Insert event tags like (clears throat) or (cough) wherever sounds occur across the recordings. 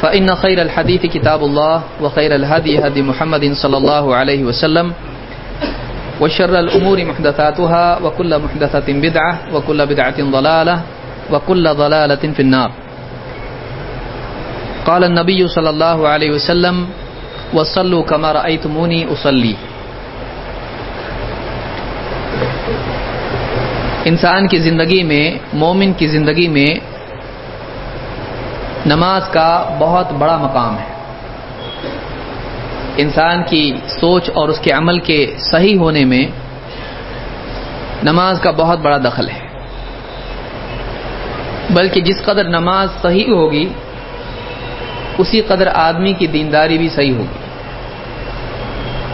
فإن خير الحديث كتاب الله وخير الهدي هدي محمد صلى الله عليه وسلم وشر الأمور محدثاتها وكل محدثة بدعة وكل بدعة ضلالة وكل ضلالة في النار. قال النبي صلى الله عليه وسلم، وصلوا كما رأيتموني أصلي. انسان کی زندگی میں، مومن کی زندگی میں نماز کا بہت بڑا مقام ہے۔ انسان کی سوچ اور اس کے عمل کے صحیح ہونے میں نماز کا بہت بڑا دخل ہے۔ بلکہ جس قدر نماز صحیح ہوگی، اسی قدر آدمی کی دینداری بھی صحیح ہوگی۔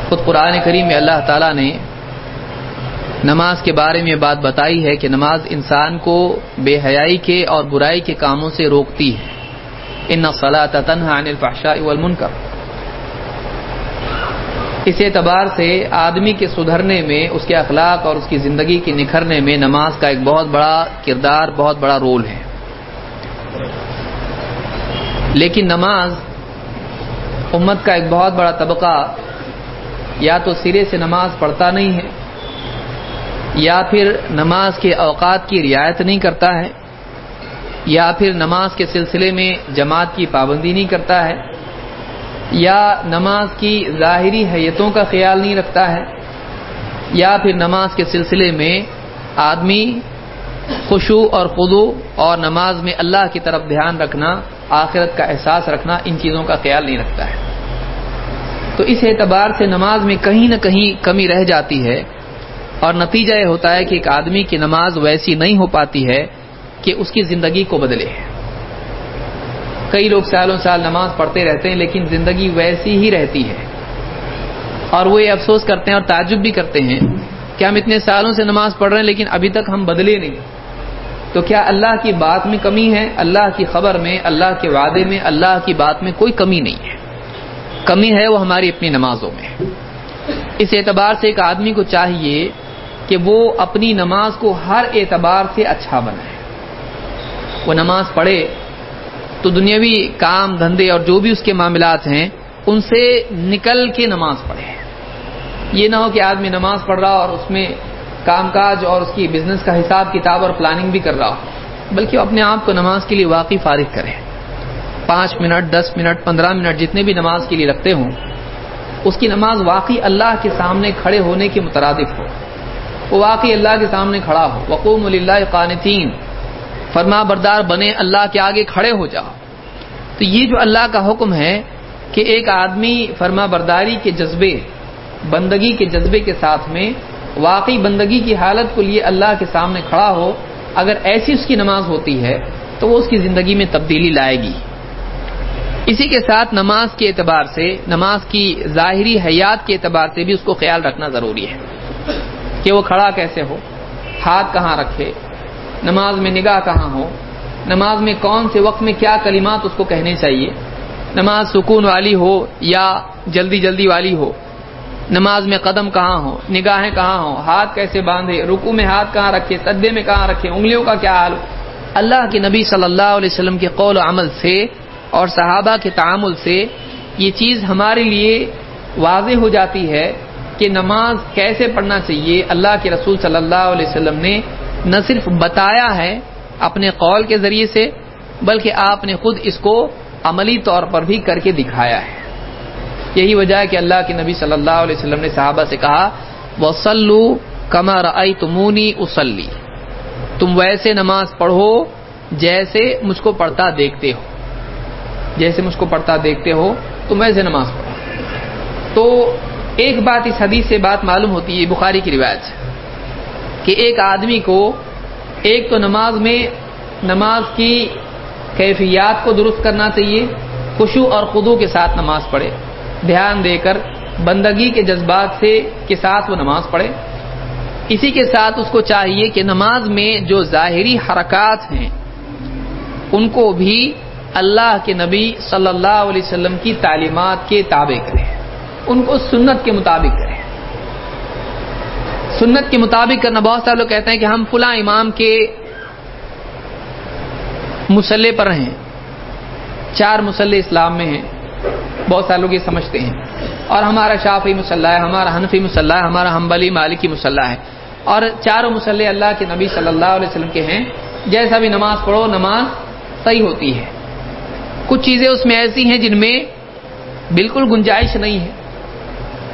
خود قرآن کریم میں اللہ تعالیٰ نے نماز کے بارے میں بات بتائی ہے کہ نماز انسان کو بے حیائی کے اور برائی کے کاموں سے روکتی ہے۔ ان صلاح تنہا عن الفحشاء والمنکر۔ اس اعتبار سے آدمی کے سدھرنے میں، اس کے اخلاق اور اس کی زندگی کے نکھرنے میں نماز کا ایک بہت بڑا کردار، بہت بڑا رول ہے۔ لیکن نماز امت کا ایک بہت بڑا طبقہ یا تو سرے سے نماز پڑھتا نہیں ہے، یا پھر نماز کے اوقات کی رعایت نہیں کرتا ہے۔ یا پھر نماز کے سلسلے میں جماعت کی پابندی نہیں کرتا ہے، یا نماز کی ظاہری حیتوں کا خیال نہیں رکھتا ہے، یا پھر نماز کے سلسلے میں آدمی خوشو اور خدو اور نماز میں اللہ کی طرف دھیان رکھنا، آخرت کا احساس رکھنا، ان چیزوں کا خیال نہیں رکھتا ہے۔ تو اس اعتبار سے نماز میں کہیں نہ کہیں کمی رہ جاتی ہے اور نتیجہ یہ ہوتا ہے کہ ایک آدمی کی نماز ویسی نہیں ہو پاتی ہے کہ اس کی زندگی کو بدلے۔ کئی لوگ سالوں سال نماز پڑھتے رہتے ہیں، لیکن زندگی ویسی ہی رہتی ہے۔ اور وہ یہ افسوس کرتے ہیں اور تعجب بھی کرتے ہیں کہ ہم اتنے سالوں سے نماز پڑھ رہے ہیں، لیکن ابھی تک ہم بدلے نہیں۔ تو کیا اللہ کی بات میں کمی ہے؟ اللہ کی خبر میں، اللہ کے وعدے میں، اللہ کی بات میں کوئی کمی نہیں ہے۔ کمی ہے وہ ہماری اپنی نمازوں میں۔ اس اعتبار سے ایک آدمی کو چاہیے کہ وہ اپنی نماز کو ہر اعتبار سے اچھا بنائے۔ وہ نماز پڑھے، تو دنیاوی کام، دھندے اور جو بھی اس کے معاملات ہیں، ان سے نکل کے نماز پڑھے۔ یہ نہ ہو کہ آدمی نماز پڑھ رہا اور اس میں کام کاج اور اس کی بزنس کا حساب کتاب اور پلاننگ بھی کر رہا ہو، بلکہ وہ اپنے آپ کو نماز کے لیے واقعی فارغ کرے۔ پانچ منٹ، دس منٹ، پندرہ منٹ جتنے بھی نماز کے لیے رکھتے ہوں، اس کی نماز واقعی اللہ کے سامنے کھڑے ہونے کے مترادف ہو۔ وہ واقعی اللہ کے سامنے کھڑا ہو۔ وقوم اللہ قانتین فرما بردار بنے، اللہ کے آگے کھڑے ہو جاؤ۔ تو یہ جو اللہ کا حکم ہے کہ ایک آدمی فرما برداری کے جذبے، بندگی کے جذبے کے ساتھ میں واقعی بندگی کی حالت کو لیے اللہ کے سامنے کھڑا ہو، اگر ایسی اس کی نماز ہوتی ہے تو وہ اس کی زندگی میں تبدیلی لائے گی۔ اسی کے ساتھ نماز کے اعتبار سے، نماز کی ظاہری حیات کے اعتبار سے بھی اس کو خیال رکھنا ضروری ہے کہ وہ کھڑا کیسے ہو، ہاتھ کہاں رکھے نماز میں نگاہ کہاں ہو؟ نماز میں کون سے وقت میں کیا کلمات اس کو کہنے چاہیے؟ نماز سکون والی ہو یا جلدی جلدی والی ہو؟ نماز میں قدم کہاں ہو؟ نگاہیں کہاں ہو ہاتھ کیسے باندھے؟ رکو میں ہاتھ کہاں رکھے؟ سدے میں کہاں رکھے؟ انگلیوں کا کیا حال اللہ کے نبی صلی اللہ علیہ وسلم کے قول و عمل سے اور صحابہ کے تعامل سے یہ چیز ہمارے لیے واضح ہو جاتی ہے کہ نماز کیسے پڑھنا چاہیے؟ اللہ کے رسول صلی اللہ علیہ وسلم نے نہ صرف بتایا ہے اپنے قول کے ذریعے سے، بلکہ آپ نے خود اس کو عملی طور پر بھی کر کے دکھایا ہے۔ یہی وجہ ہے کہ اللہ کے نبی صلی اللہ علیہ وسلم نے صحابہ سے کہا وسلو کمر آئی تمونی اسلی تم ویسے نماز پڑھو جیسے مجھ کو پڑھتا دیکھتے ہو۔ جیسے مجھ کو پڑھتا دیکھتے ہو، تم ویسے نماز پڑھو۔ تو ایک بات اس حدیث سے بات معلوم ہوتی ہے بخاری کی روایت کہ ایک آدمی کو ایک تو نماز میں نماز کی کیفیات کو درست کرنا چاہیے خوشو اور خدو کے ساتھ نماز پڑھے۔ دھیان دے کر بندگی کے جذبات سے کے ساتھ وہ نماز پڑھے۔ اسی کے ساتھ اس کو چاہیے کہ نماز میں جو ظاہری حرکات ہیں، ان کو بھی اللہ کے نبی صلی اللہ علیہ وسلم کی تعلیمات کے تابع کریں۔ ان کو سنت کے مطابق کریں۔ سنت کے مطابق کرنا، بہت سارے لوگ کہتے ہیں کہ ہم فلاں امام کے مسلح پر ہیں۔ چار مسلح اسلام میں ہیں۔ بہت سارے لوگ یہ سمجھتے ہیں۔ اور ہمارا شافی مسلح ہے، ہمارا حنفی مسلح ہے، ہمارا ہمبلی مالکی مسلح ہے۔ اور چاروں مسلح اللہ کے نبی صلی اللہ علیہ وسلم کے ہیں۔ جیسا بھی نماز پڑھو، نماز صحیح ہوتی ہے۔ کچھ چیزیں اس میں ایسی ہیں جن میں بالکل گنجائش نہیں ہے۔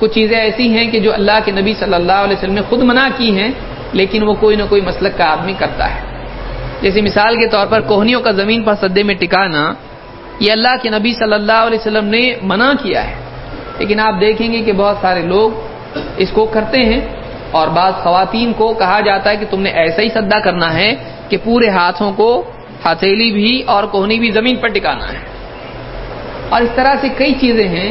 کچھ چیزیں ایسی ہیں کہ جو اللہ کے نبی صلی اللہ علیہ وسلم نے خود منع کی ہیں، لیکن وہ کوئی نہ کوئی مسلک کا آدمی کرتا ہے۔ جیسے مثال کے طور پر کوہنیوں کا زمین پر سدے میں ٹکانا، یہ اللہ کے نبی صلی اللہ علیہ وسلم نے منع کیا ہے۔ لیکن آپ دیکھیں گے کہ بہت سارے لوگ اس کو کرتے ہیں اور بعض خواتین کو کہا جاتا ہے کہ تم نے ایسا ہی سدا کرنا ہے کہ پورے ہاتھوں کو، ہتھیلی بھی اور کوہنی بھی زمین پر ٹکانا ہے۔ اور اس طرح سے کئی چیزیں ہیں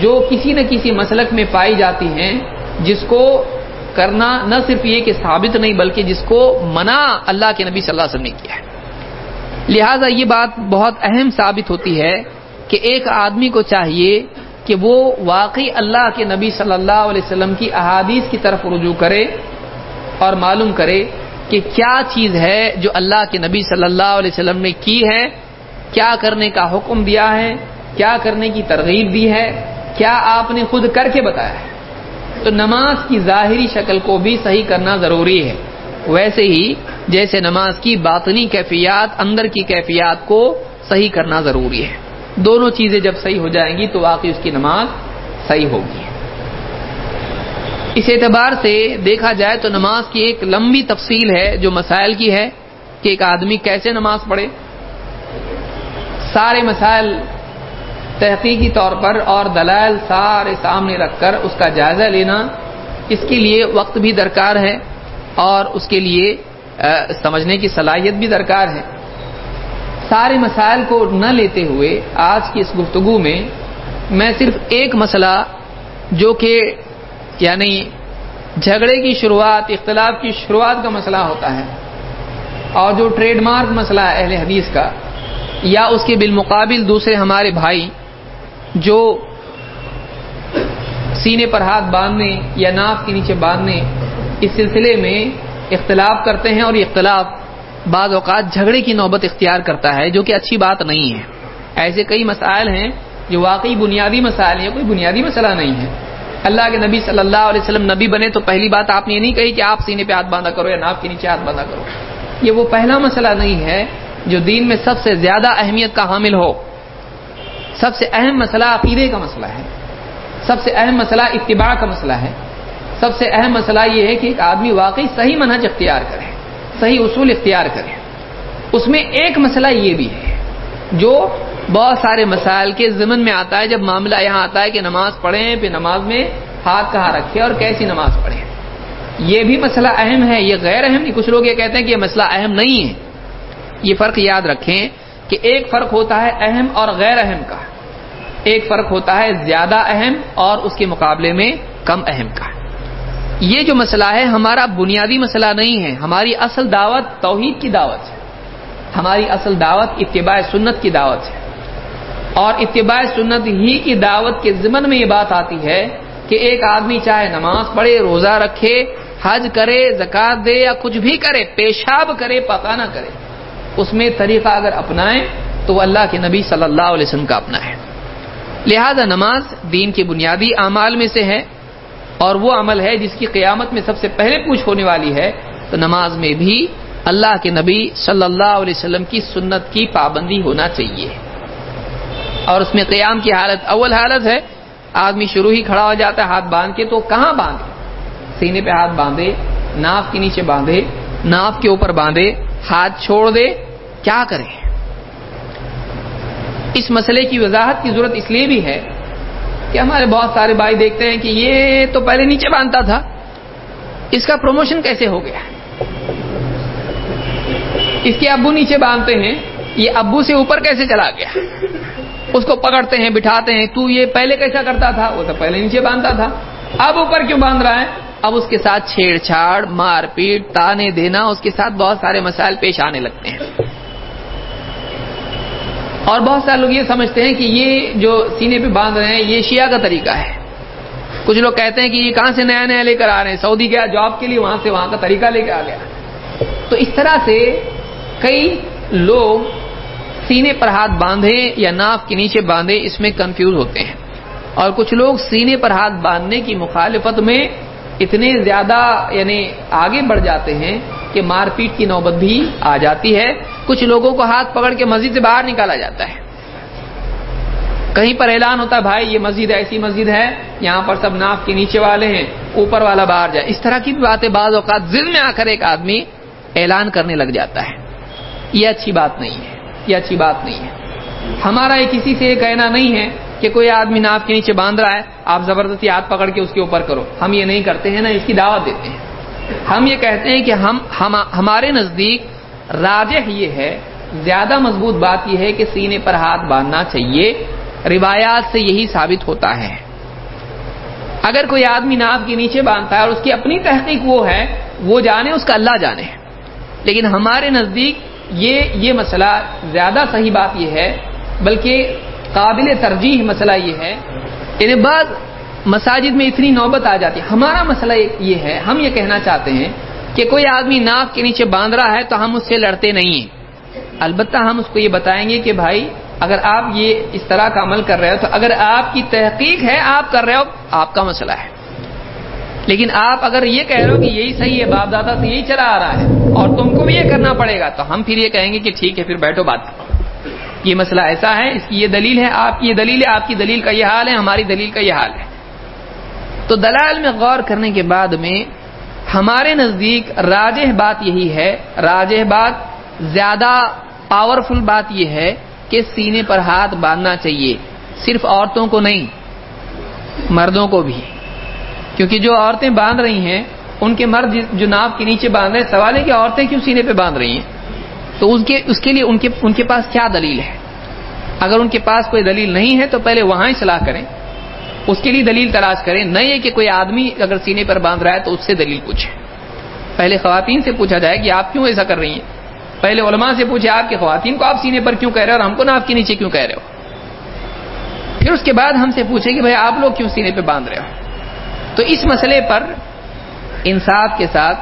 جو کسی نہ کسی مسلک میں پائی جاتی ہیں، جس کو کرنا نہ صرف یہ کہ ثابت نہیں، بلکہ جس کو منع اللہ کے نبی صلی اللہ علیہ وسلم نے کیا ہے۔ لہذا یہ بات بہت اہم ثابت ہوتی ہے کہ ایک آدمی کو چاہیے کہ وہ واقعی اللہ کے نبی صلی اللہ علیہ وسلم کی احادیث کی طرف رجوع کرے اور معلوم کرے کہ کیا چیز ہے جو اللہ کے نبی صلی اللہ علیہ وسلم نے کی ہے، کیا کرنے کا حکم دیا ہے کیا کرنے کی ترغیب دی ہے؟ کیا آپ نے خود کر کے بتایا ہے؟ تو نماز کی ظاہری شکل کو بھی صحیح کرنا ضروری ہے۔ ویسے ہی جیسے نماز کی باطنی کیفیات، اندر کی کیفیات کو صحیح کرنا ضروری ہے۔ دونوں چیزیں جب صحیح ہو جائیں گی تو واقعی اس کی نماز صحیح ہوگی۔ اس اعتبار سے دیکھا جائے تو نماز کی ایک لمبی تفصیل ہے جو مسائل کی ہے کہ ایک آدمی کیسے نماز پڑھے۔ سارے مسائل تحقیقی طور پر اور دلائل سارے سامنے رکھ کر اس کا جائزہ لینا اس کے لیے وقت بھی درکار ہے اور اس کے لیے سمجھنے کی صلاحیت بھی درکار ہے۔ سارے مسائل کو نہ لیتے ہوئے آج کی اس گفتگو میں میں صرف ایک مسئلہ جو کہ یعنی جھگڑے کی شروعات، اختلاف کی شروعات کا مسئلہ ہوتا ہے اور جو ٹریڈ مارک مسئلہ ہے اہل حدیث کا، یا اس کے بالمقابل دوسرے ہمارے بھائی جو سینے پر ہاتھ باندھنے یا ناف کے نیچے باندھنے، اس سلسلے میں اختلاف کرتے ہیں اور یہ اختلاف بعض اوقات جھگڑے کی نوبت اختیار کرتا ہے، جو کہ اچھی بات نہیں ہے۔ ایسے کئی مسائل ہیں جو واقعی بنیادی مسائل ہیں کوئی بنیادی مسئلہ نہیں ہے۔ اللہ کے نبی صلی اللہ علیہ وسلم نبی بنے تو پہلی بات آپ نے یہ نہیں کہی کہ آپ سینے پہ ہاتھ باندھا کرو یا ناف کے نیچے ہاتھ باندھا کرو۔ یہ وہ پہلا مسئلہ نہیں ہے جو دین میں سب سے زیادہ اہمیت کا حامل ہو۔ سب سے اہم مسئلہ عقیدے کا مسئلہ ہے۔ سب سے اہم مسئلہ اتباع کا مسئلہ ہے۔ سب سے اہم مسئلہ یہ ہے کہ ایک آدمی واقعی صحیح منہج اختیار کرے، صحیح اصول اختیار کرے۔ اس میں ایک مسئلہ یہ بھی ہے جو بہت سارے مسائل کے ضمن میں آتا ہے۔ جب معاملہ یہاں آتا ہے کہ نماز پڑھیں پھر نماز میں ہاتھ کہاں رکھے اور کیسی نماز پڑھیں۔ یہ بھی مسئلہ اہم ہے، یہ غیر اہم نہیں۔ کچھ لوگ یہ کہتے ہیں کہ یہ مسئلہ اہم نہیں ہے۔ یہ فرق یاد رکھیں کہ ایک فرق ہوتا ہے اہم اور غیر اہم کا۔ ایک فرق ہوتا ہے زیادہ اہم اور اس کے مقابلے میں کم اہم کا۔ یہ جو مسئلہ ہے ہمارا بنیادی مسئلہ نہیں ہے، ہماری اصل دعوت توحید کی دعوت ہے۔ ہماری اصل دعوت اتباع سنت کی دعوت ہے۔ اور اتباع سنت ہی کی دعوت کے ضمن میں یہ بات آتی ہے کہ ایک آدمی چاہے نماز پڑھے، روزہ رکھے، حج کرے، زکات دے یا کچھ بھی کرے، پیشاب کرے پتا نہ کرے، اس میں طریقہ اگر اپنائے تو وہ اللہ کے نبی صلی اللہ علیہ وسلم کا اپنا ہے۔ لہذا نماز دین کے بنیادی اعمال میں سے ہے اور وہ عمل ہے جس کی قیامت میں سب سے پہلے پوچھ ہونے والی ہے، تو نماز میں بھی اللہ کے نبی صلی اللہ علیہ وسلم کی سنت کی پابندی ہونا چاہیے۔ اور اس میں قیام کی حالت اول حالت ہے، آدمی شروع ہی کھڑا ہو جاتا ہے ہاتھ باندھ کے، تو کہاں باندھے؟ سینے پہ ہاتھ باندھے، ناف کے نیچے باندھے، ناف کے اوپر باندھے، ہاتھ چھوڑ دے، کیا کرے؟ اس مسئلے کی وضاحت کی ضرورت اس لیے بھی ہے کہ ہمارے بہت سارے بھائی دیکھتے ہیں کہ یہ تو پہلے نیچے باندھتا تھا، اس کا پروموشن کیسے ہو گیا؟ اس کے ابو نیچے باندھتے ہیں، یہ ابو سے اوپر کیسے چلا گیا؟ اس کو پکڑتے ہیں، بٹھاتے ہیں، تو یہ پہلے کیسا کرتا تھا؟ وہ تو پہلے نیچے باندھتا تھا۔ اب اوپر کیوں باندھ رہا ہے؟ اب اس کے ساتھ چھیڑ چھاڑ، مار پیٹ، تانے دینا، اس کے ساتھ بہت سارے مسائل پیش آنے لگتے ہیں۔ اور بہت سارے لوگ یہ سمجھتے ہیں کہ یہ جو سینے پہ باندھ رہے ہیں، یہ شیعہ کا طریقہ ہے۔ کچھ لوگ کہتے ہیں کہ یہ کہاں سے نیا نیا لے کر آ رہے ہیں؟ سعودی گیا جاب کے لیے وہاں سے وہاں کا طریقہ لے کے آ گیا۔ تو اس طرح سے کئی لوگ سینے پر ہاتھ باندھے یا ناف کے نیچے باندھے، اس میں کنفیوز ہوتے ہیں۔ اور کچھ لوگ سینے پر ہاتھ باندھنے کی مخالفت میں اتنے زیادہ یعنی آگے بڑھ جاتے ہیں کہ مار پیٹ کی نوبت بھی آ جاتی ہے۔ کچھ لوگوں کو ہاتھ پکڑ کے مسجد سے باہر نکالا جاتا ہے۔ کہیں پر اعلان ہوتا ہے، بھائی یہ مسجد ایسی مسجد ہے، یہاں پر سب ناف کے نیچے والے ہیں، اوپر والا باہر جائے۔ اس طرح کی بھی باتیں بعض اوقات ضلع میں آ کر ایک آدمی اعلان کرنے لگ جاتا ہے۔ یہ اچھی بات نہیں ہے، یہ اچھی بات نہیں ہے۔ ہمارا یہ کسی سے یہ کہنا نہیں ہے کہ کوئی آدمی ناف کے نیچے باندھ رہا ہے، آپ زبردستی ہاتھ پکڑ کے اس کے اوپر کرو۔ ہم یہ نہیں کرتے ہیں نا اس کی دعوت دیتے ہیں۔ ہم یہ کہتے ہیں کہ ہم ہمارے نزدیک راجح یہ ہے، زیادہ مضبوط بات یہ ہے کہ سینے پر ہاتھ باندھنا چاہیے، روایات سے یہی ثابت ہوتا ہے۔ اگر کوئی آدمی ناف کے نیچے باندھتا ہے اور اس کی اپنی تحقیق وہ ہے، وہ جانے، اس کا اللہ جانے۔ لیکن ہمارے نزدیک یہ یہ مسئلہ زیادہ صحیح بات یہ ہے، بلکہ قابل ترجیح مسئلہ یہ ہے۔ یعنی بعض مساجد میں اتنی نوبت آ جاتی ہے ہمارا مسئلہ یہ ہے، ہم یہ کہنا چاہتے ہیں کہ کوئی آدمی ناک کے نیچے باندھ رہا ہے تو ہم اس سے لڑتے نہیں ہیں۔ البتہ ہم اس کو یہ بتائیں گے کہ بھائی، اگر آپ یہ اس طرح کا عمل کر رہے ہو تو اگر آپ کی تحقیق ہے آپ کر رہے ہو، آپ کا مسئلہ ہے۔ لیکن آپ اگر یہ کہہ رہے ہو کہ یہی صحیح ہے، باپ دادا سے یہی چلا آ رہا ہے، اور تم کو بھی یہ کرنا پڑے گا، تو ہم پھر یہ کہیں گے کہ ٹھیک ہے، پھر بیٹھو بات۔ کرو یہ مسئلہ ایسا ہے، اس کی یہ دلیل ہے، آپ کی یہ دلیل ہے، آپ کی دلیل کا یہ حال ہے، ہماری دلیل کا یہ حال ہے۔ تو دلائل میں غور کرنے کے بعد میں ہمارے نزدیک راجہ بات یہی ہے راجہ بات زیادہ پاورفل بات یہ ہے کہ سینے پر ہاتھ باندھنا چاہیے، صرف عورتوں کو نہیں، مردوں کو بھی۔ کیونکہ جو عورتیں باندھ رہی ہیں، ان کے مرد جو ناف کے نیچے باندھ رہے ہیں۔ سوال ہے کہ عورتیں کیوں سینے پہ باندھ رہی ہیں؟ تو اس کے اس کے لیے ان کے ان کے پاس کیا دلیل ہے؟ اگر ان کے پاس کوئی دلیل نہیں ہے، تو پہلے وہاں ہی صلاح کریں۔ اس کے لیے دلیل تلاش کریں۔ نہیں ہے کہ کوئی آدمی اگر سینے پر باندھ رہا ہے تو اس سے دلیل پوچھے پہلے خواتین سے پوچھا جائے کہ آپ کیوں ایسا کر رہی ہیں؟ پہلے علماء سے پوچھے آپ کے خواتین کو آپ سینے پر کیوں کہہ رہے ہو اور ہم کو نا آپ کے نیچے کیوں کہہ رہے ہو؟ پھر اس کے بعد ہم سے پوچھے کہ بھائی آپ لوگ کیوں سینے پہ باندھ رہے ہو؟ تو اس مسئلے پر انصاف کے ساتھ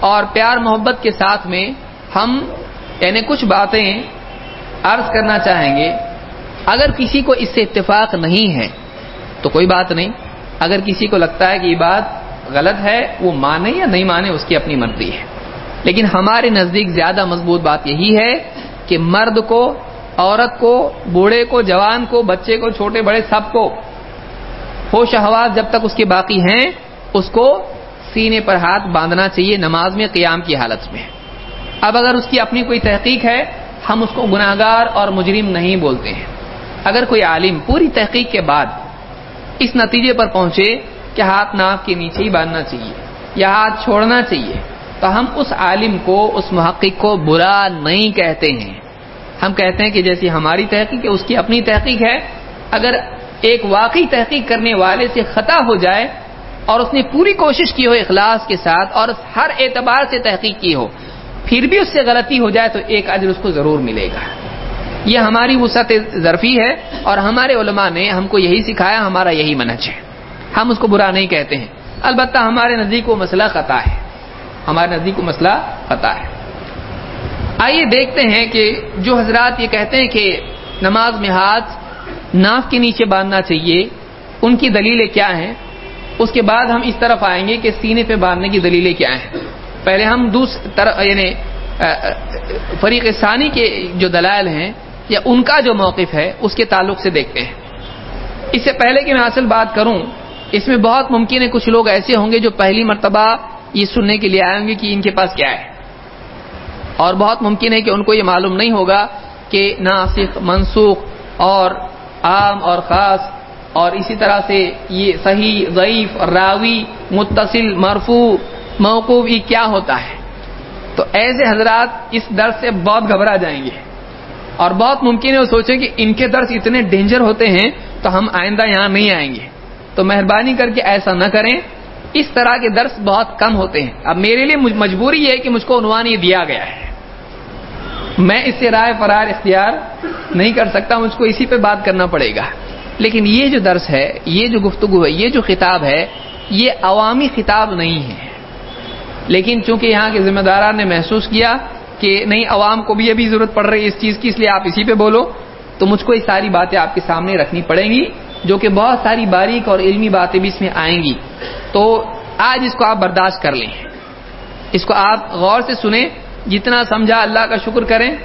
اور پیار محبت کے ساتھ میں ہم یعنی کچھ باتیں عرض کرنا چاہیں گے۔ اگر کسی کو اس سے اتفاق نہیں ہے تو کوئی بات نہیں۔ اگر کسی کو لگتا ہے کہ یہ بات غلط ہے، وہ مانے یا نہیں مانے، اس کی اپنی مرضی ہے۔ لیکن ہمارے نزدیک زیادہ مضبوط بات یہی ہے کہ مرد کو، عورت کو، بوڑھے کو، جوان کو، بچے کو، چھوٹے، بڑے، سب کو ہوش حواس جب تک اس کے باقی ہیں، اس کو سینے پر ہاتھ باندھنا چاہیے نماز میں، قیام کی حالت میں۔ اب اگر اس کی اپنی کوئی تحقیق ہے، ہم اس کو گناگار اور مجرم نہیں بولتے ہیں۔ اگر کوئی عالم پوری تحقیق کے بعد اس نتیجے پر پہنچے کہ ہاتھ ناک کے نیچے ہی باندھنا چاہیے یا ہاتھ چھوڑنا چاہیے۔ تو ہم اس عالم کو، اس محقق کو برا نہیں کہتے ہیں۔ ہم کہتے ہیں کہ جیسی ہماری تحقیق ہے، اس کی اپنی تحقیق ہے۔ اگر ایک واقعی تحقیق کرنے والے سے خطا ہو جائے اور اس نے پوری کوشش کی ہو اخلاص کے ساتھ اور ہر اعتبار سے تحقیق کی ہو، پھر بھی اس سے غلطی ہو جائے تو ایک اجر اس کو ضرور ملے گا۔ یہ ہماری وسعت ظرفی ہے اور ہمارے علماء نے ہم کو یہی سکھایا، ہمارا یہی منج ہے۔ ہم اس کو برا نہیں کہتے ہیں۔ البتہ ہمارے نزدیک وہ مسئلہ خطا ہے۔ ہمارے نزدیک وہ مسئلہ خطا ہے۔ آئیے دیکھتے ہیں کہ جو حضرات یہ کہتے ہیں کہ نماز میں ہاتھ ناف کے نیچے باندھنا چاہیے، ان کی دلیلیں کیا ہیں؟ اس کے بعد ہم اس طرف آئیں گے کہ سینے پہ باندھنے کی دلیلیں کیا ہیں۔ پہلے ہم دوسری طرف یعنی فریق ثانی کے جو دلائل ہیں یا ان کا جو موقف ہے، اس کے تعلق سے دیکھتے ہیں۔ اس سے پہلے کہ میں اصل بات کروں، اس میں بہت ممکن ہے کچھ لوگ ایسے ہوں گے جو پہلی مرتبہ یہ سننے کے لیے آئیں گے کہ ان کے پاس کیا ہے۔ اور بہت ممکن ہے کہ ان کو یہ معلوم نہیں ہوگا کہ ناسخ، منسوخ اور عام اور خاص، اور اسی طرح سے یہ صحیح، ضعیف، راوی، متصل مرفو موقوف، یہ کیا ہوتا ہے۔ تو ایسے حضرات اس درد سے بہت گھبرا جائیں گے۔ اور بہت ممکن ہے وہ سوچیں کہ ان کے درس اتنے ڈینجر ہوتے ہیں تو ہم آئندہ یہاں نہیں آئیں گے۔ تو مہربانی کر کے ایسا نہ کریں۔ اس طرح کے درس بہت کم ہوتے ہیں۔ اب میرے لیے مجبوری ہے کہ مجھ کو عنوان یہ دیا گیا ہے۔ میں اس سے رائے فرار اختیار نہیں کر سکتا، مجھ کو اسی پہ بات کرنا پڑے گا۔ لیکن یہ جو درس ہے، یہ جو گفتگو ہے، یہ جو خطاب ہے، یہ عوامی خطاب نہیں ہے۔ لیکن چونکہ یہاں کے ذمہ داران نے محسوس کیا کہ نہیں، عوام کو بھی ابھی ضرورت پڑ رہی ہے اس چیز کی، اس لیے آپ اسی پہ بولو۔ تو مجھ کو یہ ساری باتیں آپ کے سامنے رکھنی پڑیں گی، جو کہ بہت ساری باریک اور علمی باتیں بھی اس میں آئیں گی۔ تو آج اس کو آپ برداشت کر لیں۔ اس کو آپ غور سے سنیں، جتنا سمجھا اللہ کا شکر کریں۔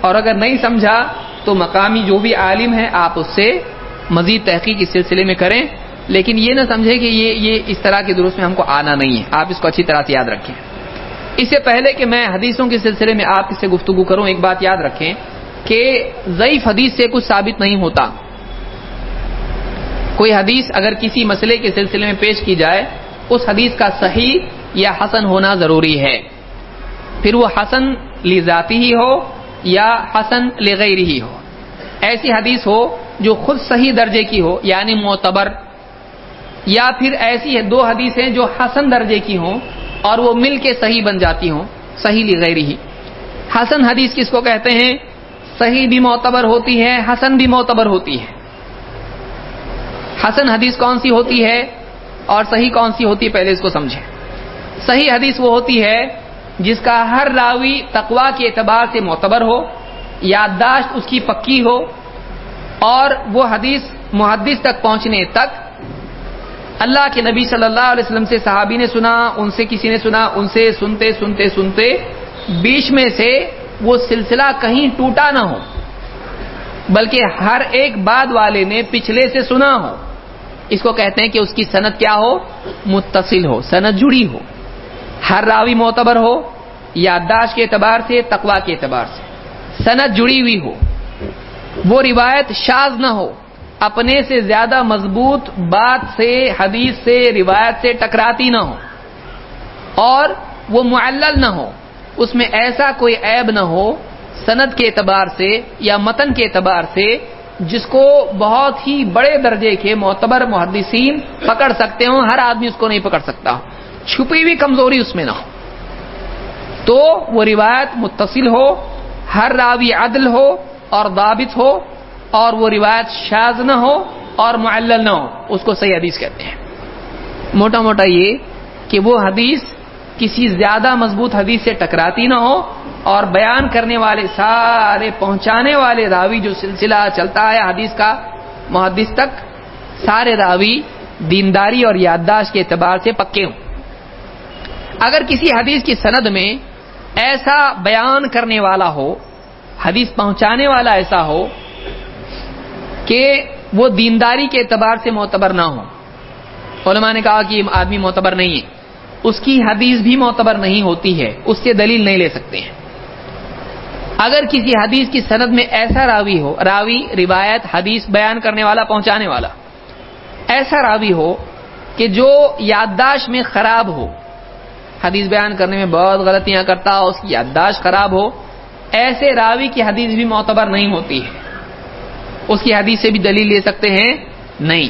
اور اگر نہیں سمجھا، تو مقامی جو بھی عالم ہے آپ اس سے مزید تحقیق اس سلسلے میں کریں۔ لیکن یہ نہ سمجھے کہ یہ یہ اس طرح کے درست میں ہم کو آنا نہیں ہے۔ آپ اس کو اچھی طرح سے یاد رکھیں۔ اس سے پہلے کہ میں حدیثوں کے سلسلے میں آپ سے گفتگو کروں، ایک بات یاد رکھیں کہ ضعیف حدیث سے کچھ ثابت نہیں ہوتا۔ کوئی حدیث اگر کسی مسئلے کے سلسلے میں پیش کی جائے، اس حدیث کا صحیح یا حسن ہونا ضروری ہے۔ پھر وہ حسن لی ذاتی ہی ہو یا حسن لغیر ہی ہو۔ ایسی حدیث ہو جو خود صحیح درجے کی ہو یعنی معتبر، یا پھر ایسی دو حدیثیں جو حسن درجے کی ہوں اور وہ مل کے صحیح بن جاتی ہوں، صحیح لغیر ہی۔ حسن حدیث کس کو کہتے ہیں؟ صحیح بھی معتبر ہوتی ہے، حسن بھی معتبر ہوتی ہے۔ حسن حدیث کون سی ہوتی ہے اور صحیح کون سی ہوتی ہے؟ پہلے اس کو سمجھیں۔ صحیح حدیث وہ ہوتی ہے جس کا ہر راوی تقوا کے اعتبار سے معتبر ہو، یادداشت اس کی پکی ہو اور وہ حدیث محدث تک پہنچنے تک اللہ کے نبی صلی اللہ علیہ وسلم سے صحابی نے سنا، ان سے کسی نے سنا، ان سے سنتے سنتے سنتے، بیچ میں سے وہ سلسلہ کہیں ٹوٹا نہ ہو، بلکہ ہر ایک بعد والے نے پچھلے سے سنا ہو۔ اس کو کہتے ہیں کہ اس کی صنعت کیا ہو؟ متصل ہو صنعت جڑی ہو۔ ہر راوی معتبر ہو، یادداشت کے اعتبار سے تقوا کے اعتبار سے۔ صنعت جڑی ہوئی ہو۔ وہ روایت شاز نہ ہو۔ اپنے سے زیادہ مضبوط بات سے، حدیث سے، روایت سے ٹکراتی نہ ہو۔ اور وہ معلل نہ ہو۔ اس میں ایسا کوئی عیب نہ ہو سند کے اعتبار سے یا متن کے اعتبار سے، جس کو بہت ہی بڑے درجے کے معتبر محدثین پکڑ سکتے ہوں۔ ہر آدمی اس کو نہیں پکڑ سکتا۔ چھپی ہوئی کمزوری اس میں نہ ہو۔ تو وہ روایت متصل ہو، ہر راوی عدل ہو اور ضابط ہو۔ اور وہ روایت شاز نہ ہو اور معلل نہ ہو، اس کو صحیح حدیث کہتے ہیں۔ موٹا موٹا یہ کہ وہ حدیث کسی زیادہ مضبوط حدیث سے ٹکراتی نہ ہو اور بیان کرنے والے، سارے پہنچانے والے راوی جو سلسلہ چلتا ہے حدیث کا، محدث تک، سارے راوی دینداری اور یادداشت کے اعتبار سے پکے ہوں۔ اگر کسی حدیث کی سند میں ایسا بیان کرنے والا ہو، حدیث پہنچانے والا ایسا ہو کہ وہ دینداری کے اعتبار سے معتبر نہ ہو علماء نے کہا کہ آدمی معتبر نہیں ہے۔ اس کی حدیث بھی معتبر نہیں ہوتی ہے۔ اس سے دلیل نہیں لے سکتے ہیں۔ اگر کسی حدیث کی سند میں ایسا راوی ہو، راوی روایت، حدیث بیان کرنے والا، پہنچانے والا، ایسا راوی ہو کہ جو یادداشت میں خراب ہو، حدیث بیان کرنے میں بہت غلطیاں کرتا ہو اس کی یادداشت خراب ہو، ایسے راوی کی حدیث بھی معتبر نہیں ہوتی ہے۔ اس کی حدیث سے بھی دلیل لے سکتے ہیں؟ نہیں۔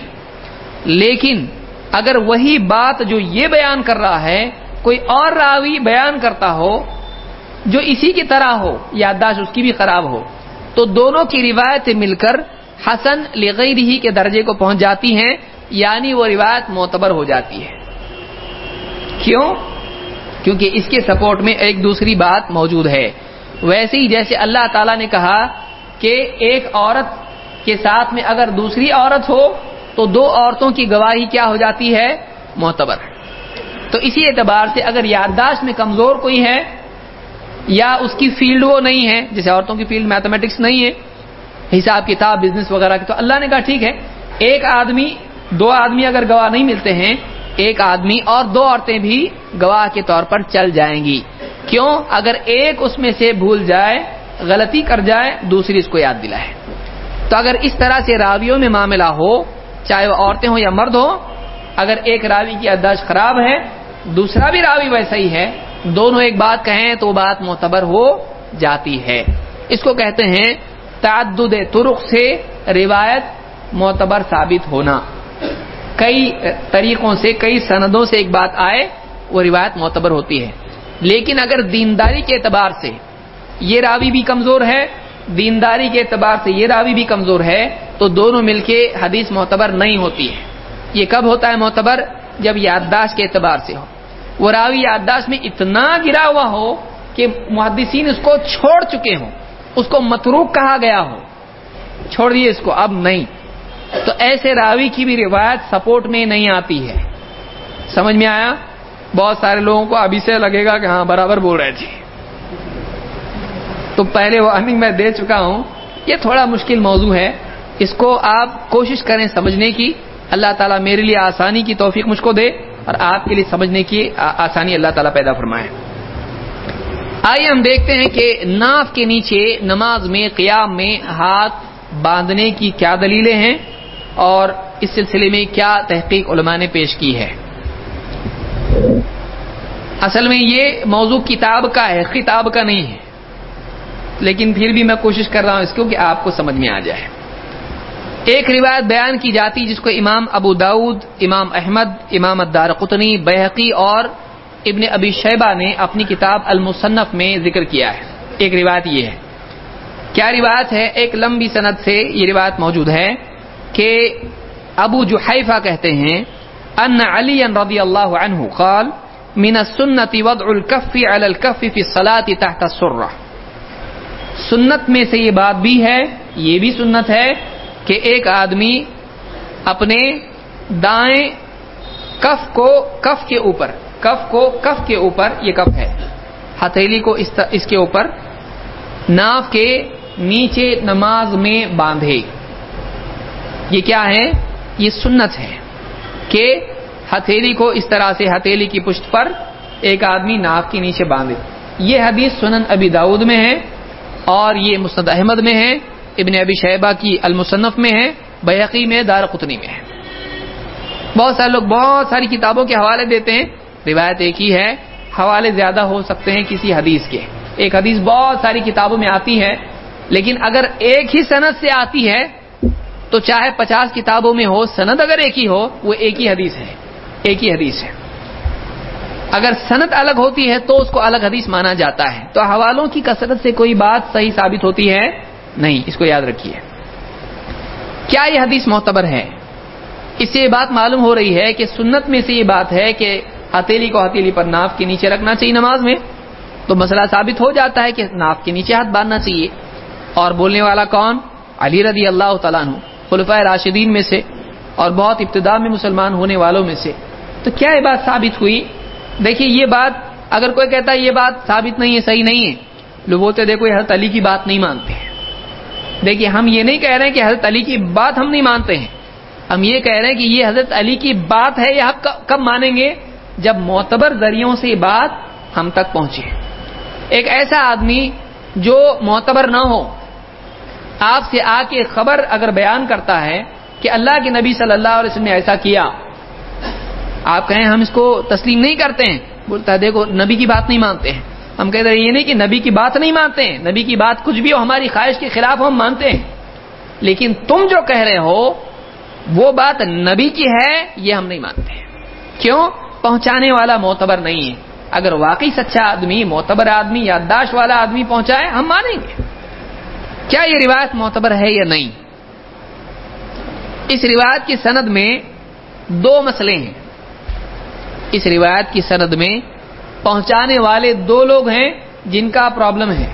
لیکن اگر وہی بات جو یہ بیان کر رہا ہے، کوئی اور راوی بیان کرتا ہو، جو اسی کی طرح ہو، یادداشت اس کی بھی خراب ہو، تو دونوں کی روایت مل کر حسن لغیر ہی کے درجے کو پہنچ جاتی ہیں یعنی وہ روایت معتبر ہو جاتی ہے۔ کیوں؟ کیونکہ اس کے سپورٹ میں ایک دوسری بات موجود ہے۔ ویسے ہی جیسے اللہ تعالی نے کہا کہ ایک عورت کے ساتھ میں اگر دوسری عورت ہو تو دو عورتوں کی گواہی کیا ہو جاتی ہے؟ معتبر تو اسی اعتبار سے اگر یادداشت میں کمزور کوئی ہے یا اس کی فیلڈ وہ نہیں ہے، جیسے عورتوں کی فیلڈ میتھمیٹکس نہیں ہے، حساب کتاب بزنس وغیرہ کی، تو اللہ نے کہا ٹھیک ہے، ایک آدمی، دو آدمی اگر گواہ نہیں ملتے ہیں، ایک آدمی اور دو عورتیں بھی گواہ کے طور پر چل جائیں گی۔ کیوں؟ اگر ایک اس میں سے بھول جائے، غلطی کر جائے، دوسری اس کو یاد دلائے۔ تو اگر اس طرح سے راویوں میں معاملہ ہو، چاہے وہ عورتیں ہوں یا مرد ہو اگر ایک راوی کی اداش خراب ہے، دوسرا بھی راوی ویسا ہی ہے، دونوں ایک بات کہیں تو بات معتبر ہو جاتی ہے۔ اس کو کہتے ہیں تعدد ترک سے روایت معتبر ثابت ہونا۔ کئی طریقوں سے، کئی سندوں سے ایک بات آئے، وہ روایت معتبر ہوتی ہے۔ لیکن اگر دینداری کے اعتبار سے یہ راوی بھی کمزور ہے دینداری کے اعتبار سے یہ راوی بھی کمزور ہے، تو دونوں مل کے حدیث معتبر نہیں ہوتی ہے۔ یہ کب ہوتا ہے معتبر؟ جب یادداشت کے اعتبار سے ہو۔ وہ راوی یادداشت میں اتنا گرا ہوا ہو کہ محدثین اس کو چھوڑ چکے ہوں۔ اس کو متروک کہا گیا ہو۔ چھوڑ دیے اس کو، اب نہیں۔ تو ایسے راوی کی بھی روایت سپورٹ میں نہیں آتی ہے۔ سمجھ میں آیا؟ بہت سارے لوگوں کو ابھی سے لگے گا کہ ہاں برابر بول رہے تھے۔ تو پہلے وارننگ میں دے چکا ہوں۔ یہ تھوڑا مشکل موضوع ہے۔ اس کو آپ کوشش کریں سمجھنے کی۔ اللہ تعالیٰ میرے لیے آسانی کی توفیق مجھ کو دے اور آپ کے لیے سمجھنے کی آسانی اللہ تعالیٰ پیدا فرمائے۔ آئیے ہم دیکھتے ہیں کہ ناف کے نیچے نماز میں، قیام میں ہاتھ باندھنے کی کیا دلیلیں ہیں اور اس سلسلے میں کیا تحقیق علماء نے پیش کی ہے۔ اصل میں یہ موضوع کتاب کا ہے کتاب کا نہیں ہے۔ لیکن پھر بھی میں کوشش کر رہا ہوں اس کو کہ آپ کو سمجھ میں آ جائے۔ ایک روایت بیان کی جاتی جس کو امام ابو داود امام احمد، امام الدار قطنی بحقی اور ابن ابی شیبہ نے اپنی کتاب المصنف میں ذکر کیا ہے۔ ایک روایت یہ ہے۔ کیا روایت ہے؟ ایک لمبی صنعت سے یہ روایت موجود ہے کہ ابو جحیفہ کہتے ہیں، ان علی رضی اللہ عنہ قال، من السنت وضع الكف على الكف في الصلاة تحت السرہ سنت میں سے یہ بات بھی ہے، یہ بھی سنت ہے کہ ایک آدمی اپنے دائیں کف کو کف کے اوپر، کف کو کف کے اوپر یہ کف ہے۔ ہتھیلی کو اس کے اوپر ناف کے نیچے نماز میں باندھے۔ یہ کیا ہے؟ یہ سنت ہے کہ ہتھیلی کو اس طرح سے ہتھیلی کی پشت پر ایک آدمی ناف کے نیچے باندھے۔ یہ حدیث سنن ابی داود میں ہے۔ اور یہ مسند احمد میں ہے، ابن ابی شہبہ کی المصنف میں ہے بیقی میں دار قطنی میں ہے۔ بہت سارے لوگ بہت ساری کتابوں کے حوالے دیتے ہیں، روایت ایک ہی ہے، حوالے زیادہ ہو سکتے ہیں کسی حدیث کے۔ ایک حدیث بہت ساری کتابوں میں آتی ہے، لیکن اگر ایک ہی سند سے آتی ہے، تو چاہے پچاس کتابوں میں ہو، سند اگر ایک ہی ہو، وہ ایک ہی حدیث ہے، ایک ہی حدیث ہے۔ اگر صنعت الگ ہوتی ہے تو اس کو الگ حدیث مانا جاتا ہے تو حوالوں کی کثرت سے کوئی بات صحیح ثابت ہوتی ہے؟ نہیں، اس کو یاد رکھیے۔ کیا یہ حدیث معتبر ہے؟ اس سے یہ بات معلوم ہو رہی ہے کہ سنت میں سے یہ بات ہے کہ ہتھیلی کو ہتھیلی پر ناف کے نیچے رکھنا چاہیے نماز میں۔ تو مسئلہ ثابت ہو جاتا ہے کہ ناف کے نیچے ہاتھ باندھنا چاہیے۔ اور بولنے والا کون؟ علی رضی اللہ تعالیٰ خلفۂ راشدین میں سے اور بہت ابتدا میں مسلمان ہونے والوں میں سے۔ تو کیا یہ بات ثابت ہوئی؟ دیکھیے یہ بات اگر کوئی کہتا ہے یہ بات ثابت نہیں ہے، صحیح نہیں ہے، لوگ بولتے دیکھو یہ حضرت علی کی بات نہیں مانتے دیکھیے ہم یہ نہیں کہہ رہے ہیں کہ حضرت علی کی بات ہم نہیں مانتے ہیں۔ ہم یہ کہہ رہے ہیں کہ یہ حضرت علی کی بات ہے، یہ ہم کب مانیں گے؟ جب معتبر ذریعوں سے یہ بات ہم تک پہنچے ایک ایسا آدمی جو معتبر نہ ہو، آپ سے آ کے خبر اگر بیان کرتا ہے کہ اللہ کے نبی صلی اللہ علیہ وسلم نے ایسا کیا۔ آپ کہیں ہم اس کو تسلیم نہیں کرتے ہیں، بولتا ہے، دیکھو، نبی کی بات نہیں مانتے ہیں۔ ہم کہتے ہیں، یہ نہیں کہ نبی کی بات نہیں مانتے ہیں۔ نبی کی بات کچھ بھی ہو، ہماری خواہش کے خلاف ہم مانتے ہیں۔ لیکن تم جو کہہ رہے ہو، وہ بات نبی کی ہے، یہ ہم نہیں مانتے ہیں۔ کیوں؟ پہنچانے والا معتبر نہیں ہے۔ اگر واقعی سچا آدمی، معتبر آدمی، یادداشت والا آدمی پہنچائے، ہم مانیں گے۔ کیا یہ روایت معتبر ہے یا نہیں؟ اس روایت کی سند میں دو مسئلے ہیں۔ اس روایت کی سند میں پہنچانے والے دو لوگ ہیں جن کا پرابلم ہے۔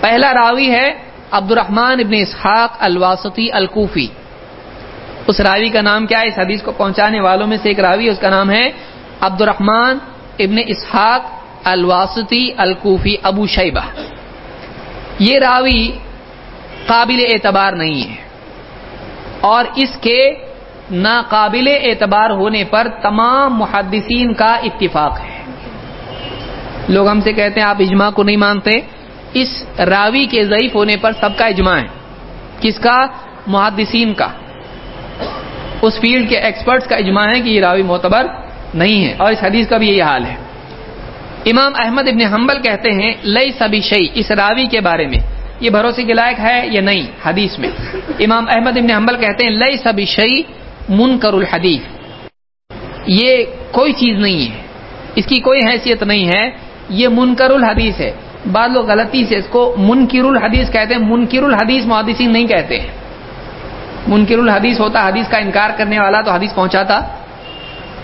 پہلا راوی ہے عبد الرحمان ابن اسحاق الواسطی الکوفی۔ اس راوی کا نام کیا ہے؟ اس حدیث کو پہنچانے والوں میں سے ایک راوی اس کا نام ہے عبد الرحمان ابن اسحاق الواسطی الکوفی ابو شیبہ۔ یہ راوی قابل اعتبار نہیں ہے۔ اور اس کے ناقابل اعتبار ہونے پر تمام محدثین کا اتفاق ہے۔ لوگ ہم سے کہتے ہیں آپ اجماع کو نہیں مانتے۔ اس راوی کے ضعیف ہونے پر سب کا اجماع ہے۔ کس کا؟ محدثین کا۔ اس فیلڈ کے ایکسپرٹس کا اجماع ہے کہ یہ راوی معتبر نہیں ہے۔ اور اس حدیث کا بھی یہی حال ہے۔ امام احمد ابن حنبل کہتے ہیں لئی سبھی شعی اس راوی کے بارے میں۔ یہ بھروسے کے لائق ہے یا نہیں؟ حدیث میں۔ امام احمد ابن حنبل کہتے ہیں لئی سب شعی منکر الحدیث۔ یہ کوئی چیز نہیں ہے۔ اس کی کوئی حیثیت نہیں ہے۔ یہ منکر الحدیث ہے۔ بعض لوگ غلطی سے اس کو منکر الحدیث کہتے ہیں۔ منکر الحدیث محدثین نہیں کہتے ہیں۔ منکر الحدیث ہوتا، حدیث کا انکار کرنے والا تو حدیث پہنچاتا۔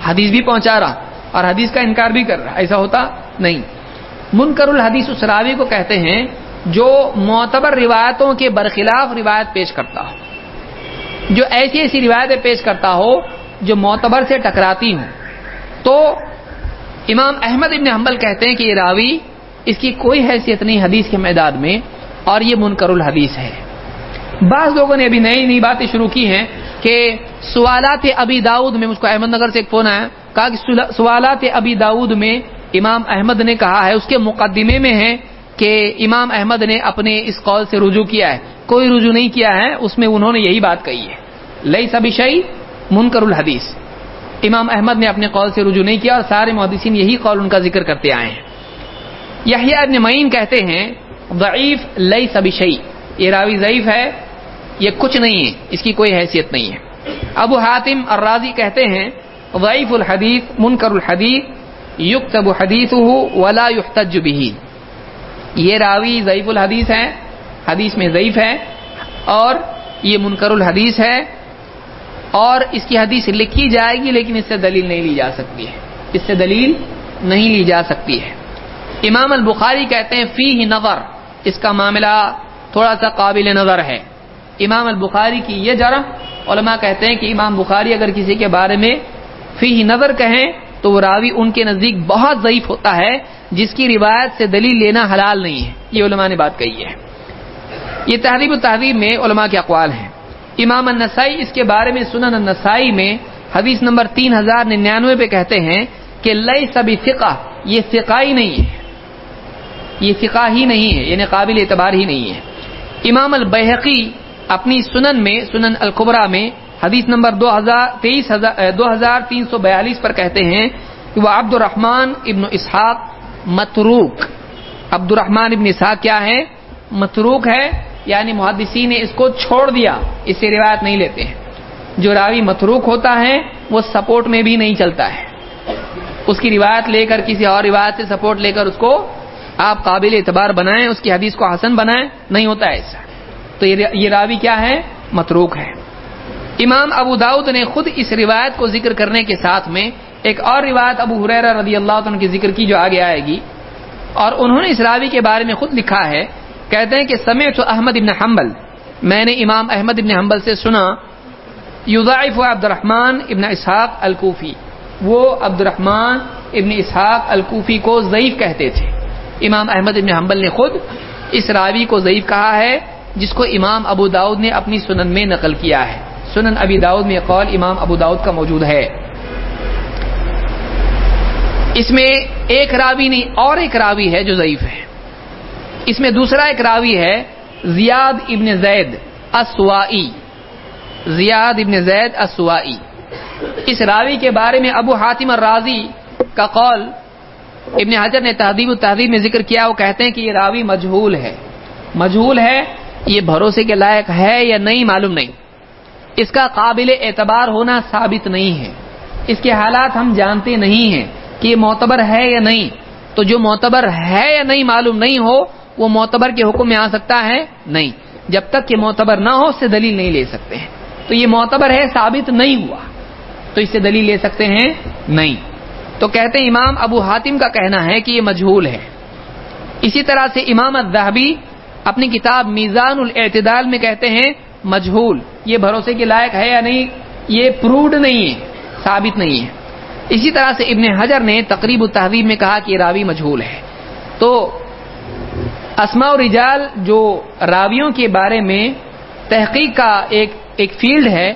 حدیث بھی پہنچا رہا اور حدیث کا انکار بھی کر رہا۔ ایسا ہوتا نہیں۔ منکر الحدیث اس راوی کو کہتے ہیں جو معتبر روایتوں کے برخلاف روایت پیش کرتا۔ ہو جو ایسی ایسی روایتیں پیش کرتا ہو جو معتبر سے ٹکراتی ہوں۔ تو امام احمد ابن حنبل کہتے ہیں کہ یہ راوی اس کی کوئی حیثیت نہیں حدیث کے میدان میں اور یہ منکر الحدیث ہے۔ بعض لوگوں نے ابھی نئی نئی باتیں شروع کی ہیں کہ سوالات ابی داؤد میں، مجھ کو احمد نگر سے ایک فون آیا، کہا کہ سوالات ابی داؤد میں امام احمد نے کہا ہے، اس کے مقدمے میں ہے کہ امام احمد نے اپنے اس قول سے رجوع کیا ہے۔ کوئی رجوع نہیں کیا ہے، اس میں انہوں نے یہی بات کہی ہے۔ لئی سبھی شعی منکر الحدیث۔ امام احمد نے اپنے قول سے رجوع نہیں کیا اور سارے محدثین یہی قول ان کا ذکر کرتے آئے ہیں۔ یحییٰ ابن معین کہتے ہیں، ضعیف لئی سبھی شعی یہ راوی ضعیف ہے، یہ کچھ نہیں ہے، اس کی کوئی حیثیت نہیں ہے۔ ابو حاتم الرازی کہتے ہیں، ضعیف الحدیث، منکر الحدیث، یکتب حدیث ولا یحتج به یہ راوی ضعیف الحدیث ہے حدیث میں ضعیف ہے اور یہ منکر الحدیث ہے، اور اس کی حدیث لکھی جائے گی لیکن اس سے دلیل نہیں لی جا سکتی ہے۔ اس سے دلیل نہیں لی جا سکتی ہے۔ امام البخاری کہتے ہیں فی ہی نظر، اس کا معاملہ تھوڑا سا قابل نظر ہے۔ امام البخاری کی یہ جرم علماء کہتے ہیں کہ امام بخاری اگر کسی کے بارے میں فی ہی نظر کہیں تو وہ راوی ان کے نزدیک بہت ضعیف ہوتا ہے، جس کی روایت سے دلیل لینا حلال نہیں ہے۔ یہ علماء نے بات کہی ہے۔ یہ تحریب و تحریر میں علماء کے اقوال ہیں۔ امام النسائی اس کے بارے میں سنن النسائی میں حدیث نمبر تین ہزار ننانوے پہ کہتے ہیں کہ لئی سبھی فقہ یہ فقہ ہی نہیں ہے۔ یہ فقہ ہی نہیں ہے یعنی قابل اعتبار ہی نہیں ہے۔ امام البحقی اپنی سنن میں، سنن القبرا میں حدیث نمبر دو ہزار تیئیس دو ہزار تین سو بیالیس پر کہتے ہیں کہ وہ عبد الرحمان ابن اسحاق متروک۔ عبد الرحمان ابن اسحاق کیا ہے متروک ہے یعنی محدثین نے اس کو چھوڑ دیا، اس سے روایت نہیں لیتے ہیں۔ جو راوی متروک ہوتا ہے، وہ سپورٹ میں بھی نہیں چلتا ہے۔ اس کی روایت لے کر، کسی اور روایت سے سپورٹ لے کر اس کو آپ قابل اعتبار بنائیں، اس کی حدیث کو حسن بنائیں، نہیں ہوتا ایسا۔ تو یہ راوی کیا ہے؟ متروک ہے۔ امام ابو داؤد نے خود اس روایت کو ذکر کرنے کے ساتھ میں ایک اور روایت ابو حریرہ رضی اللہ عنہ کی ذکر کی جو آگے آئے گی اور انہوں نے اس راوی کے بارے میں خود لکھا ہے، کہتے ہیں کہ سمیت احمد ابن حنبل، میں نے امام احمد ابن حنبل سے سنا یوزائف عبد الرحمن ابن اسحاق الکوفی، وہ عبد الرحمن ابن اسحاق الکوفی کو ضعیف کہتے تھے۔ امام احمد ابن حنبل نے خود اس راوی کو ضعیف کہا ہے، جس کو امام ابو داؤد نے اپنی سنن میں نقل کیا ہے۔ سنن ابی داؤد میں قول امام ابو داؤد کا موجود ہے۔ اس میں ایک راوی نہیں، اور ایک راوی ہے جو ضعیف ہے۔ اس میں دوسرا ایک راوی ہے زیاد ابن زید اسوائی زیاد ابن زید اسوائی اس راوی کے بارے میں ابو حاتم الرازی کا قول ابن حجر نے تہذیب و تہذیب میں ذکر کیا، وہ کہتے ہیں کہ یہ راوی مجہول ہے۔ مجہول ہے، یہ بھروسے کے لائق ہے یا نہیں معلوم نہیں۔ اس کا قابل اعتبار ہونا ثابت نہیں ہے۔ اس کے حالات ہم جانتے نہیں ہیں کہ یہ معتبر ہے یا نہیں۔ تو جو معتبر ہے یا نہیں معلوم نہیں ہو، وہ معتبر کے حکم میں آ سکتا ہے نہیں۔ جب تک کہ معتبر نہ ہو، اس سے دلیل نہیں لے سکتے ہیں۔ تو یہ معتبر ہے، ثابت نہیں ہوا۔ تو اس سے دلیل لے سکتے ہیں نہیں۔ تو کہتے ہیں امام ابو حاتم کا کہنا ہے کہ یہ مجہول ہے۔ اسی طرح سے امام الذہبی اپنی کتاب میزان الاعتدال میں کہتے ہیں مجہول یہ بھروسے کے لائق ہے یا نہیں، یہ پروڈ نہیں ہے، ثابت نہیں ہے۔ اسی طرح سے ابن حجر نے تقریب و تحویب میں کہا کہ یہ راوی مجہول ہے۔ تو اسماء و رجال جو راویوں کے بارے میں تحقیق کا ایک ایک فیلڈ ہے،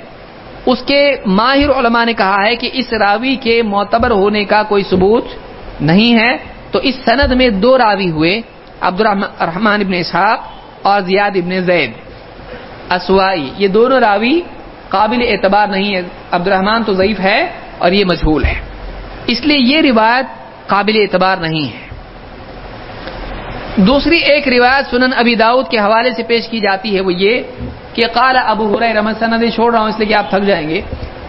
اس کے ماہر علماء نے کہا ہے کہ اس راوی کے معتبر ہونے کا کوئی ثبوت نہیں ہے۔ تو اس سند میں دو راوی ہوئے عبد الرحمان ابن اسحاق اور زیاد ابن زید۔ اسوائی، یہ دونوں راوی قابل اعتبار نہیں ہے۔ عبد الرحمان تو ضعیف ہے اور یہ مجھول ہے۔ اس لیے یہ روایت قابل اعتبار نہیں ہے۔ دوسری ایک روایت سنن ابی داود کے حوالے سے پیش کی جاتی ہے، وہ یہ کہ قال ابو حریرہ میں سند چھوڑ رہا ہوں اس لیے کہ آپ تھک جائیں گے۔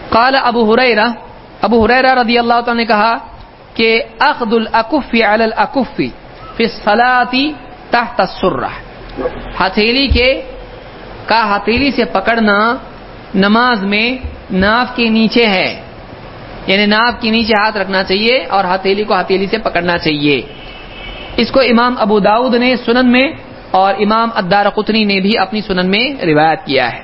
قال ابو حریرہ ابو حریرہ رضی اللہ تعالی نے کہا کہ اخذ الاکف علی الاکف فی الصلاۃ تحت السرہ۔ ہتھیلی کے کا ہتھیلی سے پکڑنا نماز میں ناف کے نیچے ہے۔ یعنی ناف کے نیچے ہاتھ رکھنا چاہیے اور ہتھیلی کو ہتھیلی سے پکڑنا چاہیے۔ اس کو امام ابو داود نے سنن میں اور امام ادار قطنی نے بھی اپنی سنن میں روایت کیا ہے۔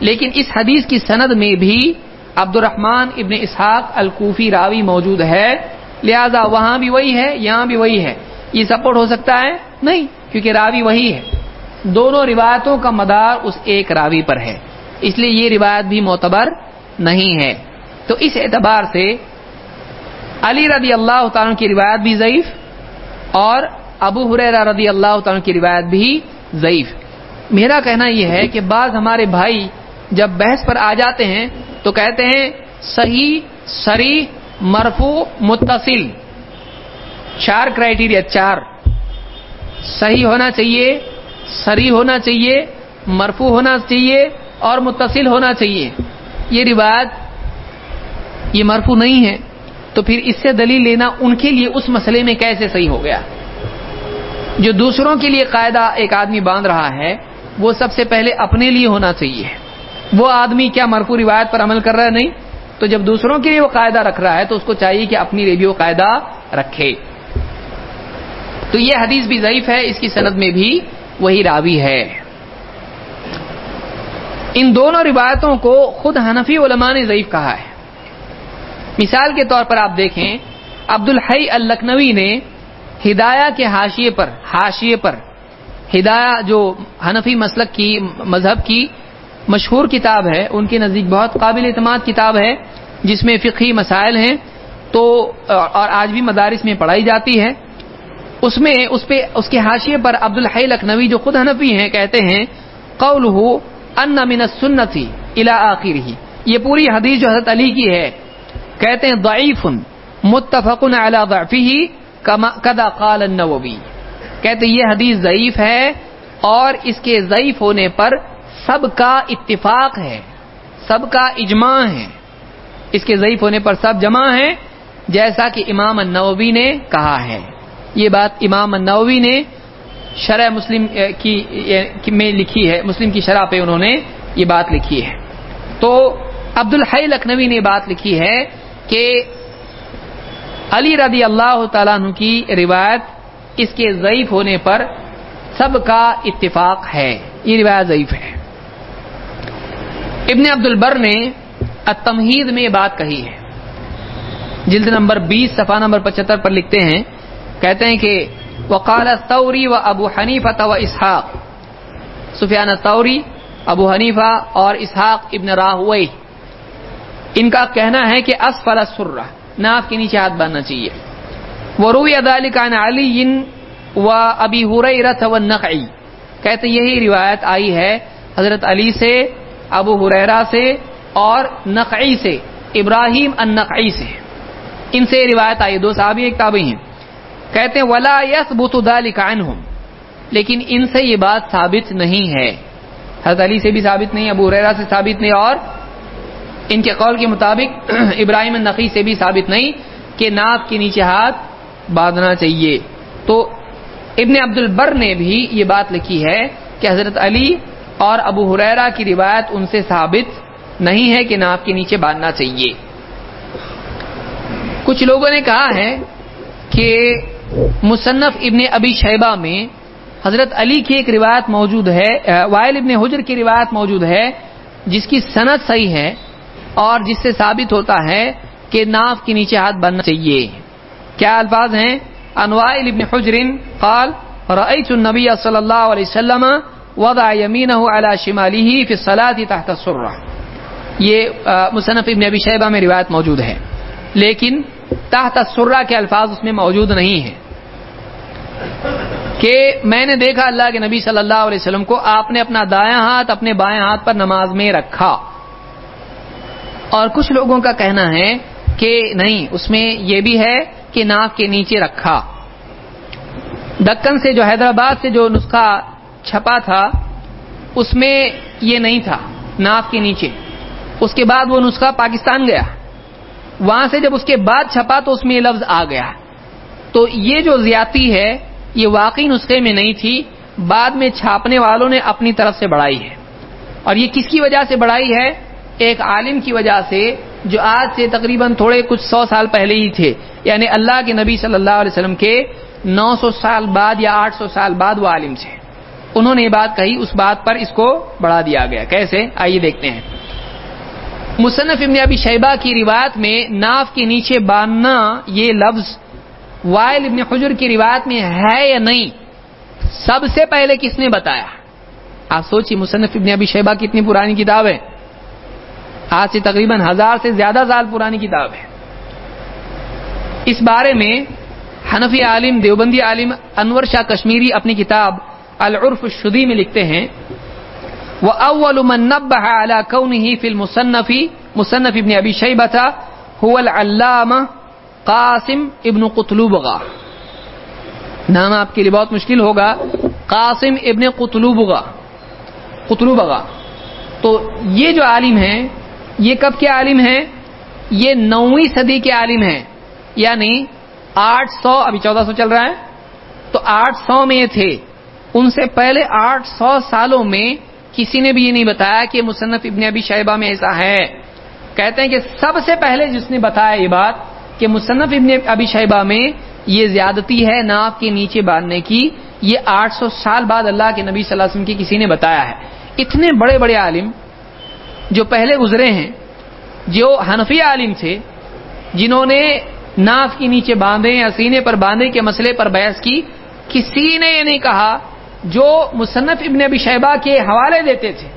لیکن اس حدیث کی سند میں بھی عبد الرحمان ابن اسحاق الکوفی راوی موجود ہے۔ لہذا وہاں بھی وہی ہے، یہاں بھی وہی ہے۔ یہ سپورٹ ہو سکتا ہے؟ نہیں، کیونکہ راوی وہی ہے۔ دونوں روایتوں کا مدار اس ایک راوی پر ہے۔ اس لیے یہ روایت بھی معتبر نہیں ہے۔ تو اس اعتبار سے علی رضی اللہ تعالیٰ کی روایت بھی ضعیف اور ابو حریرہ رضی اللہ تعالیٰ کی روایت بھی ضعیف۔ میرا کہنا یہ ہے کہ بعض ہمارے بھائی جب بحث پر آ جاتے ہیں تو کہتے ہیں، صحیح سری مرفو متصل۔ چار کرائٹیریا چار۔ صحیح ہونا چاہیے سری ہونا چاہیے مرفو ہونا چاہیے اور متصل ہونا چاہیے۔ یہ روایت یہ مرفو نہیں ہے۔ تو پھر اس سے دلیل لینا ان کے لیے اس مسئلے میں کیسے صحیح ہو گیا۔ جو دوسروں کے لیے قاعدہ ایک آدمی باندھ رہا ہے، وہ سب سے پہلے اپنے لیے ہونا چاہیے۔ وہ آدمی کیا مرفو روایت پر عمل کر رہا ہے؟ نہیں۔ تو جب دوسروں کے لیے وہ قاعدہ رکھ رہا ہے، تو اس کو چاہیے کہ اپنی لیے بھی وہ قاعدہ رکھے۔ تو یہ حدیث بھی ضعیف ہے، اس کی سند میں بھی وہی راوی ہے۔ ان دونوں روایتوں کو خود حنفی علماء نے ضعیف کہا ہے۔ مثال کے طور پر آپ دیکھیں عبد الحی الکھنوی نے ہدایہ کے حاشیے پر حاشیے پر ہدایہ جو حنفی مسلک کی، مذہب کی مشہور کتاب ہے، ان کے نزدیک بہت قابل اعتماد کتاب ہے، جس میں فقہی مسائل ہیں، تو اور آج بھی مدارس میں پڑھائی جاتی ہے۔ اس میں اس پہ اس کے حاشیے پر عبد الحی لکھنوی جو خود حنفی ہیں کہتے ہیں قول ہو ان من سنتی الا آخر ہی یہ پوری حدیث جو حضرت علی کی ہے، کہتے ہیں، ضعیف، متفق علی ضعفه کدا قال النووی۔ کہتے ہیں، یہ حدیث ضعیف ہے اور اس کے ضعیف ہونے پر سب کا اتفاق ہے، سب کا اجماع ہے۔ اس کے ضعیف ہونے پر سب جمع ہے جیسا کہ امام النووی نے کہا ہے۔ یہ بات امام النووی نے شرح مسلم کی میں لکھی ہے، مسلم کی شرح پہ انہوں نے یہ بات لکھی ہے۔ تو عبد الحی لکھنوی نے بات لکھی ہے کہ علی رضی اللہ تعالیٰ عنہ کی روایت اس کے ضعیف ہونے پر سب کا اتفاق ہے۔ یہ روایت ضعیف ہے۔ ابن عبد البر نے التمہید میں یہ بات کہی ہے۔ جلد نمبر بیس، صفحہ نمبر پچہتر پر لکھتے ہیں کہتے ہیں کہ وقال توری و ابو حنیفہ و اسحاق۔ سفیان توری ابو حنیفہ اور اسحاق ابن راہوئی ان کا کہنا ہے کہ اسفل سرہ ناف کے نیچے ہاتھ باندھنا چاہیے۔ وہ روی ادال علی و ابی حریرت و نقعی کہتے یہی روایت آئی ہے حضرت علی سے، ابو حریرا سے اور نقعی سے، ابراہیم النقعی سے۔ ان سے روایت آئی، دو صحابی ایک تابعی ہیں۔ کہتے ہیں، ولا یس بت عنہم لیکن ان سے یہ بات ثابت نہیں ہے۔ حضرت علی سے بھی ثابت نہیں، ابو ریرا سے ثابت نہیں، اور ان کے قول کے مطابق (clears throat) ابراہیم النقی سے بھی ثابت نہیں کہ ناک کے نیچے ہاتھ باندھنا چاہیے۔ تو ابن عبد البر نے بھی یہ بات لکھی ہے کہ حضرت علی اور ابو حریرا کی روایت ان سے ثابت نہیں ہے کہ ناک کے نیچے باندھنا چاہیے۔ کچھ لوگوں نے کہا ہے کہ مصنف ابن ابی شیبہ میں حضرت علی کی ایک روایت موجود ہے وائل ابن حجر کی روایت موجود ہے، جس کی صنعت صحیح ہے اور جس سے ثابت ہوتا ہے کہ ناف کے نیچے ہاتھ بننا چاہیے۔ کیا الفاظ ہیں؟ انوائل ابن حجر قال، رأيت النبي صلى الله عليه وسلم وضع يمينه على شماله في الصلاة تحت السرة یہ مصنف ابن ابی شیبہ میں روایت موجود ہے۔ لیکن تحت السرہ کے الفاظ اس میں موجود نہیں ہیں۔ کہ میں نے دیکھا اللہ کے نبی صلی اللہ علیہ وسلم کو آپ نے اپنا دایاں ہاتھ اپنے بائیں ہاتھ پر نماز میں رکھا۔ اور کچھ لوگوں کا کہنا ہے کہ نہیں، اس میں یہ بھی ہے کہ ناک کے نیچے رکھا۔ دکن سے جو حیدرآباد سے جو نسخہ چھپا تھا، اس میں یہ نہیں تھا ناف کے نیچے۔ اس کے بعد وہ نسخہ پاکستان گیا۔ وہاں سے جب اس کے بعد چھپا تو اس میں یہ لفظ آ گیا۔ تو یہ جو زیادتی ہے، یہ واقعی نسخے میں نہیں تھی، بعد میں چھاپنے والوں نے اپنی طرف سے بڑھائی ہے۔ اور یہ کس کی وجہ سے بڑھائی ہے؟ ایک عالم کی وجہ سے، جو آج سے تقریباً تھوڑے کچھ سو سال پہلے ہی تھے۔ یعنی اللہ کے نبی صلی اللہ علیہ وسلم کے نو سو سال بعد یا آٹھ سو سال بعد وہ عالم تھے۔ انہوں نے یہ بات کہی، اس بات پر اس کو بڑھا دیا گیا۔ کیسے؟ آئیے دیکھتے ہیں۔ مصنف ابن ابی شیبہ کی روایت میں ناف کے نیچے باندھنا یہ لفظ وائل ابن حجر کی روایت میں ہے یا نہیں؟ سب سے پہلے کس نے بتایا؟ آپ سوچیے مصنف ابن ابی شیبہ کتنی پرانی کتاب ہے۔ آج سے تقریباً ہزار سے زیادہ سال پرانی کتاب ہے۔ اس بارے میں حنفی عالم، دیوبندی عالم انور شاہ کشمیری اپنی کتاب العرف شدی میں لکھتے ہیں۔ وہ من نبہ علی کونه فی المصنفی مصنف ابن ابی شیبہ هو العلامہ قاسم ابن قطلوبغا نام آپ کے لیے بہت مشکل ہوگا. قاسم ابن قطلوبغا قطلوبغا تو یہ جو عالم ہیں، یہ کب کے عالم ہیں؟ یہ نویں صدی کے عالم ہیں. یعنی آٹھ سو، ابھی چودہ سو چل رہا ہے؟ تو آٹھ سو میں تھے. ان سے پہلے آٹھ سو سالوں میں کسی نے بھی یہ نہیں بتایا کہ مصنف ابن ابی شیبہ میں ایسا ہے۔ کہتے ہیں کہ سب سے پہلے جس نے بتایا یہ بات کہ مصنف ابن ابی شیبہ میں یہ زیادتی ہے ناپ کے نیچے باندھنے کی، یہ آٹھ سو سال بعد اللہ کے نبی صلی اللہ علیہ وسلم کی کسی نے بتایا ہے۔ اتنے بڑے بڑے عالم جو پہلے گزرے ہیں، جو حنفی عالم تھے، جنہوں نے ناف کے نیچے باندھے یا سینے پر باندھے کے مسئلے پر بحث کی، کسی نے یہ نہیں کہا جو مصنف ابن ابی شہبہ کے حوالے دیتے تھے۔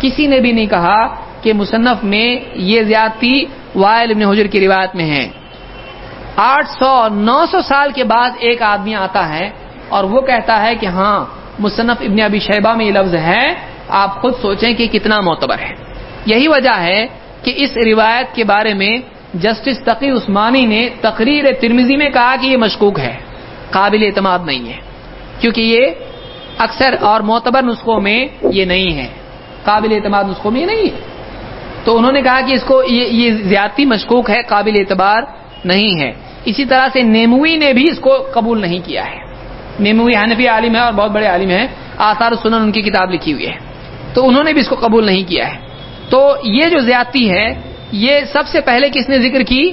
کسی نے بھی نہیں کہا کہ مصنف میں یہ زیادتی وائل ابن حجر کی روایت میں ہے۔ آٹھ سو نو سو سال کے بعد ایک آدمی آتا ہے اور وہ کہتا ہے کہ ہاں مصنف ابن ابی شہبہ میں یہ لفظ ہے۔ آپ خود سوچیں کہ کتنا معتبر ہے۔ یہی وجہ ہے کہ اس روایت کے بارے میں جسٹس تقی عثمانی نے تقریر ترمیزی میں کہا کہ یہ مشکوک ہے۔ قابل اعتماد نہیں ہے۔ کیونکہ یہ اکثر اور معتبر نسخوں میں یہ نہیں ہے۔ قابل اعتماد نسخوں میں یہ نہیں ہے۔ تو انہوں نے کہا کہ اس کو یہ یہ زیادتی مشکوک ہے، قابل اعتبار نہیں ہے۔ اسی طرح سے نیموئی نے بھی اس کو قبول نہیں کیا ہے۔ نیموئی حنفی عالم ہے اور بہت بڑے عالم ہیں۔ آثار سنن ان کی کتاب لکھی ہوئی ہے۔ تو انہوں نے بھی اس کو قبول نہیں کیا ہے۔ تو یہ جو زیادتی ہے، یہ سب سے پہلے کس نے ذکر کی؟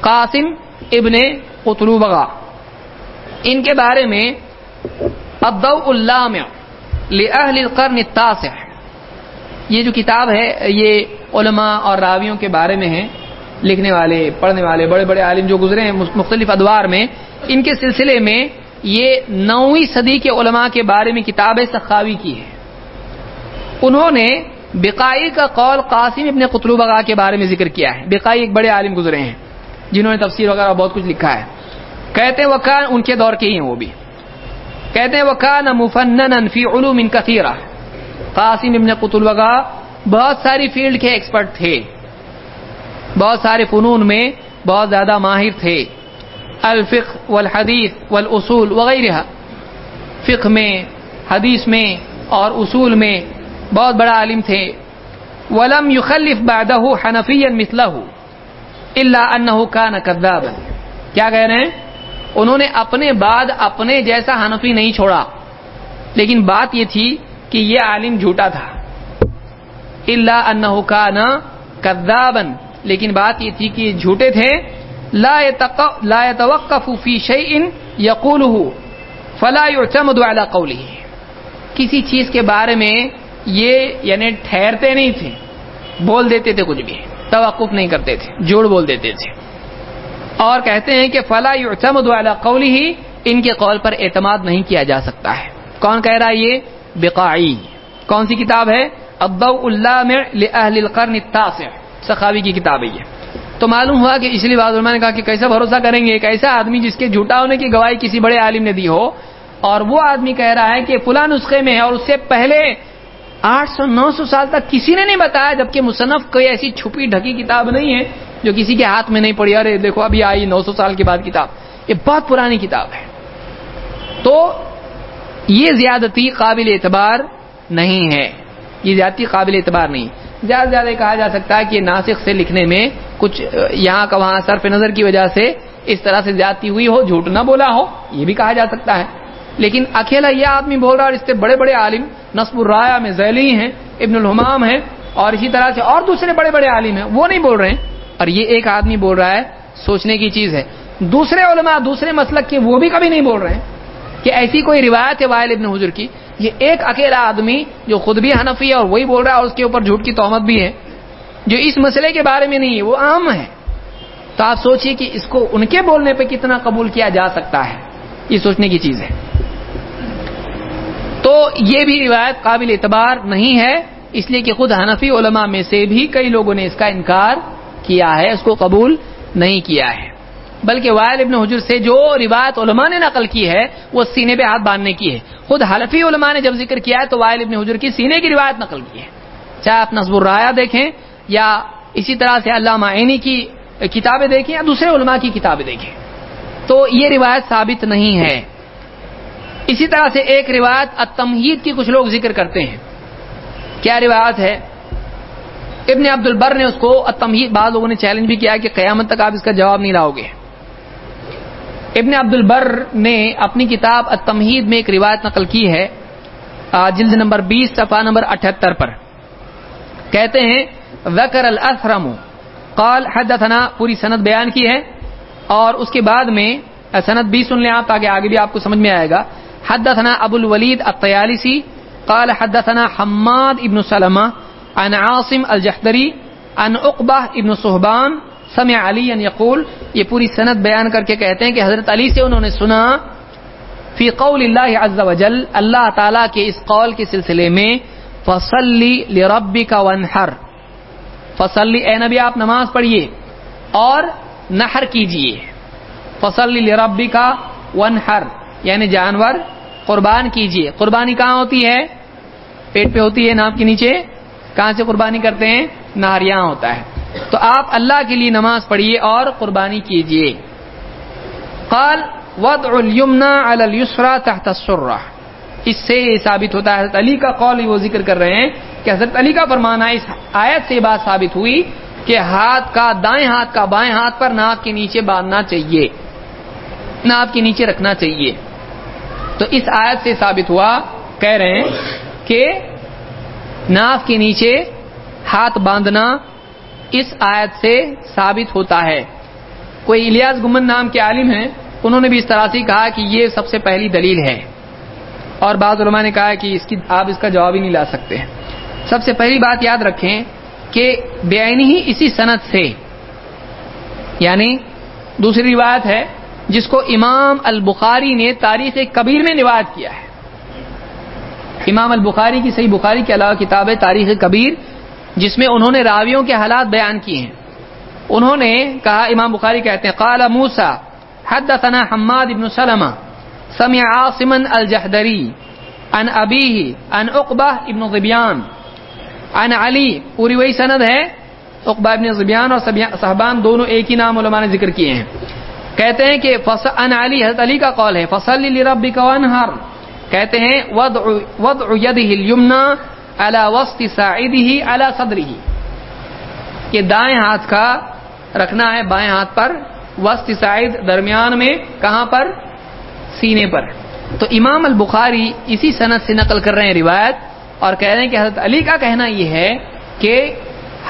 قاسم ابن قطلوبغا۔ ان کے بارے میں ابدو اللہ القرن التاسع. یہ جو کتاب ہے، یہ علماء اور راویوں کے بارے میں ہے لکھنے والے، پڑھنے والے، بڑے بڑے عالم جو گزرے ہیں، مختلف ادوار میں، ان کے سلسلے میں یہ نویں صدی کے علماء کے بارے میں کتاب سخاوی کی ہے۔ انہوں نے بقائی کا قول قاسم ابن قطلوبغا کے بارے میں ذکر کیا ہے۔ بقائی ایک بڑے عالم گزرے ہیں، جنہوں نے تفسیر وغیرہ بہت کچھ لکھا ہے۔ کہتے وکان ان کے دور کے ہی ہیں وہ بھی۔ کہتے ہیں وکان مفنن فی علوم کثیرہ قاسم ابن قطلوبغا بہت ساری فیلڈ کے ایکسپرٹ تھے۔ بہت سارے فنون میں بہت زیادہ ماہر تھے۔ الفق والحدیث والاصول وغیرہ۔ فقہ میں، حدیث میں اور اصول میں بہت بڑا عالم تھے۔ ولم يخلف بعده حنفيا مثله الا انه كان كذابا۔ کیا کہہ رہے ہیں؟ انہوں نے اپنے بعد اپنے جیسا حنفی نہیں چھوڑا۔ لیکن بات یہ تھی کہ یہ عالم جھوٹا تھا۔ الا انه كان كذابا لیکن بات یہ تھی کہ یہ جھوٹے تھے۔ لا لا يتوقف في شيء يقوله فلا يعتمد على قوله۔ کسی چیز کے بارے میں یہ یعنی ٹھہرتے نہیں تھے۔ بول دیتے تھے کچھ بھی۔ توقف نہیں کرتے تھے۔ جوڑ بول دیتے تھے۔ اور کہتے ہیں کہ فلا يعتمد على قوله، ان کے قول پر اعتماد نہیں کیا جا سکتا ہے۔ کون کہہ رہا ہے یہ؟ بقائی۔ کون سی کتاب ہے؟ ابو اللہ میں القرن التاسع۔ سخاوی کی کتاب ہے یہ۔ تو معلوم ہوا کہ اس لیے بعض علماء نے کہا کہ کیسا بھروسہ کریں گے؟ ایک ایسا آدمی جس کے جھوٹا ہونے کی گواہی کسی بڑے عالم نے دی ہو، اور وہ آدمی کہہ رہا ہے کہ فلاں نسخے میں ہے اور اس سے پہلے آٹھ سو، نو سو سال تک کسی نے نہیں بتایا، جبکہ مصنف کوئی ایسی چھپی ڈھکی کتاب نہیں ہے جو کسی کے ہاتھ میں نہیں پڑی، ارے دیکھو، ابھی آئی نو سو سال کے بعد کتاب۔ یہ بہت پرانی کتاب ہے۔ تو یہ زیادتی قابل اعتبار نہیں ہے۔ یہ زیادتی قابل اعتبار نہیں۔ زیادہ زیادہ کہا جا سکتا ہے کہ ناسک سے لکھنے میں کچھ، یہاں کا وہاں صرف نظر کی وجہ سے اس طرح سے زیادتی ہوئی ہو، جھوٹ نہ بولا ہو، یہ بھی کہا جا سکتا ہے۔ لیکن اکیلا یہ آدمی بول رہا اور اس سے بڑے بڑے عالم نصب الرایا میں ذیلی ہیں، ابن الحمام ہیں، اور اسی طرح سے اور دوسرے بڑے بڑے عالم ہیں، وہ نہیں بول رہے ہیں۔ اور یہ ایک آدمی بول رہا ہے، سوچنے کی چیز ہے۔ دوسرے علماء، دوسرے مسلک کے وہ بھی کبھی نہیں بول رہے ہیں کہ ایسی کوئی روایت ہے وائل ابن حجر کی۔ یہ ایک اکیلا آدمی جو خود بھی حنفی ہے اور وہی بول رہا ہے اور اس کے اوپر جھوٹ کی تہمت بھی ہے، جو اس مسئلے کے بارے میں نہیں ہے، وہ عام ہے۔ تو آپ سوچئے کہ اس کو ان کے بولنے پہ کتنا قبول کیا جا سکتا ہے، یہ سوچنے کی چیز ہے۔ تو یہ بھی روایت قابل اعتبار نہیں ہے، اس لیے کہ خود حنفی علماء میں سے بھی کئی لوگوں نے اس کا انکار کیا ہے، اس کو قبول نہیں کیا ہے۔ بلکہ وائل ابن حجر سے جو روایت علماء نے نقل کی ہے، وہ سینے پہ ہاتھ باندھنے کی ہے۔ خود حلفی علماء نے جب ذکر کیا ہے، تو وائل ابن حجر کی سینے کی روایت نقل کی ہے۔ چاہے آپ نصب الرایا دیکھیں، یا اسی طرح سے علامہ عینی کی کتابیں دیکھیں، یا دوسرے علماء کی کتابیں دیکھیں۔ تو یہ روایت ثابت نہیں ہے۔ اسی طرح سے ایک روایت التمہید کی کچھ لوگ ذکر کرتے ہیں۔ کیا روایت ہے؟ ابن عبد البر نے اس کو التمہید، بعض لوگوں نے چیلنج بھی کیا کہ قیامت تک آپ اس کا جواب نہیں لاؤ گے۔ ابن عبد البر نے اپنی کتاب التمہید میں ایک روایت نقل کی ہے جلد نمبر بیس، صفحہ نمبر اٹھہتر پر۔ کہتے ہیں وکر الاسرم، قال حدثنا، پوری سند بیان کی ہے، اور اس کے بعد میں سند بھی سن لیں آپ تاکہ آگے بھی آپ کو سمجھ میں آئے گا۔ حدثنا ابو الولید الطیالسی، قال حدثنا حماد ابن سلمہ عن عاصم الجحدری، عن عقبہ ابن صحبان سمع علی یقول، یہ پوری سند بیان کر کے کہتے ہیں کہ حضرت علی سے انہوں نے سنا، فی قول اللہ عز وجل اللہ تعالی کے اس قول کے سلسلے میں، فصلی لربی کا ونحر فصلی، اے نبی، آپ نماز پڑھیے اور نہر کیجیے فصلی لربی کا ونحر یعنی جانور، قربان کیجیے قربانی کہاں ہوتی ہے؟ پیٹ پہ ہوتی ہے ناپ کے نیچے۔ کہاں سے قربانی کرتے ہیں؟ نہر یہاں ہوتا ہے۔ تو آپ اللہ کے لیے نماز پڑھیے اور قربانی کیجیے۔ قال وضع اليمنى على اليسرى تحت السرہ اس سے یہ ثابت ہوتا ہے، حضرت علی کا قول وہ ذکر کر رہے ہیں کہ حضرت علی کا فرمانا اس آیت سے بات ثابت ہوئی کہ ہاتھ کا دائیں ہاتھ کا بائیں ہاتھ پر ناپ کے نیچے باندھنا چاہیے ناپ کے نیچے رکھنا چاہیے۔ تو اس آیت سے ثابت ہوا، کہہ رہے ہیں کہ ناف کے نیچے ہاتھ باندھنا اس آیت سے ثابت ہوتا ہے۔ کوئی الیاس گمن نام کے عالم ہیں، انہوں نے بھی اس طرح سے کہا کہ یہ سب سے پہلی دلیل ہے۔ اور بعض علماء نے کہا کہ اس کی، آپ اس کا جواب ہی نہیں لا سکتے۔ سب سے پہلی بات یاد رکھیں کہ بے ہی اسی صنعت سے یعنی دوسری روایت ہے جس کو امام البخاری نے تاریخ کبیر میں روایت کیا ہے۔ امام البخاری کی صحیح بخاری کے علاوہ کتاب ہے تاریخ کبیر، جس میں انہوں نے راویوں کے حالات بیان کیے ہیں۔ انہوں نے کہا، امام بخاری کہتے ہیں، قال موسا حدثنا حماد ابن سلمہ، سمع عاصما الجحدری ان ابی ان اقبا ابن ضبیان ان علی، پوری وہی سند ہے۔ اقبا ابن ضبیان اور صحبان دونوں ایک ہی نام علماء نے ذکر کیے ہیں۔ کہتے ہیں کہ ان علی، حضرت علی کا قول ہے فصل لربک وانحر۔ کہتے ہیں، وضع وضع يده اليمنى على وسط ساعده على صدره۔ کہ دائیں ہاتھ کا رکھنا ہے بائیں ہاتھ پر، وسط سائد درمیان میں کہاں پر؟ سینے پر۔ تو امام البخاری اسی صنعت سے نقل کر رہے ہیں روایت اور کہہ رہے ہیں کہ حضرت علی کا کہنا یہ ہے کہ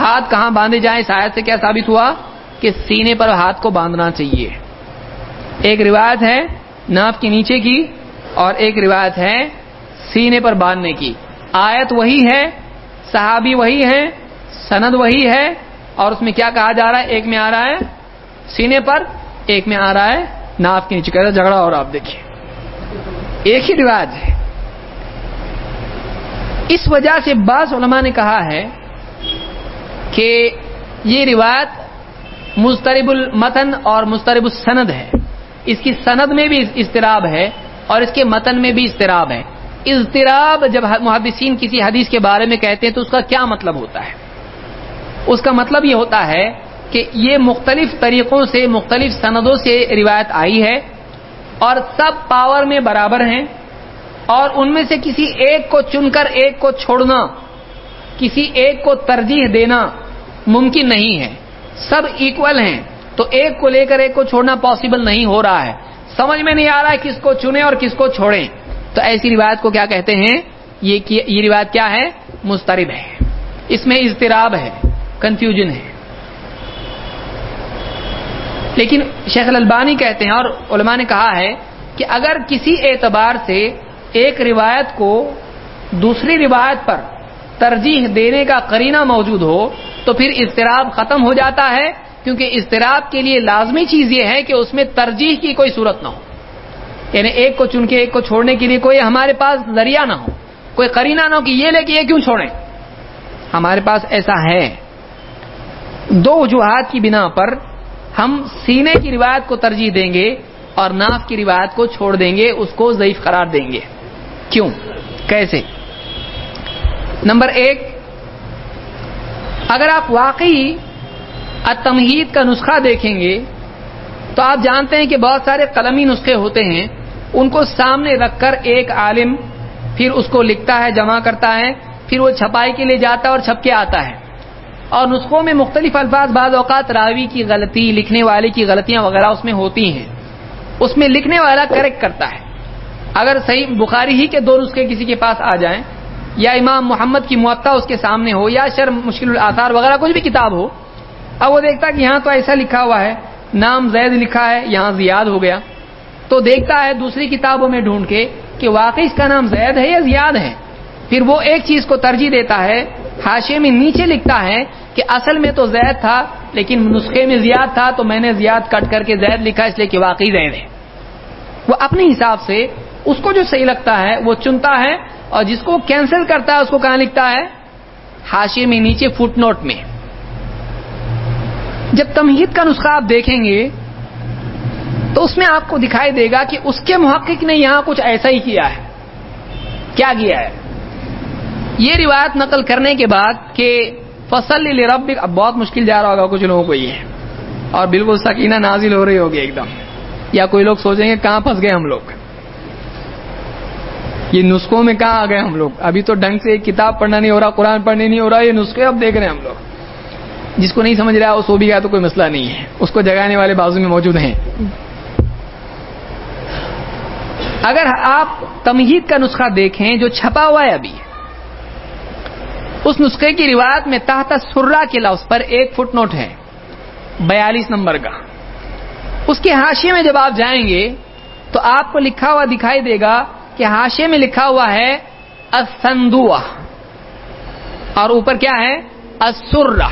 ہاتھ کہاں باندھے جائیں اس آیت سے کیا ثابت ہوا؟ کہ سینے پر ہاتھ کو باندھنا چاہیے۔ ایک روایت ہے ناف کے نیچے کی اور ایک روایت ہے سینے پر باندھنے کی۔ آیت وہی ہے، صحابی وہی ہے، سند وہی ہے، اور اس میں کیا کہا جا رہا ہے؟ ایک میں آ رہا ہے سینے پر، ایک میں آ رہا ہے ناف کے نیچے۔ کہہ رہا جھگڑا اور آپ دیکھیے۔ ایک ہی روایت ہے۔ اس وجہ سے بعض علماء نے کہا ہے کہ یہ روایت مسترب المتن اور مسترب السند ہے۔ اس کی سند میں بھی اضطراب ہے۔ اور اس کے متن میں بھی اضطراب ہے اضطراب جب محدثین کسی حدیث کے بارے میں کہتے ہیں تو اس کا کیا مطلب ہوتا ہے؟ اس کا مطلب یہ ہوتا ہے کہ یہ مختلف طریقوں سے، مختلف سندوں سے روایت آئی ہے اور سب پاور میں برابر ہیں اور ان میں سے کسی ایک کو چن کر ایک کو چھوڑنا، کسی ایک کو ترجیح دینا ممکن نہیں ہے۔ سب ایکول ہیں، تو ایک کو لے کر ایک کو چھوڑنا پاسبل نہیں ہو رہا ہے۔ سمجھ میں نہیں آ رہا ہے کس کو چنے اور کس کو چھوڑیں۔ تو ایسی روایت کو کیا کہتے ہیں؟ یہ یہ روایت کیا ہے؟ مسترب ہے۔ اس میں اضطراب ہے کنفیوژن ہے۔ لیکن شیخ البانی کہتے ہیں اور علماء نے کہا ہے کہ اگر کسی اعتبار سے ایک روایت کو دوسری روایت پر ترجیح دینے کا کرینہ موجود ہو، تو پھر اضطراب ختم ہو جاتا ہے۔ کیونکہ اضطراب کے لیے لازمی چیز یہ ہے کہ اس میں ترجیح کی کوئی صورت نہ ہو۔ یعنی ایک کو چن کے ایک کو چھوڑنے کے لیے کوئی ہمارے پاس ذریعہ نہ ہو۔ کوئی کرینہ نہ ہو کہ یہ لے کے یہ کیوں چھوڑیں؟ ہمارے پاس ایسا ہے۔ دو وجوہات کی بنا پر ہم سینے کی روایت کو ترجیح دیں گے اور ناف کی روایت کو چھوڑ دیں گے، اس کو ضعیف قرار دیں گے۔ کیوں؟ کیسے؟ نمبر ایک، اگر آپ واقعی تمہید کا نسخہ دیکھیں گے، تو آپ جانتے ہیں کہ بہت سارے قلمی نسخے ہوتے ہیں، ان کو سامنے رکھ کر ایک عالم پھر اس کو لکھتا ہے، جمع کرتا ہے، پھر وہ چھپائی کے لیے جاتا ہے اور چھپ کے آتا ہے۔ اور نسخوں میں مختلف الفاظ بعض اوقات راوی کی غلطی، لکھنے والے کی غلطیاں وغیرہ اس میں ہوتی ہیں۔ اس میں لکھنے والا کریکٹ کرتا ہے۔ اگر صحیح بخاری ہی کے دو نسخے کسی کے پاس آ جائیں، یا امام محمد کی معطا اس کے سامنے ہو، یا شرم مشکل الاثار وغیرہ کچھ بھی کتاب ہو اب وہ دیکھتا کہ یہاں تو ایسا لکھا ہوا ہے، نام زید لکھا ہے، یہاں زیاد ہو گیا۔ تو دیکھتا ہے دوسری کتابوں میں ڈھونڈ کے کہ واقعی اس کا نام زید ہے یا زیاد ہے۔ پھر وہ ایک چیز کو ترجیح دیتا ہے حاشے میں نیچے لکھتا ہے کہ اصل میں تو زید تھا، لیکن نسخے میں زیاد تھا، تو میں نے زیاد کٹ کر کے زید لکھا، اس لیے کہ واقعی زید ہے۔ وہ اپنے حساب سے اس کو جو صحیح لگتا ہے، وہ چنتا ہے اور جس کو کینسل کرتا ہے، اس کو کہاں لکھتا ہے؟ حاشے میں نیچے فٹ نوٹ میں۔ جب تمہید کا نسخہ آپ دیکھیں گے، تو اس میں آپ کو دکھائی دے گا کہ اس کے محقق نے یہاں کچھ ایسا ہی کیا ہے۔ کیا کیا ہے؟ یہ روایت نقل کرنے کے بعد کہ فصل رب اب بہت مشکل جا رہا ہوگا، کچھ لوگوں کو یہ۔ اور بالکل سکینہ نازل ہو رہی ہوگی ایک دم۔ یا کوئی لوگ سوچیں گے، کہاں پھنس گئے ہم لوگ؟ یہ نسخوں میں کہاں آ گئے ہم لوگ؟ ابھی تو ڈھنگ سے ایک کتاب پڑھنا نہیں ہو رہا، قرآن پڑھنے نہیں ہو رہا، یہ نسخے اب دیکھ رہے ہیں ہم لوگ۔ جس کو نہیں سمجھ رہا وہ سو بھی گیا تو کوئی مسئلہ نہیں ہے۔ اس کو جگانے والے بازو میں موجود ہیں۔ اگر آپ تمہید کا نسخہ دیکھیں جو چھپا ہوا ہے ابھی، اس نسخے کی روایت میں تحت سرا کے لفظ پر ایک فٹ نوٹ ہے، بیالیس نمبر کا۔ اس کے ہاشے میں جب آپ جائیں گے تو آپ کو لکھا ہوا دکھائی دے گا کہ ہاشے میں لکھا ہوا ہے اسندوا اور اوپر کیا ہے؟ اسرا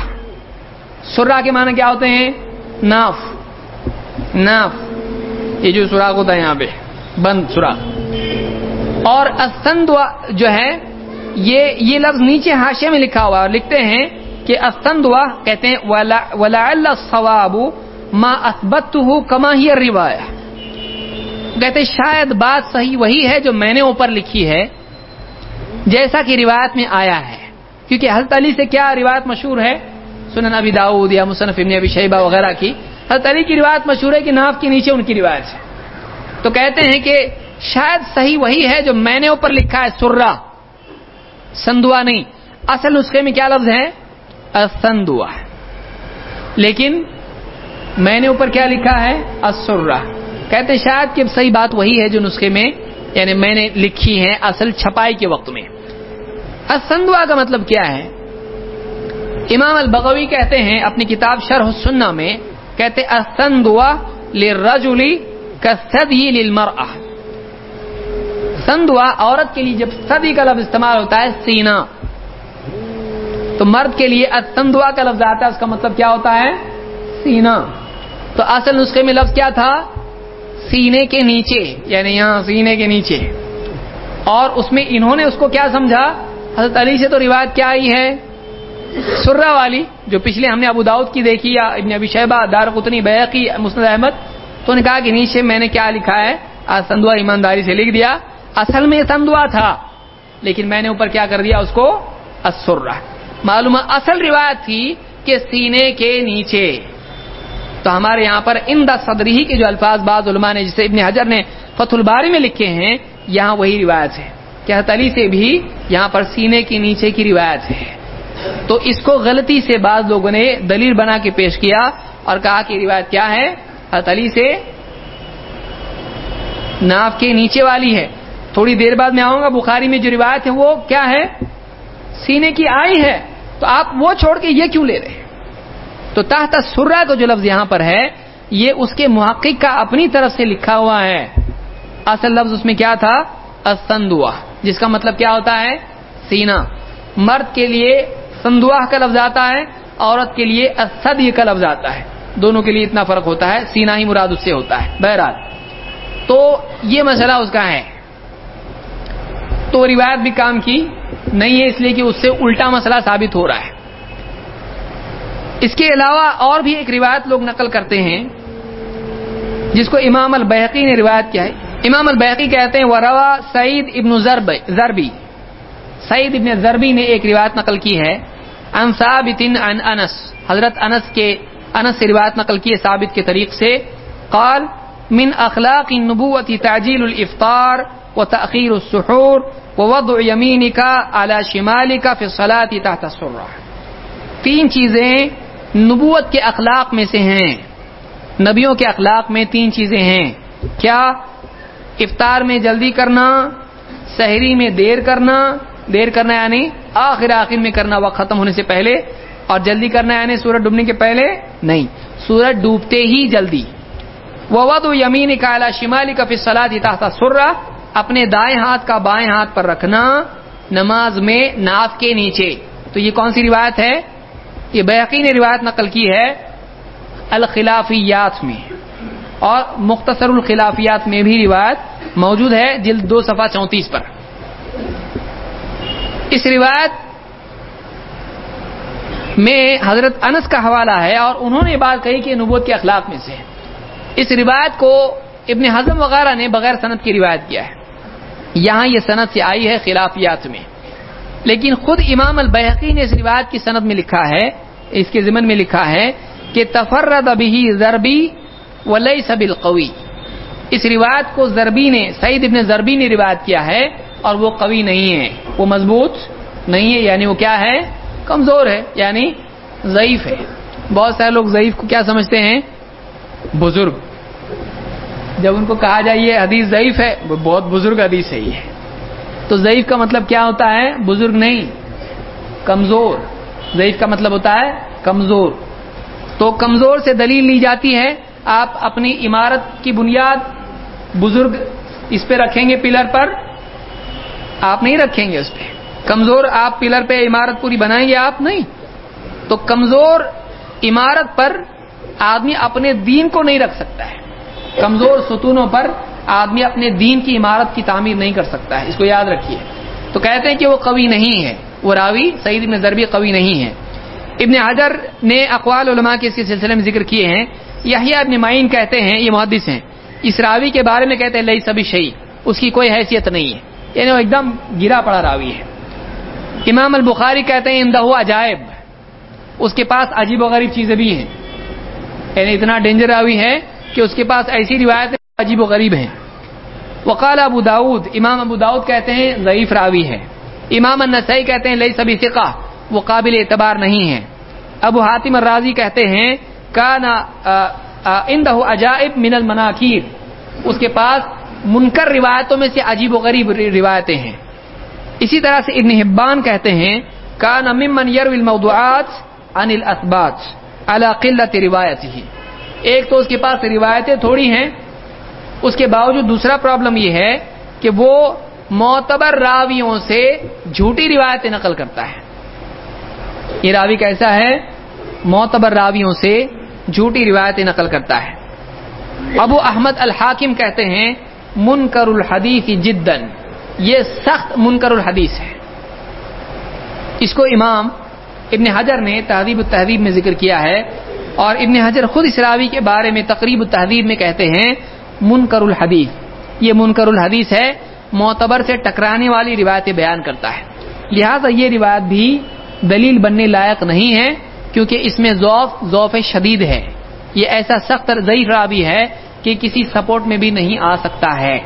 سرا کے معنی کیا ہوتے ہیں؟ ناف. ناف. یہ جو سوراخ ہوتا ہے یہاں پہ، بند سوراخ اور اسندوا جو ہے، یہ یہ لفظ نیچے ہاشے میں لکھا ہوا اور لکھتے ہیں کہ اسندوا کہتے ہیں، ولا ما اسبت کما ہی روایا کہتے شاید بات صحیح وہی ہے جو میں نے اوپر لکھی ہے، جیسا کہ روایت میں آیا ہے. کیونکہ حضرت علی سے کیا روایت مشہور ہے؟ سنن ابی داؤد یا مصنف ابن ابی شیبہ وغیرہ کی۔ حضرت علی کی روایت مشہور ہے کہ ناف کے نیچے ان کی روایت ہے۔ تو کہتے ہیں کہ شاید صحیح وہی ہے جو میں نے اوپر لکھا ہے سرا سندوا نہیں۔ اصل نسخے میں کیا لفظ ہے اسندوا لیکن میں نے اوپر کیا لکھا ہے؟ اسرا کہتے شاید کہ صحیح بات وہی ہے جو نسخے میں یعنی میں نے لکھی ہے اصل چھپائی کے وقت میں۔ اسندوا کا مطلب کیا ہے؟ امام البغوی کہتے ہیں، اپنی کتاب شرح السنہ میں، کہتے اسندوا للرجل کسدی للمرأة. سندوا عورت کے لیے جب صدی کا لفظ استعمال ہوتا ہے، سینا. تو مرد کے لیے اسندوا کا لفظ آتا ہے، اس کا مطلب کیا ہوتا ہے؟ سینا. تو اصل نسخے میں لفظ کیا تھا؟ سینے کے نیچے یعنی یہاں سینے کے نیچے. اور اس میں انہوں نے اس کو کیا سمجھا؟ حضرت علی سے تو روایت کیا آئی ہے؟ سرا والی جو پچھلے ہم نے ابو داؤد کی دیکھی یا ابن ابی شہبہ دار قطنی بیقی مسند احمد، تو نے کہا کہ نیچے میں نے کیا لکھا ہے؟ سندوا ایمانداری سے لکھ دیا۔ اصل میں سندوا تھا، لیکن میں نے اوپر کیا کر دیا؟ اس کو اسرا معلوم اصل روایت تھی کہ سینے کے نیچے۔ تو ہمارے یہاں پر ان دا صدری کے جو الفاظ بعض علماء نے، جسے ابن حجر نے فتح الباری میں لکھے ہیں، یہاں وہی روایت ہے۔ کہ علی سے بھی یہاں پر سینے کے نیچے کی روایت ہے۔ تو اس کو غلطی سے بعض لوگوں نے دلیل بنا کے پیش کیا اور کہا کہ روایت کیا ہے؟ علی سے ناف کے نیچے والی ہے۔ تھوڑی دیر بعد میں آؤں گا، بخاری میں جو روایت ہے وہ کیا ہے؟ سینے کی آئی ہے۔ تو آپ وہ چھوڑ کے یہ کیوں لے رہے تو تحت سرا کا جو لفظ یہاں پر ہے، یہ اس کے محقق کا اپنی طرف سے لکھا ہوا ہے۔ اصل لفظ اس میں کیا تھا؟ اسندوا جس کا مطلب کیا ہوتا ہے؟ سینا مرد کے لیے سندوا کا لفظ آتا ہے، عورت کے لیے اسد کا لفظ آتا ہے۔ دونوں کے لیے اتنا فرق ہوتا ہے، سینا ہی مراد اس سے ہوتا ہے۔ بہرحال، تو یہ مسئلہ اس کا ہے۔ تو روایت بھی کام کی نہیں ہے، اس لیے کہ اس سے الٹا مسئلہ ثابت ہو رہا ہے۔ اس کے علاوہ اور بھی ایک روایت لوگ نقل کرتے ہیں، جس کو امام البحقی نے روایت کیا ہے۔ امام البحقی کہتے ہیں وروا سعید ابن زربی سعید ابن زربی نے ایک روایت نقل کی ہے۔ ان ثابت ان انس. حضرت انس کے انس سے روایت نقل کی ہے ثابت کے طریق سے. قال، من اخلاق النبوت تعجیل الافطار و تاخیر السحور و وضع یمینک على شمالک فی الصلاة تحت السرہ. تین چیزیں نبوت کے اخلاق میں سے ہیں. نبیوں کے اخلاق میں تین چیزیں ہیں. کیا؟ افطار میں جلدی کرنا، سحری میں دیر کرنا دیر کرنا یعنی آخر آخر میں کرنا وقت ختم ہونے سے پہلے، اور جلدی کرنا یعنی سورج ڈوبنے کے پہلے نہیں۔ سورج ڈوبتے ہی جلدی۔ ود یمین کالا شمالی کا فصلا تحت سرا اپنے دائیں ہاتھ کا بائیں ہاتھ پر رکھنا نماز میں ناف کے نیچے۔ تو یہ کون سی روایت ہے؟ یہ بحقی نے روایت نقل کی ہے الخلافیات میں۔ اور مختصر الخلافیات میں بھی روایت موجود ہے جلد دو صفحہ چونتیس پر۔ اس روایت میں حضرت انس کا حوالہ ہے اور انہوں نے بات کہی کہ نبوت کے اخلاق میں سے اس روایت کو ابن حزم وغیرہ نے بغیر صنعت کی روایت کیا ہے۔ یہاں یہ صنعت سے آئی ہے خلافیات میں۔ لیکن خود امام البحقی نے اس روایت کی صنعت میں لکھا ہے، اس کے ضمن میں لکھا ہے کہ تفرد ابھی ضربی ولی سب القوی اس روایت کو زربی نے، سعید ابن زربی نے روایت کیا ہے۔ اور وہ قوی نہیں ہے۔ وہ مضبوط نہیں ہے یعنی وہ کیا ہے؟ کمزور ہے یعنی ضعیف ہے۔ بہت سارے لوگ ضعیف کو کیا سمجھتے ہیں؟ بزرگ۔ جب ان کو کہا جائے یہ حدیث ضعیف ہے، وہ بہت بزرگ حدیث ہے یہ۔ تو ضعیف کا مطلب کیا ہوتا ہے؟ بزرگ نہیں، کمزور۔ ضعیف کا مطلب ہوتا ہے کمزور۔ تو کمزور سے دلیل لی جاتی ہے، آپ اپنی عمارت کی بنیاد بزرگ اس پہ رکھیں گے پلر پر آپ نہیں رکھیں گے اس پہ۔ کمزور آپ پلر پہ عمارت پوری بنائیں گے آپ نہیں۔ تو کمزور عمارت پر آدمی اپنے دین کو نہیں رکھ سکتا ہے۔ کمزور ستونوں پر آدمی اپنے دین کی عمارت کی تعمیر نہیں کر سکتا ہے۔ اس کو یاد رکھیے۔ تو کہتے ہیں کہ وہ قوی نہیں ہے۔ وہ راوی سعید ابن ضربی قوی نہیں ہے۔ ابن حجر نے اقوال علماء کے اس کے سلسلے میں ذکر کیے ہیں۔ یحییٰ ابن معین کہتے ہیں، یہ محدث ہیں، اس راوی کے بارے میں کہتے ہیں لئی سبھی شہی اس کی کوئی حیثیت نہیں ہے۔ یعنی وہ ایک دم گرا پڑا راوی ہے۔ امام البخاری کہتے ہیں اندہ عجائب۔ اس کے پاس عجیب و غریب چیزیں بھی ہیں۔ یعنی اتنا ڈینجر راوی ہے کہ اس کے پاس ایسی روایت عجیب و غریب ہیں۔ وقال ابو داود امام ابو داود کہتے ہیں ضعیف راوی ہے۔ امام النسائی کہتے ہیں لئی سبھی فقہ وہ قابل اعتبار نہیں ہے ابو حاتم الرازی کہتے ہیں، کانا اندہ عجائب من المناکیر۔ اس کے پاس منکر روایتوں میں سے عجیب و غریب روایتیں ہیں۔ اسی طرح سے ابن حبان کہتے ہیں کانا ممن یرو الموضوعات عن الاثبات على قلت روایت ہی ایک تو اس کے پاس روایتیں تھوڑی ہیں، اس کے باوجود دوسرا پرابلم یہ ہے کہ وہ معتبر راویوں سے جھوٹی روایتیں نقل کرتا ہے۔ یہ راوی کیسا ہے؟ معتبر راویوں سے جھوٹی روایتیں نقل کرتا ہے۔ ابو احمد الحاکم کہتے ہیں منکر الحدیث جدن یہ سخت منکر الحدیث ہے۔ اس کو امام ابن حجر نے تہذیب التہذیب میں ذکر کیا ہے اور ابن حجر خود اس راوی کے بارے میں تقریب التہذیب میں کہتے ہیں منکر الحدیث یہ منکر الحدیث ہے، معتبر سے ٹکرانے والی روایتیں بیان کرتا ہے۔ لہذا یہ روایت بھی دلیل بننے لائق نہیں ہے، کیونکہ اس میں ذوف ذوف شدید ہے۔ یہ ایسا سخت ضعیف رابی ہے کہ کسی سپورٹ میں بھی نہیں آ سکتا ہے۔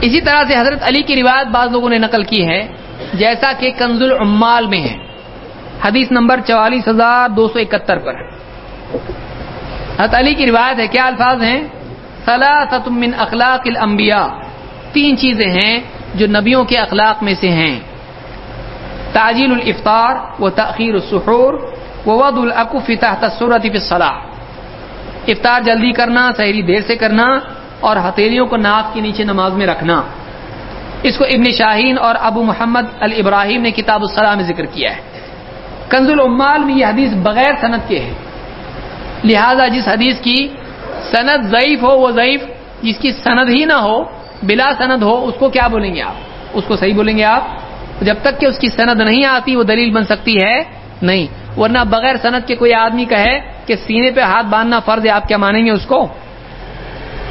اسی طرح سے حضرت علی کی روایت بعض لوگوں نے نقل کی ہے، جیسا کہ کنز العمال میں ہے۔ حدیث نمبر چوالیس ہزار دو سو اکہتر پر۔ حضرت علی کی روایت ہے، کیا الفاظ ہیں؟ من اخلاق الانبیاء۔ تین چیزیں ہیں جو نبیوں کے اخلاق میں سے ہیں۔ تاجیل الافطار و تاخیر السحور و ود العقف تحت صورت الصلاح۔ افطار جلدی کرنا، سحری دیر سے کرنا اور ہتھیلیوں کو ناک کے نیچے نماز میں رکھنا۔ اس کو ابن شاہین اور ابو محمد الابراہیم نے کتاب الصلاح میں ذکر کیا ہے۔ کنز العمال میں یہ حدیث بغیر صنعت کے ہے۔ لہذا جس حدیث کی سند ضعیف ہو، وہ ضعیف۔ جس کی سند ہی نہ ہو، بلا سند ہو، اس کو کیا بولیں گے آپ؟ اس کو صحیح بولیں گے آپ؟ جب تک کہ اس کی سند نہیں آتی، وہ دلیل بن سکتی ہے نہیں۔ ورنہ بغیر سند کے کوئی آدمی کہے کہ سینے پہ ہاتھ باندھنا فرض ہے، آپ کیا مانیں گے اس کو؟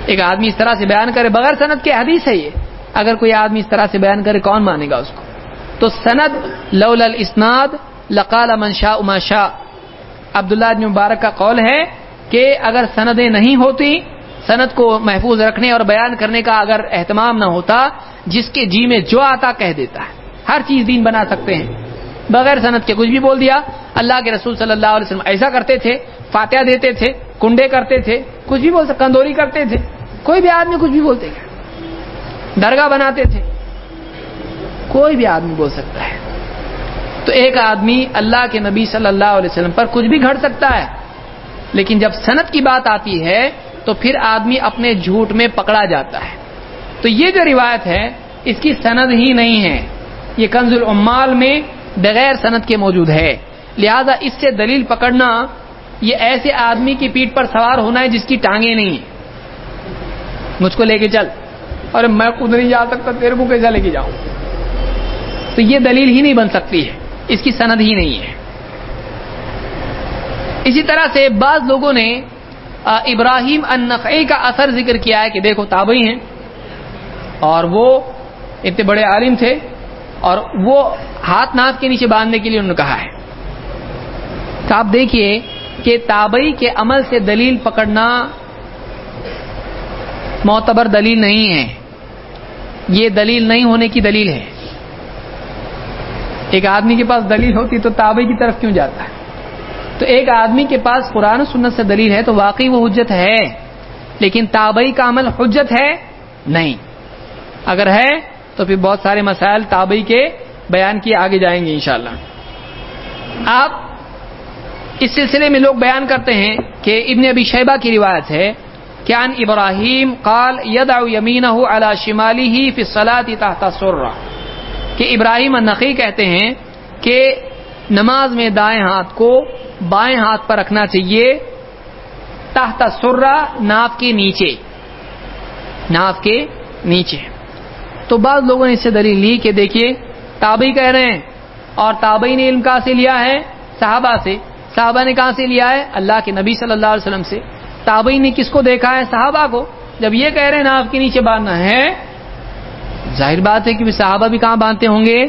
ایک آدمی اس طرح سے بیان کرے، بغیر سند کے حدیث ہے یہ۔ اگر کوئی آدمی اس طرح سے بیان کرے، کون مانے گا اس کو؟ تو سند لول الاسناد لقال من شاء ما شاء۔ عبداللہ مبارک کا قول ہے کہ اگر سندیں نہیں ہوتی، سند کو محفوظ رکھنے اور بیان کرنے کا اگر اہتمام نہ ہوتا، جس کے جی میں جو آتا کہہ دیتا ہے۔ ہر چیز دین بنا سکتے ہیں۔ بغیر صنعت کے کچھ بھی بول دیا، اللہ کے رسول صلی اللہ علیہ وسلم ایسا کرتے تھے فاتحہ دیتے تھے، کنڈے کرتے تھے، کچھ بھی بول سکتے کندوری کرتے تھے۔ کوئی بھی آدمی کچھ بھی بولتے تھے درگاہ بناتے تھے۔ کوئی بھی آدمی بول سکتا ہے۔ تو ایک آدمی اللہ کے نبی صلی اللہ علیہ وسلم پر کچھ بھی گھڑ سکتا ہے۔ لیکن جب صنعت کی بات آتی ہے، تو پھر آدمی اپنے جھوٹ میں پکڑا جاتا ہے۔ تو یہ جو روایت ہے، اس کی سند ہی نہیں ہے۔ یہ کنز العمال میں بغیر صنعت کے موجود ہے۔ لہذا اس سے دلیل پکڑنا یہ ایسے آدمی کی پیٹ پر سوار ہونا ہے جس کی ٹانگیں نہیں مجھ کو لے کے چل۔ اور میں خود نہیں جا سکتا، تیرے کو کیسا لے کے جاؤں؟ تو یہ دلیل ہی نہیں بن سکتی ہے۔ اس کی سند ہی نہیں ہے۔ اسی طرح سے بعض لوگوں نے ابراہیم النقعی کا اثر ذکر کیا ہے کہ دیکھو تابعی ہیں۔ اور وہ اتنے بڑے عالم تھے۔ اور وہ ہاتھ ناک کے نیچے باندھنے کے لیے انہوں نے کہا ہے۔ تو آپ دیکھیے کہ تابعی کے عمل سے دلیل پکڑنا معتبر دلیل نہیں ہے۔ یہ دلیل نہیں ہونے کی دلیل ہے۔ ایک آدمی کے پاس دلیل ہوتی تو تابعی کی طرف کیوں جاتا ہے؟ تو ایک آدمی کے پاس قرآن سنت سے دلیل ہے تو واقعی وہ حجت ہے۔ لیکن تابعی کا عمل حجت ہے نہیں۔ اگر ہے تو پھر بہت سارے مسائل تابعی کے بیان کیے آگے جائیں گے انشاءاللہ۔ آپ اس سلسلے میں لوگ بیان کرتے ہیں کہ ابن ابی شیبہ کی روایت ہے کیان ابراہیم قال ید یمین شمالی ہی فصلاتی تحت سرا کہ ابراہیم النقی کہتے ہیں کہ نماز میں دائیں ہاتھ کو بائیں ہاتھ پر رکھنا چاہیے تحت سرا ناف کے نیچے، ناف کے نیچے۔ تو بعض لوگوں نے اس سے دلیل لی کہ دیکھیے تابعی کہہ رہے ہیں اور تابعی نے علم کہاں سے لیا ہے؟ صحابہ سے۔ صحابہ نے کہاں سے لیا ہے؟ اللہ کے نبی صلی اللہ علیہ وسلم سے۔ تابعی نے کس کو دیکھا ہے؟ صحابہ کو۔ جب یہ کہہ رہے ہیں ناف کے نیچے باندھنا ہے، ظاہر بات ہے کہ صحابہ بھی کہاں باندھتے ہوں گے؟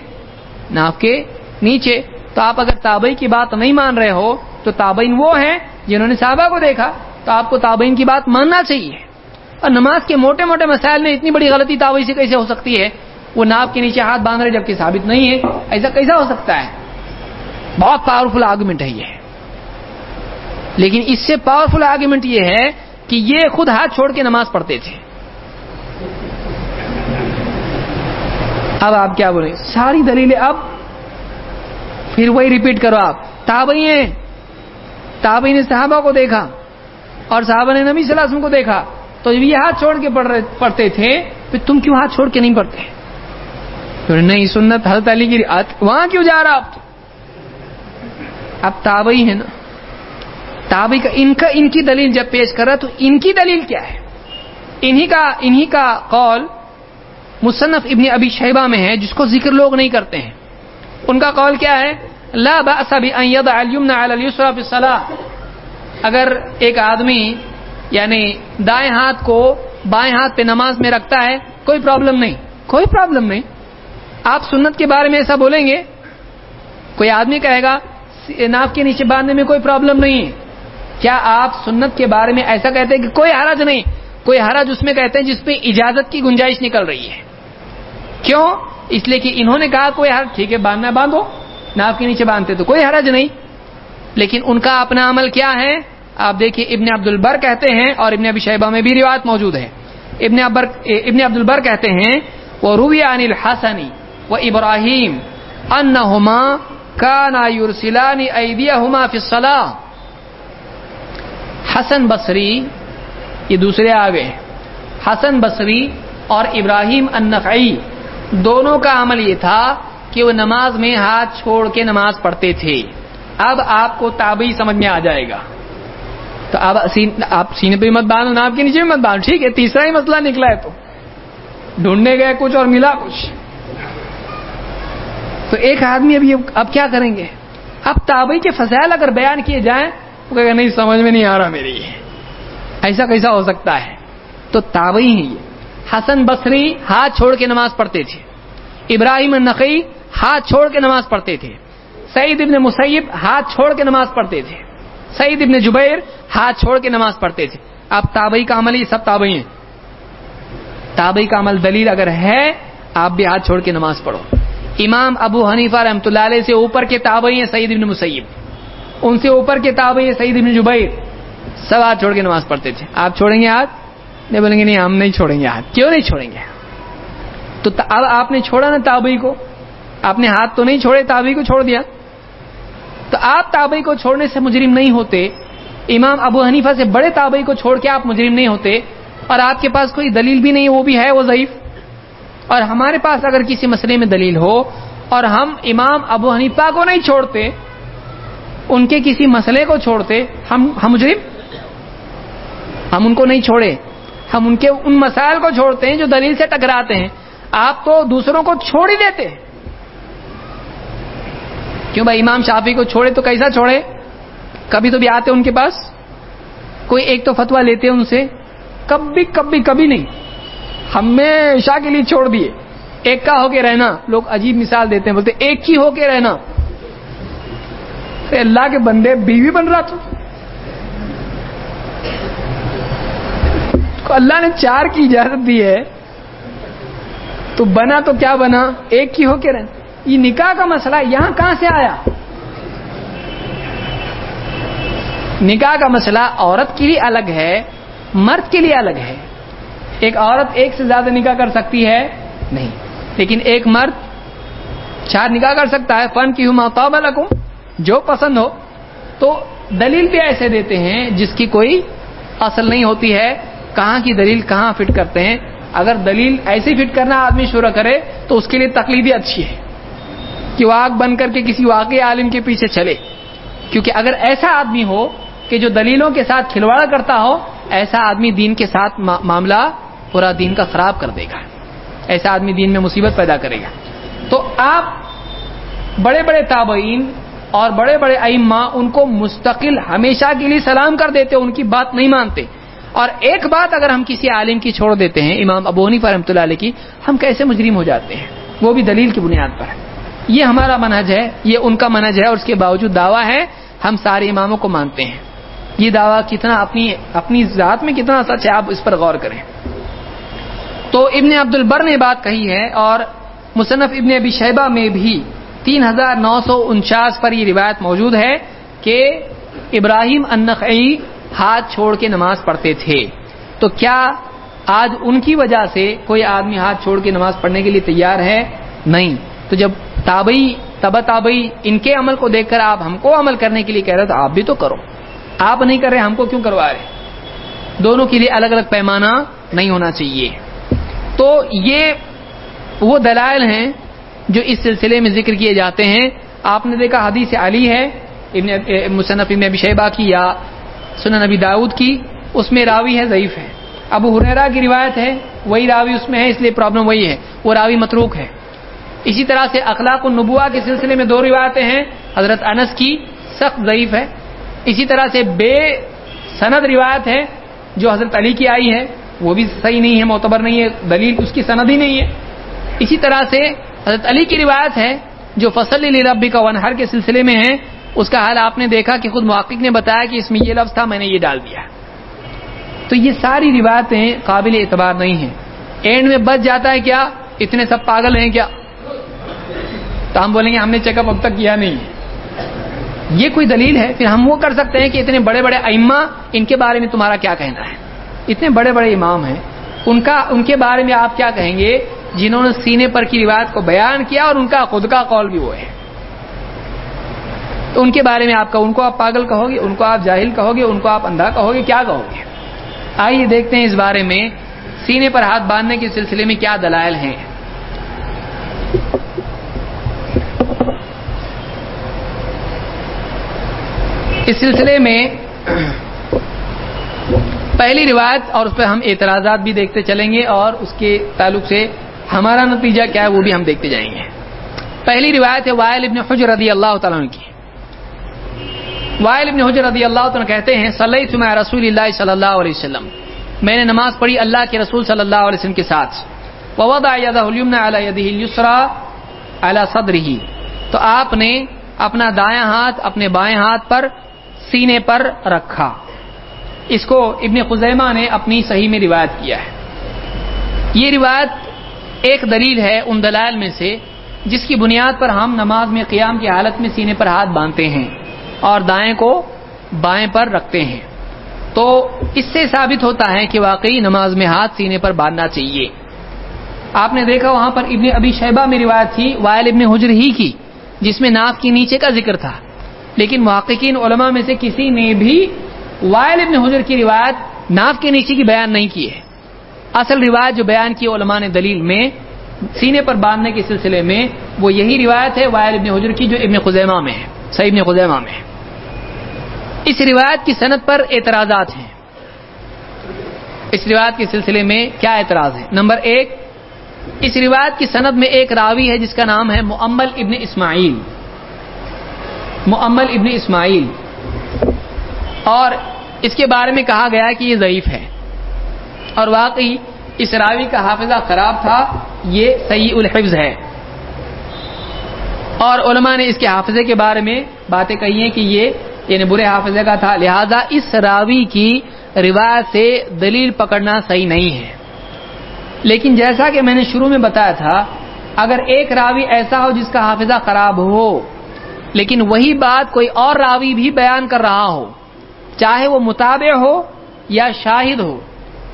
ناف کے نیچے۔ تو آپ اگر تابعی کی بات نہیں مان رہے ہو، تو تابعین وہ ہیں جنہوں نے صحابہ کو دیکھا۔ تو آپ کو تابعین کی بات ماننا چاہیے۔ اور نماز کے موٹے موٹے مسائل میں اتنی بڑی غلطی تابعی سے کیسے ہو سکتی ہے؟ وہ ناپ کے نیچے ہاتھ باندھ رہے جبکہ ثابت نہیں ہے۔ ایسا کیسا ہو سکتا ہے؟ بہت پاورفل آرگومنٹ ہے یہ۔ لیکن اس سے پاورفل آرگومنٹ یہ ہے کہ یہ خود ہاتھ چھوڑ کے نماز پڑھتے تھے۔ اب آپ کیا بولیں؟ ساری دلیلیں اب پھر وہی ریپیٹ کرو آپ۔ تابئی ہیں۔ تابئی نے صحابہ کو دیکھا اور صحابہ نے نبی صلی اللہ علیہ وسلم کو دیکھا۔ تو جب یہ ہاتھ چھوڑ کے پڑھ رہے پڑھتے تھے، پھر تم کیوں ہاتھ چھوڑ کے نہیں پڑھتے؟ نہیں، سنت حضرت علی کی وہاں کیوں جا رہا آپ اب تابئی ہے نا۔ تابئی کا ان کا ان کی دلیل جب پیش کر رہا تو ان کی دلیل کیا ہے؟ انہی کا انہی کا قول مصنف ابن ابی شیبہ میں ہے، جس کو ذکر لوگ نہیں کرتے ہیں۔ ان کا قول کیا ہے؟ لا باس الصلاه اگر ایک آدمی یعنی دائیں ہاتھ کو بائیں ہاتھ پہ نماز میں رکھتا ہے، کوئی پرابلم نہیں۔ کوئی پرابلم نہیں۔ آپ سنت کے بارے میں ایسا بولیں گے، کوئی آدمی کہے گا، ناف کے نیچے باندھنے میں کوئی پرابلم نہیں ہے۔ کیا آپ سنت کے بارے میں ایسا کہتے ہیں کہ کوئی حرج نہیں؟ کوئی حرج اس میں کہتے ہیں جس پہ اجازت کی گنجائش نکل رہی ہے۔ کیوں؟ اس لیے کہ انہوں نے کہا کوئی حرج، ٹھیک ہے، باندھنا باندھو، ناف کے نیچے باندھتے تو کوئی حرج نہیں۔ لیکن ان کا اپنا عمل کیا ہے؟ آپ دیکھیے، ابن عبد البر کہتے ہیں اور ابن ابی شہبہ میں بھی روایت موجود ہے۔ ابن ابر ابن عبد البر کہتے ہیں وہ روی عن الحسنی و ابراہیم انہما کانا یورسلانی ایدیہما فی الصلاح حسن بصری، یہ دوسرے آگے حسن بصری اور ابراہیم النخعی، دونوں کا عمل یہ تھا کہ وہ نماز میں ہاتھ چھوڑ کے نماز پڑھتے تھے۔ اب آپ کو تابعی سمجھ میں آ جائے گا۔ تو اب آپ سینے پہ مت باندھو آپ کے نیچے بھی مت باندھو، ٹھیک ہے، تیسرا ہی مسئلہ نکلا ہے تو۔ ڈھونڈنے گئے کچھ اور ملا کچھ۔ تو ایک آدمی ابھی اب کیا کریں گے؟ اب تابعی کے فضائل اگر بیان کیے جائیں تو کہ نہیں، سمجھ میں نہیں آ رہا میری ایسا کیسا ہو سکتا ہے؟ تو تابعی ہی حسن بصری ہاتھ چھوڑ کے نماز پڑھتے تھے۔ ابراہیم النقی ہاتھ چھوڑ کے نماز پڑھتے تھے۔ سعید ابن مسیب ہاتھ چھوڑ کے نماز پڑھتے تھے۔ سعید ابن جبیر ہاتھ چھوڑ کے نماز پڑھتے تھے۔ اب تابعی کا عمل، یہ سب تابعی ہیں۔ تابعی کا عمل دلیل اگر ہے، آپ بھی ہاتھ چھوڑ کے نماز پڑھو۔ امام ابو حنیفہ رحمۃ اللہ علیہ سے اوپر کے تابعی ہیں سعید ابن مسیب۔ ان سے اوپر کے تابعی سعید ابن جبیر۔ سب ہاتھ چھوڑ کے نماز پڑھتے تھے۔ آپ چھوڑیں گے ہاتھ؟ نہیں بولیں گے نہیں، ہم نہیں چھوڑیں گے ہاتھ۔ کیوں نہیں چھوڑیں گے؟ تو اب آپ نے چھوڑا نا تابعی کو۔ آپ نے ہاتھ تو نہیں چھوڑے، تابعی کو چھوڑ دیا۔ تو آپ تابعی کو چھوڑنے سے مجرم نہیں ہوتے۔ امام ابو حنیفہ سے بڑے تابعی کو چھوڑ کے آپ مجرم نہیں ہوتے۔ اور آپ کے پاس کوئی دلیل بھی نہیں، وہ بھی ہے، وہ ضعیف۔ اور ہمارے پاس اگر کسی مسئلے میں دلیل ہو اور ہم امام ابو حنیفہ کو نہیں چھوڑتے ان کے کسی مسئلے کو چھوڑتے، ہم ہم مجرم؟ ہم ان کو نہیں چھوڑے۔ ہم ان کے، ان مسائل کو چھوڑتے ہیں جو دلیل سے ٹکراتے ہیں۔ آپ تو دوسروں کو چھوڑ ہی دیتے کیوں بھائی امام شافی کو چھوڑے تو کیسا چھوڑے؟ کبھی تو بھی آتے ان کے پاس؟ کوئی ایک تو فتوا لیتے ان سے؟ کبھی کبھی کبھی نہیں۔ ہمیشہ کے لیے چھوڑ دیے۔ ایک کا ہو کے رہنا۔ لوگ عجیب مثال دیتے ہیں، بولتے، ایک ہی ہو کے رہنا۔ اللہ کے بندے بیوی بن رہا تو؟ اللہ نے چار کی اجازت دی ہے۔ تو بنا تو کیا بنا؟ ایک ہی ہو کے رہنا یہ نکاح کا مسئلہ یہاں کہاں سے آیا؟ نکاح کا مسئلہ عورت کے لیے الگ ہے، مرد کے لیے الگ ہے۔ ایک عورت ایک سے زیادہ نکاح کر سکتی ہے؟ نہیں۔ لیکن ایک مرد چار نکاح کر سکتا ہے۔ فن کی ہوں مؤتاب الگ ہوں جو پسند ہو، تو دلیل بھی ایسے دیتے ہیں جس کی کوئی اصل نہیں ہوتی ہے، کہاں کی دلیل کہاں فٹ کرتے ہیں۔ اگر دلیل ایسے فٹ کرنا آدمی شروع کرے، تو اس کے لیے تکلیفی اچھی ہے کہ وہ آگ بن کر کے کسی واقعی عالم کے پیچھے چلے۔ کیونکہ اگر ایسا آدمی ہو کہ جو دلیلوں کے ساتھ کھلواڑ کرتا ہو، ایسا آدمی دین کے ساتھ معاملہ پورا دین کا خراب کر دے گا۔ ایسا آدمی دین میں مصیبت پیدا کرے گا۔ تو آپ بڑے بڑے تابعین اور بڑے بڑے ائمہ ان کو مستقل ہمیشہ کے لیے سلام کر دیتے، ان کی بات نہیں مانتے۔ اور ایک بات اگر ہم کسی عالم کی چھوڑ دیتے ہیں، امام ابونی فرحمۃ اللہ علیہ کی، ہم کیسے مجرم ہو جاتے ہیں؟ وہ بھی دلیل کی بنیاد پر یہ ہمارا منہج ہے، یہ ان کا منہج ہے اور اس کے باوجود دعویٰ ہے، ہم سارے اماموں کو مانتے ہیں۔ یہ دعویٰ کتنا اپنی اپنی ذات میں کتنا سچ ہے، آپ اس پر غور کریں۔ تو ابن عبد البر نے بات کہی ہے اور مصنف ابن ابی شیبہ میں بھی تین ہزار نو سو انچاس پر یہ روایت موجود ہے کہ ابراہیم النخعی ہاتھ چھوڑ کے نماز پڑھتے تھے۔ تو کیا آج ان کی وجہ سے کوئی آدمی ہاتھ چھوڑ کے نماز پڑھنے کے لیے تیار ہے؟ نہیں۔ تو جب تابئی تبا تابئی ان کے عمل کو دیکھ کر آپ ہم کو عمل کرنے کے لیے کہہ رہے تو آپ بھی تو کرو۔ آپ نہیں کر رہے، ہم کو کیوں کروا رہے؟ دونوں کے لیے الگ الگ پیمانہ نہیں ہونا چاہیے۔ تو یہ وہ دلائل ہیں جو اس سلسلے میں ذکر کیے جاتے ہیں، آپ نے دیکھا حدیث علی ہے، ابن مصنف ابن ابی شیبہ کی یا سنن نبی داود کی، اس میں راوی ہے، ضعیف ہے۔ ابو حریرا کی روایت ہے، وہی راوی اس میں ہے، اس لیے پرابلم وہی ہے۔ وہ راوی متروک ہے۔ اسی طرح سے اخلاق النبوا کے سلسلے میں دو روایتیں ہیں، حضرت انس کی سخت ضعیف ہے۔ اسی طرح سے بے سند روایت ہے، جو حضرت علی کی آئی ہے، وہ بھی صحیح نہیں ہے، معتبر نہیں ہے، دلیل اس کی سند ہی نہیں ہے۔ اسی طرح سے حضرت علی کی روایت ہے، جو فصل ربی کا ونہر کے سلسلے میں ہے، اس کا حال آپ نے دیکھا کہ خود محقق نے بتایا کہ اس میں یہ لفظ تھا، میں نے یہ ڈال دیا۔ تو یہ ساری روایتیں قابل اعتبار نہیں ہیں۔ اینڈ میں بچ جاتا ہے کیا؟ اتنے سب پاگل ہیں کیا؟ تو ہم بولیں گے، ہم نے چیک اپ اب تک کیا نہیں۔ یہ کوئی دلیل ہے؟ پھر ہم وہ کر سکتے ہیں کہ اتنے بڑے بڑے ائمہ، ان کے بارے میں تمہارا کیا کہنا ہے؟ اتنے بڑے بڑے امام ہیں، ان کا، ان کے بارے میں آپ کیا کہیں گے؟ جنہوں نے سینے پر کی روایت کو بیان کیا اور ان کا خود کا قول بھی وہ ہے۔ تو ان کے بارے میں آپ کا، ان کو آپ پاگل کہو گے، ان کو آپ جاہل کہو گے، ان کو آپ اندھا کہو گے، کیا کہو گے؟ آئیے دیکھتے ہیں اس بارے میں سینے پر ہاتھ باندھنے کے سلسلے میں کیا دلائل ہیں۔ اس سلسلے میں پہلی روایت اور اس پہ ہم اعتراضات بھی دیکھتے چلیں گے اور اس کے تعلق سے ہمارا نتیجہ کیا ہے وہ بھی ہم دیکھتے جائیں گے۔ پہلی روایت ہے وائل ابن حجر رضی اللہ تعالیٰ کی۔ وائل ابن حجر رضی اللہ تعالیٰ کہتے ہیں صلی رسول اللہ صلی اللہ علیہ وسلم۔ میں نے نماز پڑھی اللہ کے رسول صلی اللہ علیہ وسلم کے ساتھ۔ صدری تو آپ نے اپنا دایاں ہاتھ اپنے بائیں ہاتھ پر سینے پر رکھا۔ اس کو ابن خزیمہ نے اپنی صحیح میں روایت کیا ہے۔ یہ روایت ایک دلیل ہے ان دلائل میں سے جس کی بنیاد پر ہم نماز میں قیام کی حالت میں سینے پر ہاتھ باندھتے ہیں اور دائیں کو بائیں پر رکھتے ہیں۔ تو اس سے ثابت ہوتا ہے کہ واقعی نماز میں ہاتھ سینے پر باندھنا چاہیے۔ آپ نے دیکھا وہاں پر ابن ابھی شہبہ میں روایت تھی، وائل ابن حجر ہی کی، جس میں ناف کے نیچے کا ذکر تھا۔ لیکن محققین، علماء میں سے کسی نے بھی وائل ابن حجر کی روایت ناف کے نیچے کی بیان نہیں کی ہے۔ اصل روایت جو بیان کی علماء نے دلیل میں، سینے پر باندھنے کے سلسلے میں، وہ یہی روایت ہے وائل ابن حجر کی جو ابن خزیمہ میں ہے، صحیح ابن خزیمہ میں ہے۔ اس روایت کی صنعت پر اعتراضات ہیں۔ اس روایت کے سلسلے میں کیا اعتراض ہے نمبر ایک، اس روایت کی صنعت میں ایک راوی ہے جس کا نام ہے معمل ابن اسماعیل۔ معمل ابن اسماعیل۔ اور اس کے بارے میں کہا گیا کہ یہ ضعیف ہے۔ اور واقعی اس راوی کا حافظہ خراب تھا، یہ صحیح الحفظ ہے۔ اور علماء نے اس کے حافظے کے بارے میں باتیں کہی ہیں کہ یہ یعنی برے حافظے کا تھا، لہذا اس راوی کی روایت سے دلیل پکڑنا صحیح نہیں ہے۔ لیکن جیسا کہ میں نے شروع میں بتایا تھا، اگر ایک راوی ایسا ہو جس کا حافظہ خراب ہو، لیکن وہی بات کوئی اور راوی بھی بیان کر رہا ہو، چاہے وہ مطابع ہو یا شاہد ہو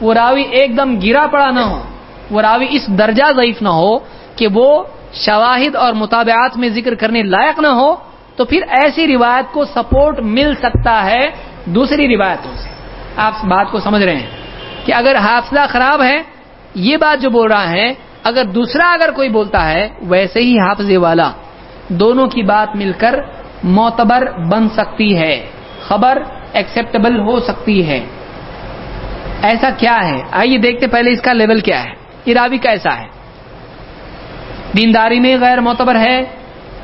وہ راوی ایک دم گرا پڑا نہ ہو۔ وہ راوی اس درجہ ضعیف نہ ہو کہ وہ شواہد اور مطابعات میں ذکر کرنے لائق نہ ہو، تو پھر ایسی روایت کو سپورٹ مل سکتا ہے دوسری روایتوں سے۔ آپ بات کو سمجھ رہے ہیں کہ اگر حافظہ خراب ہے، یہ بات جو بول رہا ہے، اگر دوسرا اگر کوئی بولتا ہے، ویسے ہی حافظے والا دونوں کی بات مل کر معتبر بن سکتی ہے، خبر ایکسپٹیبل ہو سکتی ہے۔ ایسا کیا ہے؟ آئیے دیکھتے پہلے اس کا لیول کیا ہے۔ یہ راوی کیسا ہے؟ دینداری میں غیر معتبر ہے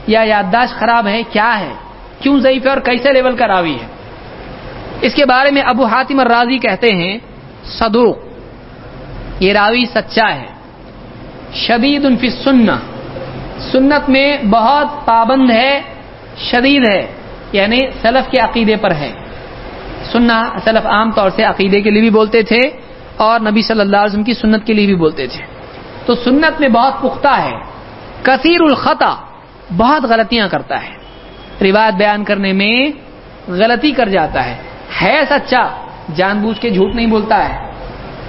یا یادداشت خراب ہے؟ کیا ہے؟ کیوں ضعیف ہے اور کیسے لیول کا راوی ہے؟ اس کے بارے میں ابو حاتم الرازی کہتے ہیں، صدوق، یہ راوی سچا ہے۔ شدید انفی سننا سنت میں بہت پابند ہے، شدید ہے یعنی سلف کے عقیدے پر ہے۔ سننا سلف عام طور سے عقیدے کے لیے بھی بولتے تھے اور نبی صلی اللہ علیہ وسلم کی سنت کے لیے بھی بولتے تھے۔ تو سنت میں بہت پختہ ہے۔ کثیر الخطا بہت غلطیاں کرتا ہے۔ روایت بیان کرنے میں غلطی کر جاتا ہے۔ ہے سچا جان بوجھ کے جھوٹ نہیں بولتا ہے۔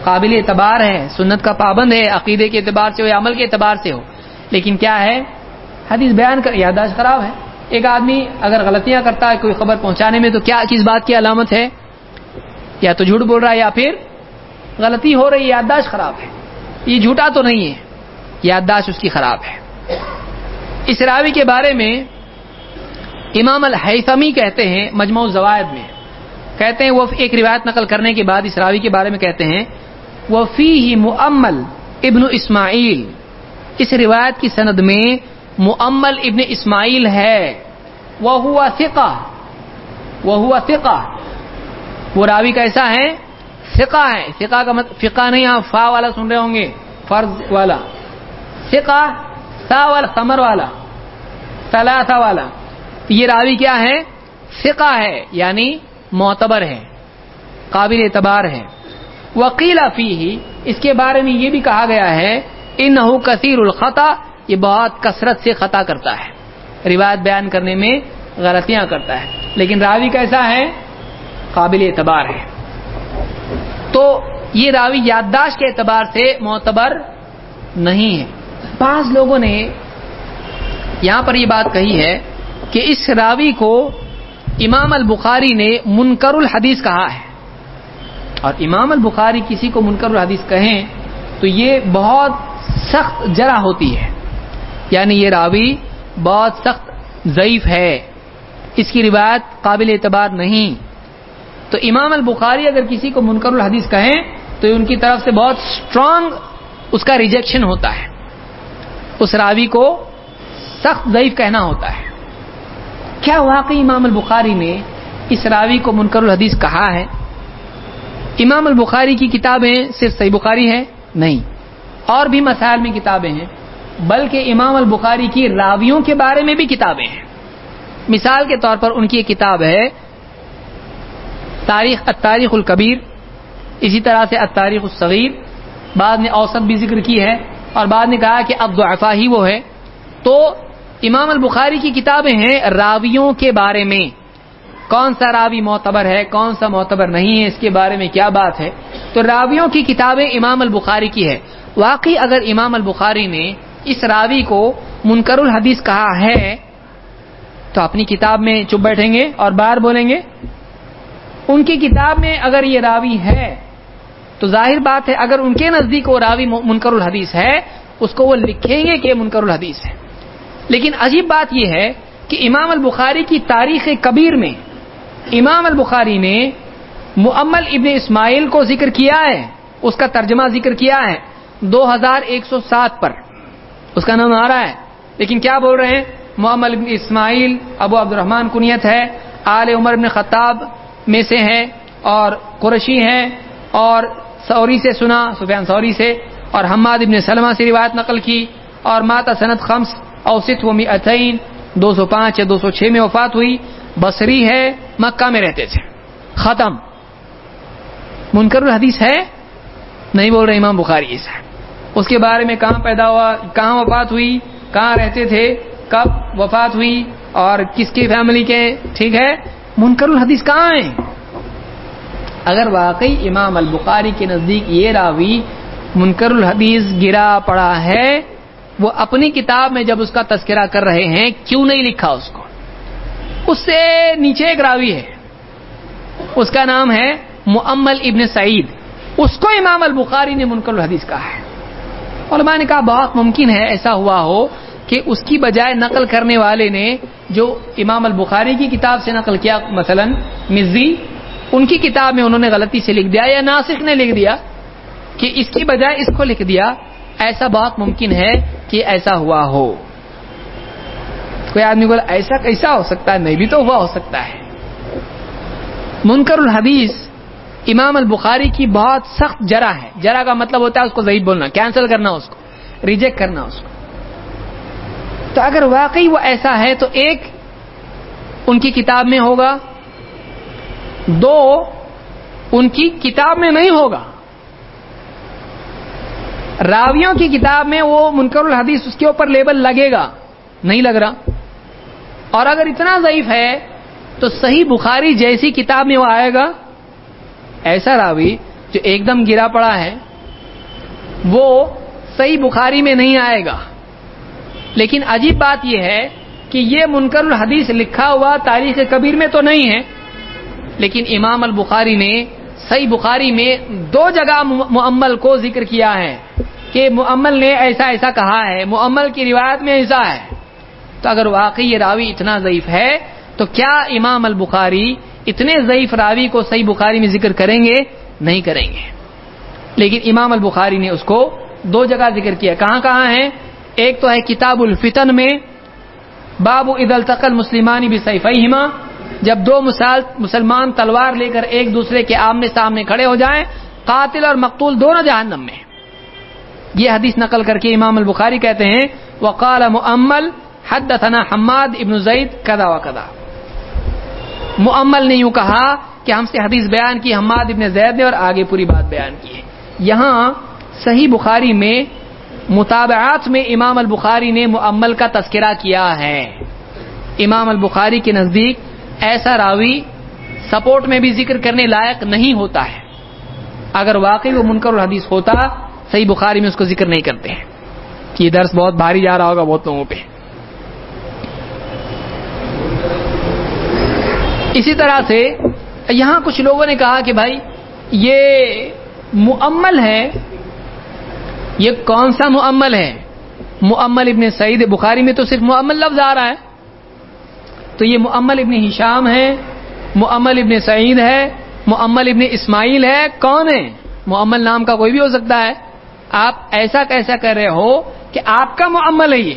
قابل اعتبار ہے، سنت کا پابند ہے، عقیدے کے اعتبار سے ہو یا عمل کے اعتبار سے ہو۔ لیکن کیا ہے؟ حدیث بیان کر، یادداشت خراب ہے۔ ایک آدمی اگر غلطیاں کرتا ہے کوئی خبر پہنچانے میں تو کیا کس بات کی علامت ہے؟ یا تو جھوٹ بول رہا ہے یا پھر غلطی ہو رہی یادداشت خراب ہے۔ یہ جھوٹا تو نہیں ہے، یادداشت اس کی خراب ہے۔ اس راوی کے بارے میں امام الحیثمی کہتے ہیں مجموع زوائد میں۔ کہتے ہیں وہ ایک روایت نقل کرنے کے بعد اس راوی کے بارے میں کہتے ہیں وہ فی ہی معمل ابن اسماعیل. اس روایت کی سند میں معمل ابن اسماعیل ہے۔ وہ ہوا فقہ وہ ہوا فقہ وہ راوی کیسا ہے؟ فقہ ہے۔ فقہ کا مطلب فقہ نہیں آپ فا والا سن رہے ہوں گے۔ فرض والا۔ فقہ سا والا سمر والا۔ سلاسا والا۔ یہ راوی کیا ہے؟ فقہ ہے یعنی معتبر ہے، قابل اعتبار ہے۔ وکیل فی اس کے بارے میں یہ بھی کہا گیا ہے ان کثیر الخطا یہ بہت کثرت سے خطا کرتا ہے، روایت بیان کرنے میں غلطیاں کرتا ہے۔ لیکن راوی کیسا ہے؟ قابل اعتبار ہے۔ تو یہ راوی یادداشت کے اعتبار سے معتبر نہیں ہے۔ بعض لوگوں نے یہاں پر یہ بات کہی ہے کہ اس راوی کو امام البخاری نے منکر الحدیث کہا ہے۔ اور امام البخاری کسی کو منکر الحدیث کہیں تو یہ بہت سخت جرا ہوتی ہے۔ یعنی یہ راوی بہت سخت ضعیف ہے۔ اس کی روایت قابل اعتبار نہیں۔ تو امام البخاری اگر کسی کو منکر الحدیث کہیں تو ان کی طرف سے بہت اسٹرانگ اس کا ریجیکشن ہوتا ہے۔ اس راوی کو سخت ضعیف کہنا ہوتا ہے۔ کیا واقعی امام البخاری نے اس راوی کو منکر الحدیث کہا ہے؟ امام البخاری کی کتابیں صرف صحیح بخاری ہے نہیں۔ اور بھی مسائل میں کتابیں ہیں۔ بلکہ امام البخاری کی راویوں کے بارے میں بھی کتابیں ہیں۔ مثال کے طور پر ان کی ایک کتاب ہے، تاریخ التاریخ الکبیر، اسی طرح سے التاریخ الصغیر۔ بعد نے اوسط بھی ذکر کی ہے اور بعد نے کہا کہ اب دعفا ہی وہ ہے۔ تو امام البخاری کی کتابیں ہیں راویوں کے بارے میں۔ کون سا راوی معتبر ہے، کون سا معتبر نہیں ہے، اس کے بارے میں کیا بات ہے؟ تو راویوں کی کتابیں امام البخاری کی ہے۔ واقعی اگر امام البخاری نے اس راوی کو منکر الحدیث کہا ہے، تو اپنی کتاب میں چپ بیٹھیں گے اور باہر بولیں گے۔ ان کی کتاب میں اگر یہ راوی ہے، تو ظاہر بات ہے، اگر ان کے نزدیک وہ راوی منکر الحدیث ہے، اس کو وہ لکھیں گے کہ منکر الحدیث ہے۔ لیکن عجیب بات یہ ہے کہ امام البخاری کی تاریخ کبیر میں، امام البخاری نے معمل ابن اسماعیل کو ذکر کیا ہے، اس کا ترجمہ ذکر کیا ہے، دو ہزار ایک سو سات پر۔ اس کا نام آ رہا ہے۔ لیکن کیا بول رہے ہیں؟ محمد ابن اسماعیل ابو عبد الرحمان کنیت ہے۔ آل عمر ابن خطاب میں سے ہے اور قرشی ہیں اور سوری سے سنا، سفیان سوری سے اور حماد ابن سلمہ سے روایت نقل کی اور ماتا صنعت خمس، اوسط و اتعین دو سو پانچ یا دو سو چھ میں وفات ہوئی۔ بصری ہے، مکہ میں رہتے تھے۔ ختم۔ منکر الحدیث ہے؟ نہیں بول رہے امام بخاری سے اس کے بارے میں کہاں پیدا ہوا، کہاں وفات ہوئی، کہاں رہتے تھے، کب وفات ہوئی، اور کس کی فیملی کے، ٹھیک ہے؟ منکر الحدیث کہاں ہیں؟ اگر واقعی امام البخاری کے نزدیک یہ راوی منکر الحدیث گرا پڑا ہے، وہ اپنی کتاب میں جب اس کا تذکرہ کر رہے ہیں، کیوں نہیں لکھا اس کو؟ اس سے نیچے ایک راوی ہے، اس کا نام ہے معمل ابن سعید، اس کو امام البخاری نے منکر الحدیث کہا ہے۔ علماء نے کہا بہت ممکن ہے ایسا ہوا ہو کہ اس کی بجائے نقل کرنے والے نے جو امام البخاری کی کتاب سے نقل کیا، مثلا مزی، ان کی کتاب میں انہوں نے غلطی سے لکھ دیا یا ناسک نے لکھ دیا کہ اس کی بجائے اس کو لکھ دیا، ایسا بہت ممکن ہے کہ ایسا ہوا ہو۔ کوئی آدمی بولا ایسا کیسا ہو سکتا ہے؟ نہیں بھی تو ہوا ہو سکتا ہے۔ منکر الحدیث امام البخاری کی بہت سخت جرا ہے۔ جرا کا مطلب ہوتا ہے اس کو ضعیف بولنا کینسل کرنا اس کو ریجیکٹ کرنا اس کو۔ تو اگر واقعی وہ ایسا ہے تو ایک ان کی کتاب میں ہوگا، دو ان کی کتاب میں نہیں ہوگا۔ راویوں کی کتاب میں وہ منکر الحدیث اس کے اوپر لیبل لگے گا، نہیں لگ رہا۔ اور اگر اتنا ضعیف ہے تو صحیح بخاری جیسی کتاب میں وہ آئے گا۔ ایسا راوی جو ایک دم گرا پڑا ہے، وہ صحیح بخاری میں نہیں آئے گا۔ لیکن عجیب بات یہ ہے کہ یہ منکر الحدیث لکھا ہوا تاریخ کبیر میں تو نہیں ہے، لیکن امام البخاری نے صحیح بخاری میں دو جگہ معمل کو ذکر کیا ہے کہ معمل نے ایسا ایسا کہا ہے معمل کی روایت میں ایسا ہے۔ تو اگر واقعی یہ راوی اتنا ضعیف ہے، تو کیا امام البخاری اتنے ضعیف راوی کو صحیح بخاری میں ذکر کریں گے، نہیں کریں گے۔ لیکن امام البخاری نے اس کو دو جگہ ذکر کیا۔ کہاں کہاں ہے ایک تو ہے کتاب الفتن میں، باب عید التقل مسلمانی بھی سیفیما جب دو مسلمان تلوار لے کر ایک دوسرے کے آمنے سامنے کھڑے ہو جائیں، قاتل اور مقتول دونوں جہنم میں۔ یہ حدیث نقل کر کے امام البخاری کہتے ہیں، وقال معمل حدثنا حماد ابن زید کدا و کدا معمل نے یوں کہا کہ ہم سے حدیث بیان کی، حماد ابن زید نے اور آگے پوری بات بیان کی ہے۔ یہاں صحیح بخاری میں، مطابعات میں امام البخاری نے معمل کا تذکرہ کیا ہے۔ امام البخاری کے نزدیک ایسا راوی سپورٹ میں بھی ذکر کرنے لائق نہیں ہوتا ہے۔ اگر واقعی وہ منکر الحدیث ہوتا، صحیح بخاری میں اس کو ذکر نہیں کرتے ہیں۔ کہ یہ درس بہت بھاری جا رہا ہوگا بہت لوگوں پہ۔ اسی طرح سے یہاں کچھ لوگوں نے کہا کہ بھائی، یہ معمل ہے، یہ کون سا معمل ہے؟ معمل ابن سعید بخاری میں تو صرف معمل لفظ آ رہا ہے۔ تو یہ معمل ابن ہشام ہے معمل ابن سعید ہے معمل ابن اسماعیل ہے، کون ہے؟ معمل نام کا کوئی بھی ہو سکتا ہے۔ آپ ایسا کیسا کر رہے ہو کہ آپ کا معمل ہے یہ۔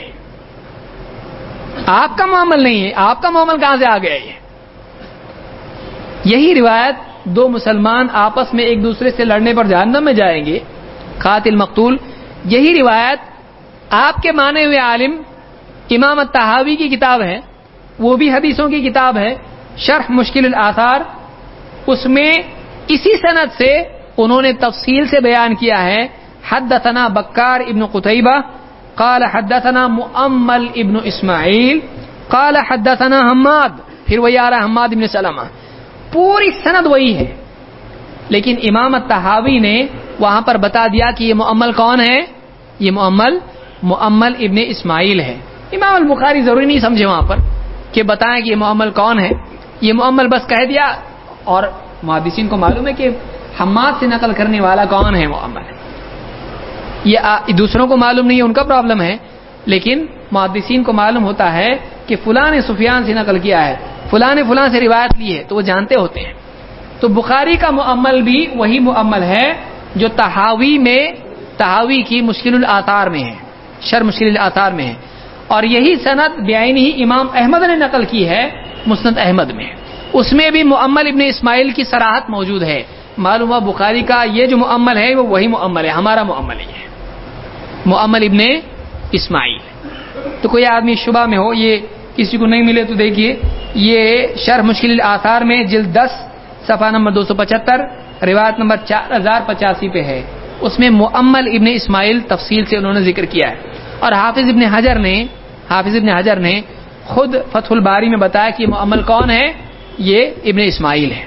آپ کا معمل نہیں ہے، آپ کا معمل کہاں سے آ گیا یہ؟ یہی روایت دو مسلمان آپس میں ایک دوسرے سے لڑنے پر جہنم میں جائیں گے۔ قاتل مقتول، یہی روایت آپ کے مانے ہوئے عالم امام تحاوی کی کتاب ہے، وہ بھی حدیثوں کی کتاب ہے، شرح مشکل الاثار، اس میں اسی صنعت سے انہوں نے تفصیل سے بیان کیا ہے۔ حدثنا بکار ابن قطعبہ قال حدثنا معمل ابن اسماعیل، قال حدثنا حماد، پھر وہی آ رہا حماد ابن سلمہ۔ پوری سند وہی ہے۔ لیکن امام تحاوی نے وہاں پر بتا دیا کہ یہ معمل کون ہے؟ یہ معمل معمل ابن اسماعیل ہے۔ امام البخاری ضروری نہیں سمجھے وہاں پر کہ بتائیں کہ یہ معمل کون ہے۔ یہ معمل بس کہہ دیا اور محدثین کو معلوم ہے کہ حماد سے نقل کرنے والا کون ہے معمل یہ دوسروں کو معلوم نہیں ہے، ان کا پرابلم ہے۔ لیکن محدثین کو معلوم ہوتا ہے کہ فلاں نے سفیان سے نقل کیا ہے۔ فلاں نے فلاں سے روایت لی ہے، تو وہ جانتے ہوتے ہیں۔ تو بخاری کا معمل بھی وہی معمل ہے جو تحاوی میں، تحاوی کی مشکل الآثار میں ہے، شر مشکل الآثار میں ہے۔ اور یہی صنعت بیاین ہی امام احمد نے نقل کی ہے، مسند احمد میں۔ اس میں بھی معمل ابن اسماعیل کی سراحت موجود ہے۔ معلوم ہوا بخاری کا یہ جو معمل ہے، وہ وہی معمل ہے، ہمارا معمل ہی ہے۔ معمل ابن اسماعیل۔ تو کوئی آدمی شبہ میں ہو، یہ کسی کو نہیں ملے تو دیکھیے، یہ شرح مشکل آثار میں جلد دس، صفحہ نمبر دو سو پچہتر، روایت نمبر چار ہزار پچاسی پہ ہے۔ اس میں معمل ابن اسماعیل تفصیل سے انہوں نے ذکر کیا ہے۔ اور حافظ ابن حجر نے، حافظ ابن حجر نے خود فتح الباری میں بتایا کہ معمل کون ہے؟ یہ ابن اسماعیل ہے۔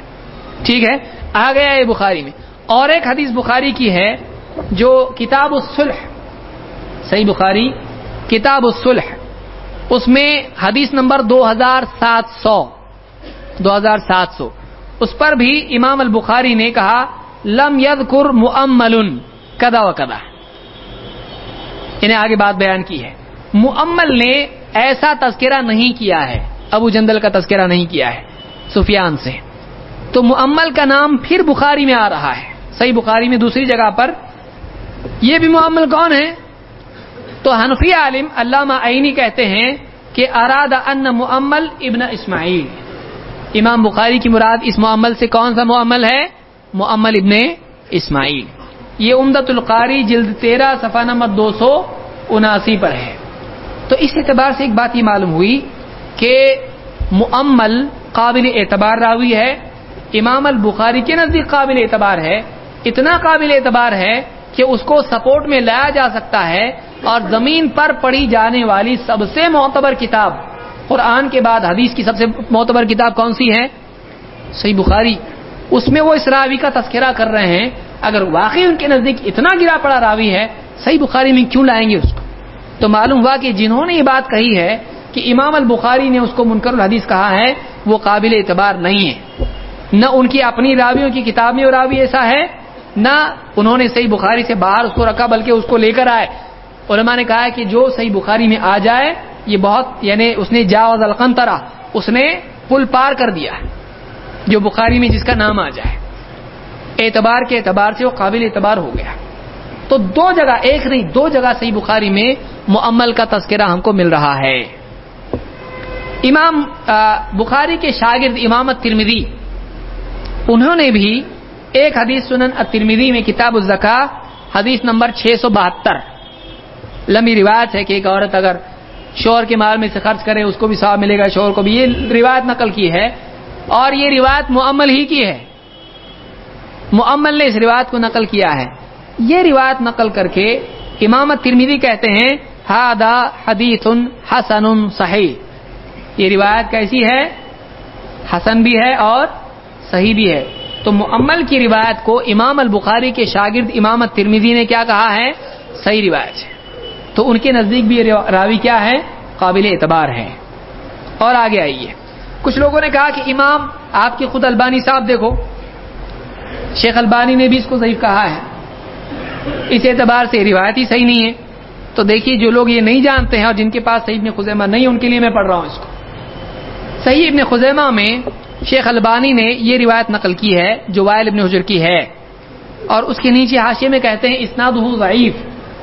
ٹھیک ہے؟ آ گیا ہے بخاری میں۔ اور ایک حدیث بخاری کی ہے جو کتاب الصلح، صحیح بخاری، کتاب الصلح۔ اس میں حدیث نمبر دو ہزار سات سو، دو ہزار سات سو۔ اس پر بھی امام البخاری نے کہا، لم ید کر معمل کدا و کدا۔ انہیں آگے بات بیان کی ہے۔ معمل نے ایسا تذکرہ نہیں کیا ہے، ابو جندل کا تذکرہ نہیں کیا ہے، سفیان سے۔ تو معمل کا نام پھر بخاری میں آ رہا ہے۔ صحیح بخاری میں دوسری جگہ پر۔ یہ بھی معمل کون ہے؟ تو حنفی عالم علامہ عینی کہتے ہیں کہ اراد ان معمل ابن اسماعیل۔ امام بخاری کی مراد اس معمل سے کون سا معمل ہے؟ معمل ابن اسماعیل۔ یہ امدت القاری جلد تیرہ صفحہ نمبر دو سو اناسی پر ہے۔ تو اس اعتبار سے ایک بات یہ معلوم ہوئی کہ معمل قابل اعتبار راوی ہے۔ امام البخاری کے نزدیک قابل اعتبار ہے۔ اتنا قابل اعتبار ہے کہ اس کو سپورٹ میں لایا جا سکتا ہے اور زمین پر پڑھی جانے والی سب سے معتبر کتاب، قرآن کے بعد حدیث کی سب سے معتبر کتاب کون سی ہے؟ صحیح بخاری۔ اس میں وہ اس راوی کا تذکرہ کر رہے ہیں۔ اگر واقعی ان کے نزدیک اتنا گرا پڑا راوی ہے، صحیح بخاری میں کیوں لائیں گے اس کو؟ تو معلوم ہوا کہ جنہوں نے یہ بات کہی ہے کہ امام البخاری نے اس کو منکر الحدیث کہا ہے، وہ قابل اعتبار نہیں ہے۔ نہ ان کی اپنی راویوں کی کتاب میں راوی ایسا ہے نہ انہوں نے صحیح بخاری سے باہر اس کو رکھا، بلکہ اس کو لے کر آئے۔ علماء نے کہا کہ جو صحیح بخاری میں آ جائے، یہ بہت یعنی اس نے جاوز القنطرا اس نے پل پار کر دیا جو بخاری میں جس کا نام آ جائے۔ اعتبار کے اعتبار سے وہ قابل اعتبار ہو گیا۔ تو دو جگہ، ایک نہیں، دو جگہ صحیح بخاری میں معمل کا تذکرہ ہم کو مل رہا ہے۔ امام بخاری کے شاگرد امامت ترمیدی انہوں نے بھی ایک حدیث سنن ترمیدی میں کتاب الزکا حدیث نمبر چھ سو بہتر۔ لمبی روایت ہے کہ ایک عورت اگر شور کے مال میں سے خرچ کرے، اس کو بھی صاحب ملے گا شور کو بھی۔ یہ روایت نقل کی ہے اور یہ روایت معمل ہی کی ہے۔ معمل نے اس روایت کو نقل کیا ہے۔ یہ روایت نقل کر کے امام ترمیدی کہتے ہیں ہادا حدیث حسن صحیح یہ روایت کیسی ہے؟ حسن بھی ہے اور صحیح بھی ہے۔ تو معمل کی روایت کو امام البخاری کے شاگرد امام ترمیزی نے کیا کہا ہے؟ صحیح روایت ہے۔ تو ان کے نزدیک بھی راوی کیا ہے؟ قابل اعتبار ہے۔ اور آگے آئیے۔ کچھ لوگوں نے کہا کہ امام، آپ کے خود البانی صاحب دیکھو۔ شیخ البانی نے بھی اس کو ضعیف کہا ہے۔ اس اعتبار سے روایت ہی صحیح نہیں ہے۔ تو دیکھیے، جو لوگ یہ نہیں جانتے ہیں اور جن کے پاس صحیح ابن خزیمہ نہیں، ان کے لیے میں پڑھ رہا ہوں اس کو۔ صحیح ابن خزیمہ میں شیخ البانی نے یہ روایت نقل کی ہے، جو وائل ابن حجر کی ہے۔ اور اس کے نیچے حاشے میں کہتے ہیں اسناد ضعیف۔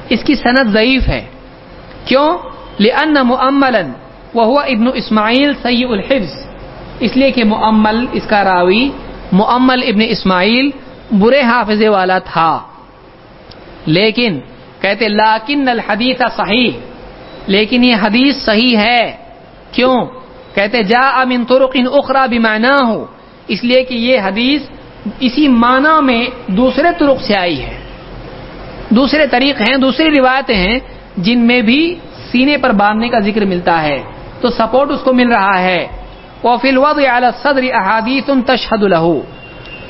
اس کی صنعت ضعیف ہے۔ کیوں؟ لأن معملا وہ ابن اسماعیل سید الحفظ۔ اس لیے کہ معمل اس کا راوی معمل ابن اسماعیل برے حافظے والا تھا۔ لیکن کہتے لاکن الحدیث صحیح۔ لیکن یہ حدیث صحیح ہے۔ کیوں؟ کہتے جا امن ترق ان اخرا بھی ہو اس لیے کہ یہ حدیث اسی معنی میں دوسرے ترک سے آئی ہے. دوسرے طریق ہیں، دوسری روایتیں ہیں جن میں بھی سینے پر باندھنے کا ذکر ملتا ہے، تو سپورٹ اس کو مل رہا ہے. وہ فی الوض صدر احادیث تشہد لہو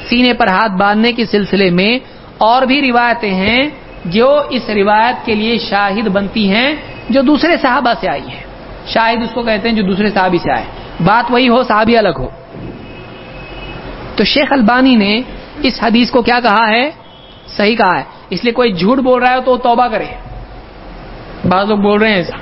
سینے پر ہاتھ باندھنے کے سلسلے میں اور بھی روایتیں ہیں جو اس روایت کے لیے شاہد بنتی ہیں، جو دوسرے صحابہ سے آئی ہیں. شاہد اس کو کہتے ہیں جو دوسرے صحابی سے آئے۔ بات وہی ہو، صحابی الگ ہو۔ تو شیخ البانی نے اس حدیث کو کیا کہا ہے؟ صحیح کہا ہے۔ اس لیے کوئی جھوٹ بول رہا ہے تو توبہ کرے۔ بعض لوگ بول رہے ہیں ایسا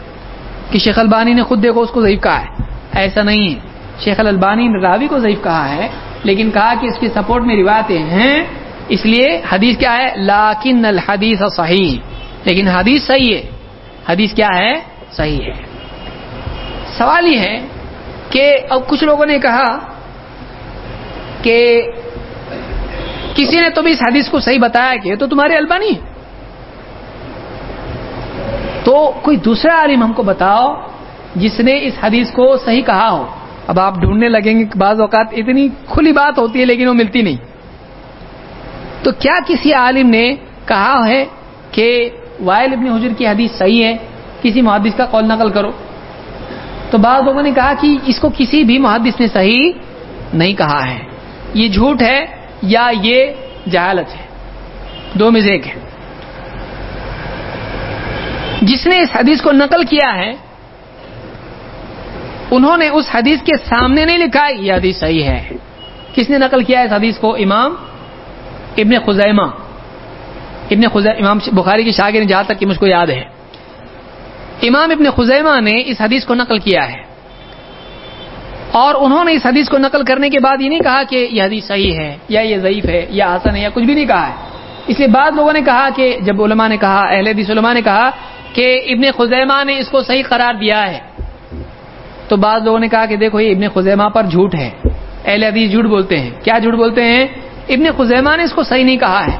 کہ شیخ البانی نے خود دیکھو اس کو ضعیف کہا ہے۔ ایسا نہیں ہے۔ شیخ البانی نے راوی کو ضعیف کہا ہے، لیکن کہا کہ اس کے سپورٹ میں روایتیں ہیں۔ اس لیے حدیث کیا ہے؟ لاکن الحدیث صحیح لیکن حدیث صحیح ہے۔ حدیث کیا ہے؟ صحیح ہے۔ سوال یہ ہے کہ اب کچھ لوگوں نے کہا کہ کسی نے تو بھی اس حدیث کو صحیح بتایا کہ تو تمہارے البانی تو کوئی دوسرا عالم ہم کو بتاؤ جس نے اس حدیث کو صحیح کہا ہو۔ اب آپ ڈھونڈنے لگیں گے بعض اوقات اتنی کھلی بات ہوتی ہے لیکن وہ ملتی نہیں۔ تو کیا کسی عالم نے کہا ہے کہ وائل ابن حجر کی حدیث صحیح ہے؟ کسی محدث کا قول نقل کرو۔ تو بعض لوگوں نے کہا کہ اس کو کسی بھی محدث نے صحیح نہیں کہا ہے۔ یہ جھوٹ ہے یا یہ جہالت ہے؟ دو میں سے ایک ہے۔ جس نے اس حدیث کو نقل کیا ہے، انہوں نے اس حدیث کے سامنے نہیں لکھا یہ حدیث صحیح ہے۔ کس نے نقل کیا ہے اس حدیث کو؟ امام ابن خزیمہ۔ ابن خزیمہ، امام بخاری کی شاگرد جہاں تک کہ مجھ کو یاد ہے۔ امام ابن خزیمہ نے اس حدیث کو نقل کیا ہے۔ اور انہوں نے اس حدیث کو نقل کرنے کے بعد یہ نہیں کہا کہ یہ حدیث صحیح ہے یا یہ ضعیف ہے یا حسن ہے یا کچھ بھی نہیں کہا ہے۔ اس لیے بعد لوگوں نے کہا کہ جب علماء نے کہا، اہل حدیث علماء نے کہا کہ ابن خزیمہ نے اس کو صحیح قرار دیا ہے۔ تو بعض لوگوں نے کہا کہ دیکھو، یہ ابن خزیمہ پر جھوٹ ہے۔ اہل حدیث جھوٹ بولتے ہیں۔ کیا جھوٹ بولتے ہیں؟ ابن خزیمہ نے اس کو صحیح نہیں کہا ہے۔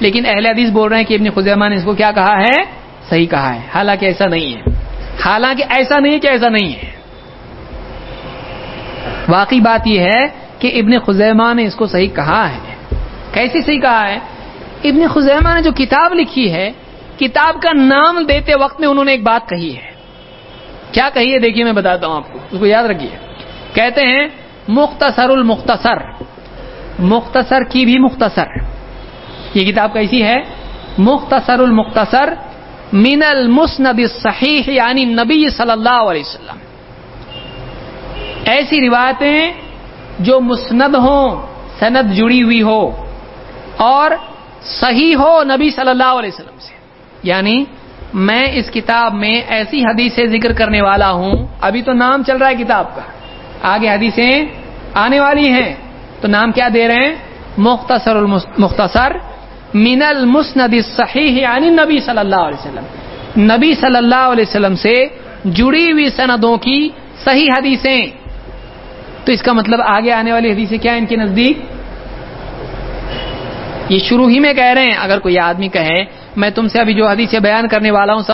لیکن اہل حدیث بول رہے ہیں کہ ابن خزیمہ نے اس کو کیا کہا ہے؟ صحیح کہا ہے۔ حالانکہ ایسا نہیں ہے۔ حالانکہ ایسا نہیں کہ ایسا نہیں ہے۔ واقعی بات یہ ہے کہ ابن خزیمہ نے اس کو صحیح کہا ہے۔ کیسے صحیح کہا ہے؟ ابن خزیمہ نے جو کتاب لکھی ہے، کتاب کا نام دیتے وقت میں انہوں نے ایک بات کہی ہے۔ کیا کہی ہے؟ دیکھیے میں بتاتا ہوں آپ کو۔ اس کو یاد رکھیے۔ کہتے ہیں، مختصر المختصر۔ مختصر کی بھی مختصر۔ یہ کتاب کیسی ہے؟ مختصر المختصر من المسند الصحیح یعنی نبی صلی اللہ علیہ وسلم ایسی روایتیں جو مسند ہوں سند جڑی ہوئی ہو اور صحیح ہو نبی صلی اللہ علیہ وسلم سے یعنی میں اس کتاب میں ایسی حدیثیں ذکر کرنے والا ہوں ابھی تو نام چل رہا ہے کتاب کا آگے حدیثیں آنے والی ہیں تو نام کیا دے رہے ہیں مختصر المختصر من المسند صحیح یعنی نبی صلی اللہ علیہ وسلم نبی صلی اللہ علیہ وسلم سے جڑی ہوئی سندوں کی صحیح حدیثیں تو اس کا مطلب آگے آنے والی حدیثیں کیا ان کے نزدیک؟ یہ شروع ہی میں کہہ رہے ہیں، اگر کوئی آدمی کہے، میں تم سے ابھی جو حدیث بیان کرنے والا ہوں، سب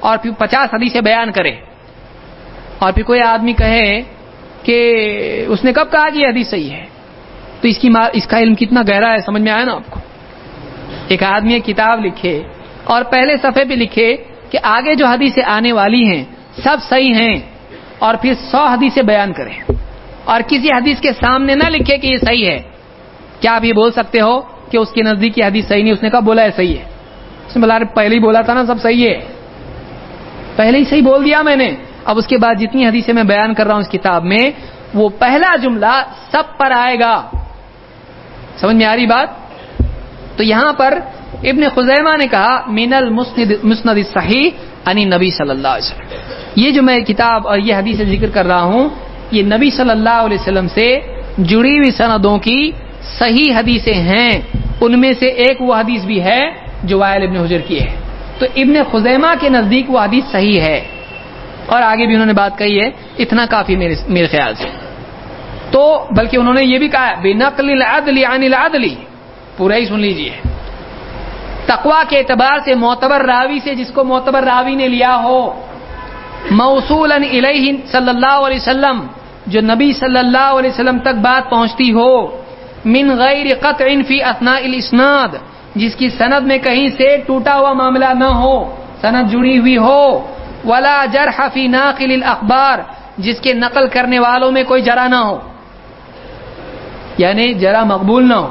اور پھر پچاس حدیثیں بیان کرے۔ اور پھر کوئی آدمی کہے کہ اس نے کب کہا کہ یہ حدیث صحیح ہے؟ تو اس کی اس کا علم کتنا گہرا ہے، سمجھ میں آیا نا آپ کو؟ ایک آدمی کتاب لکھے اور پہلے صفحے پہ لکھے کہ آگے جو حدیثیں آنے والی ہیں، سب صحیح ہیں اور پھر سو حدیثیں بیان کریں۔ اور کسی حدیث کے سامنے نہ لکھے کہ یہ صحیح ہے۔ کیا آپ یہ بول سکتے ہو کہ اس کے نزدیک یہ حدیث صحیح نہیں، اس نے کہا بولا ہے صحیح ہے۔ اس نے بولا پہلے ہی بولا تھا نا سب صحیح ہے۔ پہلے ہی صحیح بول دیا میں نے۔ اب اس کے بعد جتنی حدیثیں میں بیان کر رہا ہوں اس کتاب میں، وہ پہلا جملہ سب پر آئے گا۔ سمجھ میں آ رہی بات؟ تو یہاں پر ابن خزیمہ نے کہا مین المسند صحیح انی نبی صلی اللہ علیہ وسلم۔ یہ جو میں کتاب اور یہ حدیث ذکر کر رہا ہوں، یہ نبی صلی اللہ علیہ وسلم سے جڑی ہوئی سندوں کی صحیح حدیثیں ہیں۔ ان میں سے ایک وہ حدیث بھی ہے جو وائل ابن حجر کی ہے۔ تو ابن خزیمہ کے نزدیک وہ حدیث صحیح ہے۔ اور آگے بھی انہوں نے بات کہی ہے، اتنا کافی میرے میرے خیال سے۔ تو بلکہ انہوں نے یہ بھی کہا بے نقل العدلی عن العدلی پورا ہی سن لیجیے۔ تقوا کے اعتبار سے معتبر راوی سے جس کو معتبر راوی نے لیا ہو موصول الیہ صلی اللہ علیہ وسلم، جو نبی صلی اللہ علیہ وسلم تک بات پہنچتی ہو، من غیر قطع فی اثناء الاسناد، جس کی سند میں کہیں سے ٹوٹا ہوا معاملہ نہ ہو، سند جڑی ہوئی ہو، ولا جرح فی ناقل الاخبار، جس کے نقل کرنے والوں میں کوئی جرا نہ ہو۔ یعنی جرا مقبول نہ ہو۔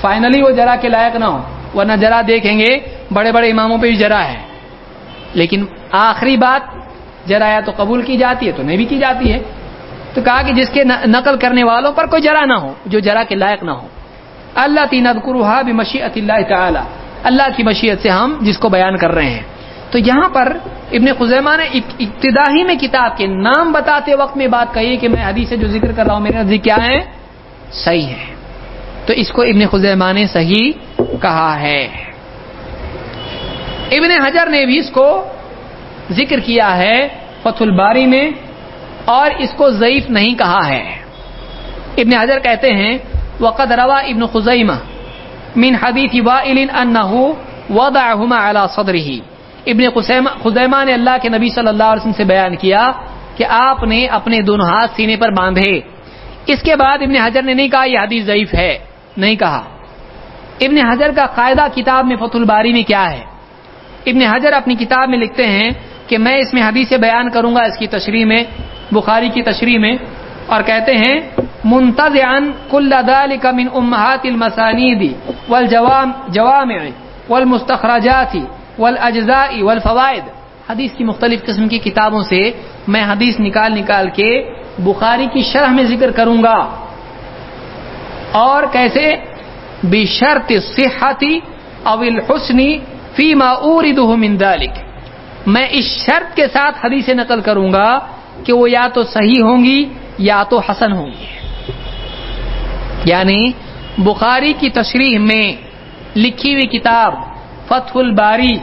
فائنلی وہ جرا کے لائق نہ ہو، ورنہ جرا دیکھیں گے، بڑے بڑے اماموں پہ بھی جرا ہے۔ لیکن آخری بات، جرا یا تو قبول کی جاتی ہے، تو نہیں بھی کی جاتی ہے۔ تو کہا کہ جس کے نقل کرنے والوں پر کوئی جرا نہ ہو، جو جرا کے لائق نہ ہو۔ اللہ تین بھی مشیت اللہ تعالی۔ اللہ کی مشیت سے ہم جس کو بیان کر رہے ہیں۔ تو یہاں پر ابن خزیمہ نے ابتدائی میں کتاب کے نام بتاتے وقت میں بات کہی کہ میں حدیث سے جو ذکر کر رہا ہوں، میرے نزدیک کیا ہے؟ صحیح ہے۔ تو اس کو ابن خزیمہ نے صحیح کہا ہے۔ ابن حجر نے بھی اس کو ذکر کیا ہے فتح الباری میں اور اس کو ضعیف نہیں کہا ہے۔ ابن حجر کہتے ہیں، وقد روا ابن خزیمہ من حدیث وائل انه وضعهما على صدره۔ ابن خزیمہ نے اللہ کے نبی صلی اللہ علیہ وسلم سے بیان کیا کہ آپ نے اپنے دونوں ہاتھ سینے پر باندھے۔ اس کے بعد ابن حجر نے نہیں کہا یہ حدیث ضعیف ہے۔ نہیں کہا۔ ابن حجر کا قاعدہ کتاب میں فتح الباری میں کیا ہے؟ ابن حجر اپنی کتاب میں لکھتے ہیں کہ میں اس میں حدیث بیان کروں گا، اس کی تشریح میں، بخاری کی تشریح میں، اور کہتے ہیں منتظ کل من امہات المسانید والجوامع والمستخرجات والاجزاء والفوائد۔ حدیث کی مختلف قسم کی کتابوں سے میں حدیث نکال نکال کے بخاری کی شرح میں ذکر کروں گا۔ اور کیسے بشرط صحتی او الحسنی فی ما اوردہ من ذلك میں اس شرط کے ساتھ حدیث نقل کروں گا کہ وہ یا تو صحیح ہوں گی یا تو حسن ہوں گی۔ یعنی بخاری کی تشریح میں لکھی ہوئی کتاب فتح الباری،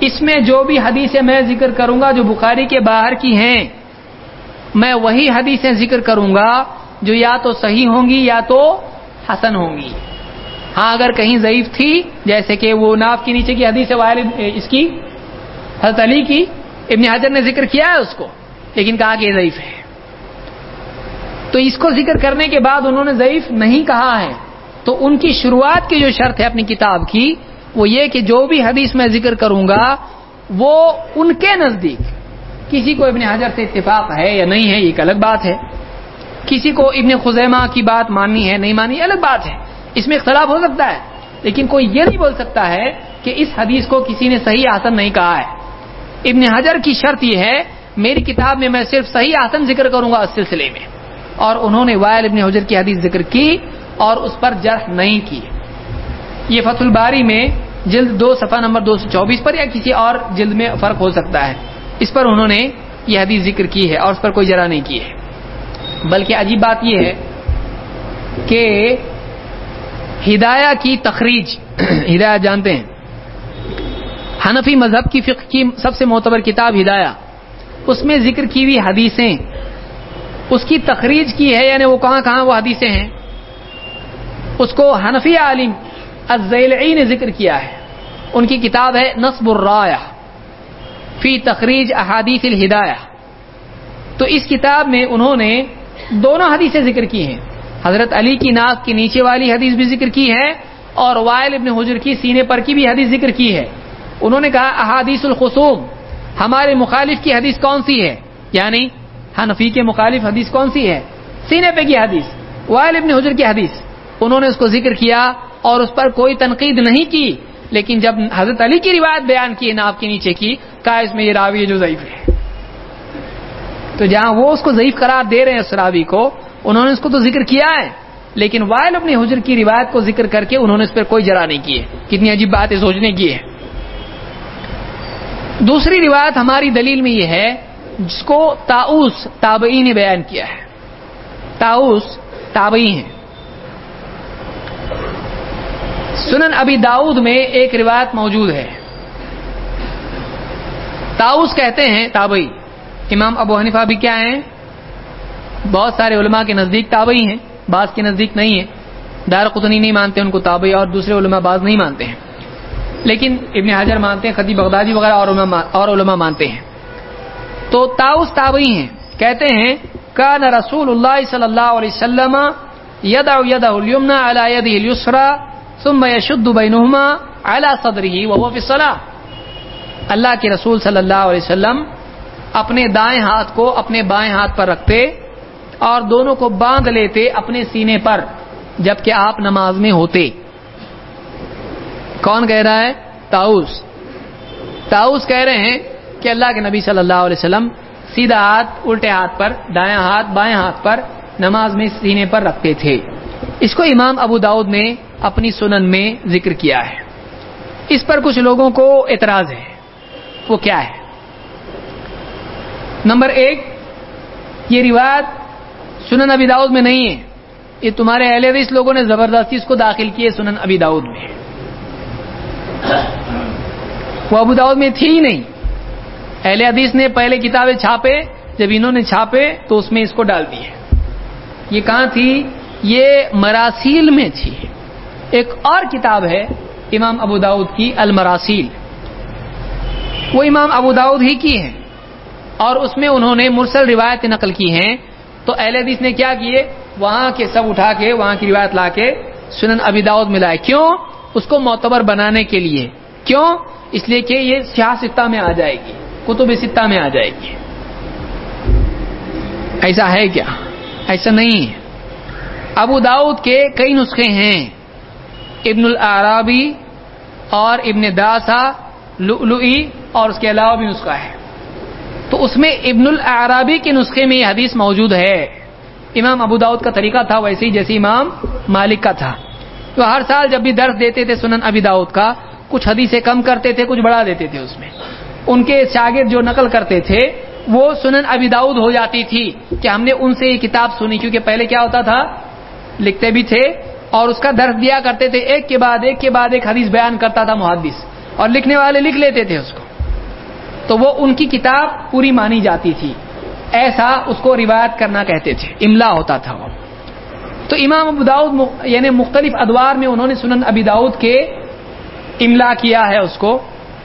اس میں جو بھی حدیثیں میں ذکر کروں گا جو بخاری کے باہر کی ہیں، میں وہی حدیثیں ذکر کروں گا جو یا تو صحیح ہوں گی یا تو حسن ہوں گی۔ ہاں اگر کہیں ضعیف تھی، جیسے کہ وہ ناف کے نیچے کی حدیث اس کی، حضرت علی کی، ابن حجر نے ذکر کیا ہے اس کو، لیکن کہا کہ یہ ضعیف ہے۔ تو اس کو ذکر کرنے کے بعد انہوں نے ضعیف نہیں کہا ہے۔ تو ان کی شروعات کی جو شرط ہے اپنی کتاب کی، وہ یہ کہ جو بھی حدیث میں ذکر کروں گا، وہ ان کے نزدیک۔ کسی کو ابن حجر سے اتفاق ہے یا نہیں ہے، یہ ایک الگ بات ہے۔ کسی کو ابن خزیمہ کی بات ماننی ہے، نہیں ماننی، الگ بات ہے۔ اس میں اختلاف ہو سکتا ہے۔ لیکن کوئی یہ نہیں بول سکتا ہے کہ اس حدیث کو کسی نے صحیح آسن نہیں کہا ہے۔ ابن حجر کی شرط یہ ہے، میری کتاب میں میں صرف صحیح آسن ذکر کروں گا اس سلسلے میں۔ اور انہوں نے وائل ابن حجر کی حدیث ذکر کی اور اس پر جرح نہیں کی۔ یہ فتح الباری میں جلد دو صفحہ نمبر دو سو چوبیس پر یا کسی اور جلد میں فرق ہو سکتا ہے۔ اس پر انہوں نے یہ حدیث ذکر کی ہے اور اس پر کوئی جرا نہیں کی ہے۔ بلکہ عجیب بات یہ ہے کہ ہدایہ کی تخریج، (clears throat) ہدایہ جانتے ہیں۔ حنفی مذہب کی فقہ کی سب سے معتبر کتاب ہدایہ، اس میں ذکر کی ہوئی حدیثیں، اس کی تخریج کی ہے یعنی وہ کہاں کہاں وہ حدیثیں ہیں۔ اس کو حنفی عالم الزیلعی نے ذکر کیا ہے۔ ان کی کتاب ہے نصب الرایہ فی تخریج احادیث الہدایہ۔ تو اس کتاب میں انہوں نے دونوں حدیثیں ذکر کی ہیں۔ حضرت علی کی ناک کے نیچے والی حدیث بھی ذکر کی ہے اور وائل ابن حجر کی سینے پر کی بھی حدیث ذکر کی ہے۔ انہوں نے کہا، احادیث الخصوم، ہمارے مخالف کی حدیث کون سی ہے؟ یعنی حنفی کے مخالف حدیث کون سی ہے؟ سینے پہ کی حدیث، وائل ابن حجر کی حدیث۔ انہوں نے اس کو ذکر کیا اور اس پر کوئی تنقید نہیں کی، لیکن جب حضرت علی کی روایت بیان کی ناپ کے نیچے کی، کہا، اس میں یہ راوی جو ضعیف ہے۔ تو جہاں وہ اس کو ضعیف قرار دے رہے ہیں اس راوی کو، انہوں نے اس کو تو ذکر کیا ہے۔ لیکن وائل اپنی حجر کی روایت کو ذکر کر کے انہوں نے اس پر کوئی جرا نہیں کی ہے۔ کتنی عجیب بات ہے سوچنے کی ہے دوسری روایت ہماری دلیل میں یہ ہے، جس کو تاؤس تابعی نے بیان کیا ہے۔ تاؤس تابعی ہیں۔ سنن ابی داؤد میں ایک روایت موجود ہے۔ تاؤس کہتے ہیں تابعی۔ امام ابو حنیفہ بھی کیا ہیں؟ بہت سارے علماء کے نزدیک تابعی ہیں، بعض کے نزدیک نہیں ہے دار قطنی نہیں مانتے ان کو تابعی اور دوسرے علماء بعض نہیں مانتے ہیں۔ لیکن ابن حجر مانتے ہیں، خطیب بغدادی وغیرہ اور علماء اور علماء مانتے ہیں۔ تو تاؤس تابعی ہیں۔ کہتے ہیں، کان رسول اللہ صلی اللہ علیہ وسلم یدا یدا الیمنا علی یده اليسرى ثم يشد بینهما على صدره وهو في الصلاه اللہ کے رسول صلی اللہ علیہ وسلم اپنے دائیں ہاتھ کو اپنے بائیں ہاتھ پر رکھتے اور دونوں کو باندھ لیتے اپنے سینے پر، جبکہ آپ نماز میں ہوتے۔ کون کہہ رہا ہے؟ تاؤس تاؤس کہہ رہے ہیں کہ اللہ کے نبی صلی اللہ علیہ وسلم سیدھا ہاتھ، الٹے ہاتھ پر دایاں ہاتھ، بائیں ہاتھ پر نماز میں سینے پر رکھتے تھے۔ اس کو امام ابو داود نے اپنی سنن میں ذکر کیا ہے۔ اس پر کچھ لوگوں کو اعتراض ہے۔ وہ کیا ہے؟ نمبر ایک، یہ روایت سنن ابی داؤد میں نہیں ہے۔ یہ تمہارے اہل حدیث لوگوں نے زبردستی اس کو داخل کیے سنن ابی داؤد میں۔ وہ ابو داؤد میں تھی ہی نہیں۔ اہل حدیث نے پہلے کتابیں چھاپے، جب انہوں نے چھاپے تو اس میں اس کو ڈال دیے۔ یہ کہاں تھی؟ یہ مراسیل میں تھی۔ ایک اور کتاب ہے امام ابو داود کی المراسیل۔ وہ امام ابو داود ہی کی ہے اور اس میں انہوں نے مرسل روایت نقل کی ہیں۔ تو اہل حدیث نے کیا کیے؟ وہاں کے سب اٹھا کے، وہاں کی روایت لا کے سنن ابی داود میں لائے۔ کیوں؟ اس کو معتبر بنانے کے لیے۔ کیوں؟ اس لیے کہ یہ سیاہ ستہ میں آ جائے گی کتب ستہ میں آ جائے گی۔ ایسا ہے کیا؟ ایسا نہیں ہے۔ ابو داؤد کے کئی نسخے ہیں۔ ابن العرابی اور ابن داسا، لؤلؤی اور اس کے علاوہ بھی نسخہ ہے۔ تو اس میں ابن العرابی کے نسخے میں یہ حدیث موجود ہے۔ امام ابو داؤد کا طریقہ تھا ویسے ہی جیسے امام مالک کا تھا۔ تو ہر سال جب بھی درس دیتے تھے سنن ابی داؤد کا، کچھ حدیثیں کم کرتے تھے، کچھ بڑھا دیتے تھے اس میں۔ ان کے شاگرد جو نقل کرتے تھے، وہ سنن ابی داؤد ہو جاتی تھی کہ ہم نے ان سے یہ کتاب سنی، کیونکہ پہلے کیا ہوتا تھا، لکھتے بھی تھے اور اس کا درس دیا کرتے تھے۔ ایک کے بعد، ایک کے بعد ایک حدیث بیان کرتا تھا محدث اور لکھنے والے لکھ لیتے تھے اس کو۔ تو وہ ان کی کتاب پوری مانی جاتی تھی۔ ایسا اس کو روایت کرنا کہتے تھے۔ املا ہوتا تھا وہ۔ تو امام ابو داؤد یعنی مختلف ادوار میں انہوں نے سنن ابی داؤد کے املا کیا ہے اس کو۔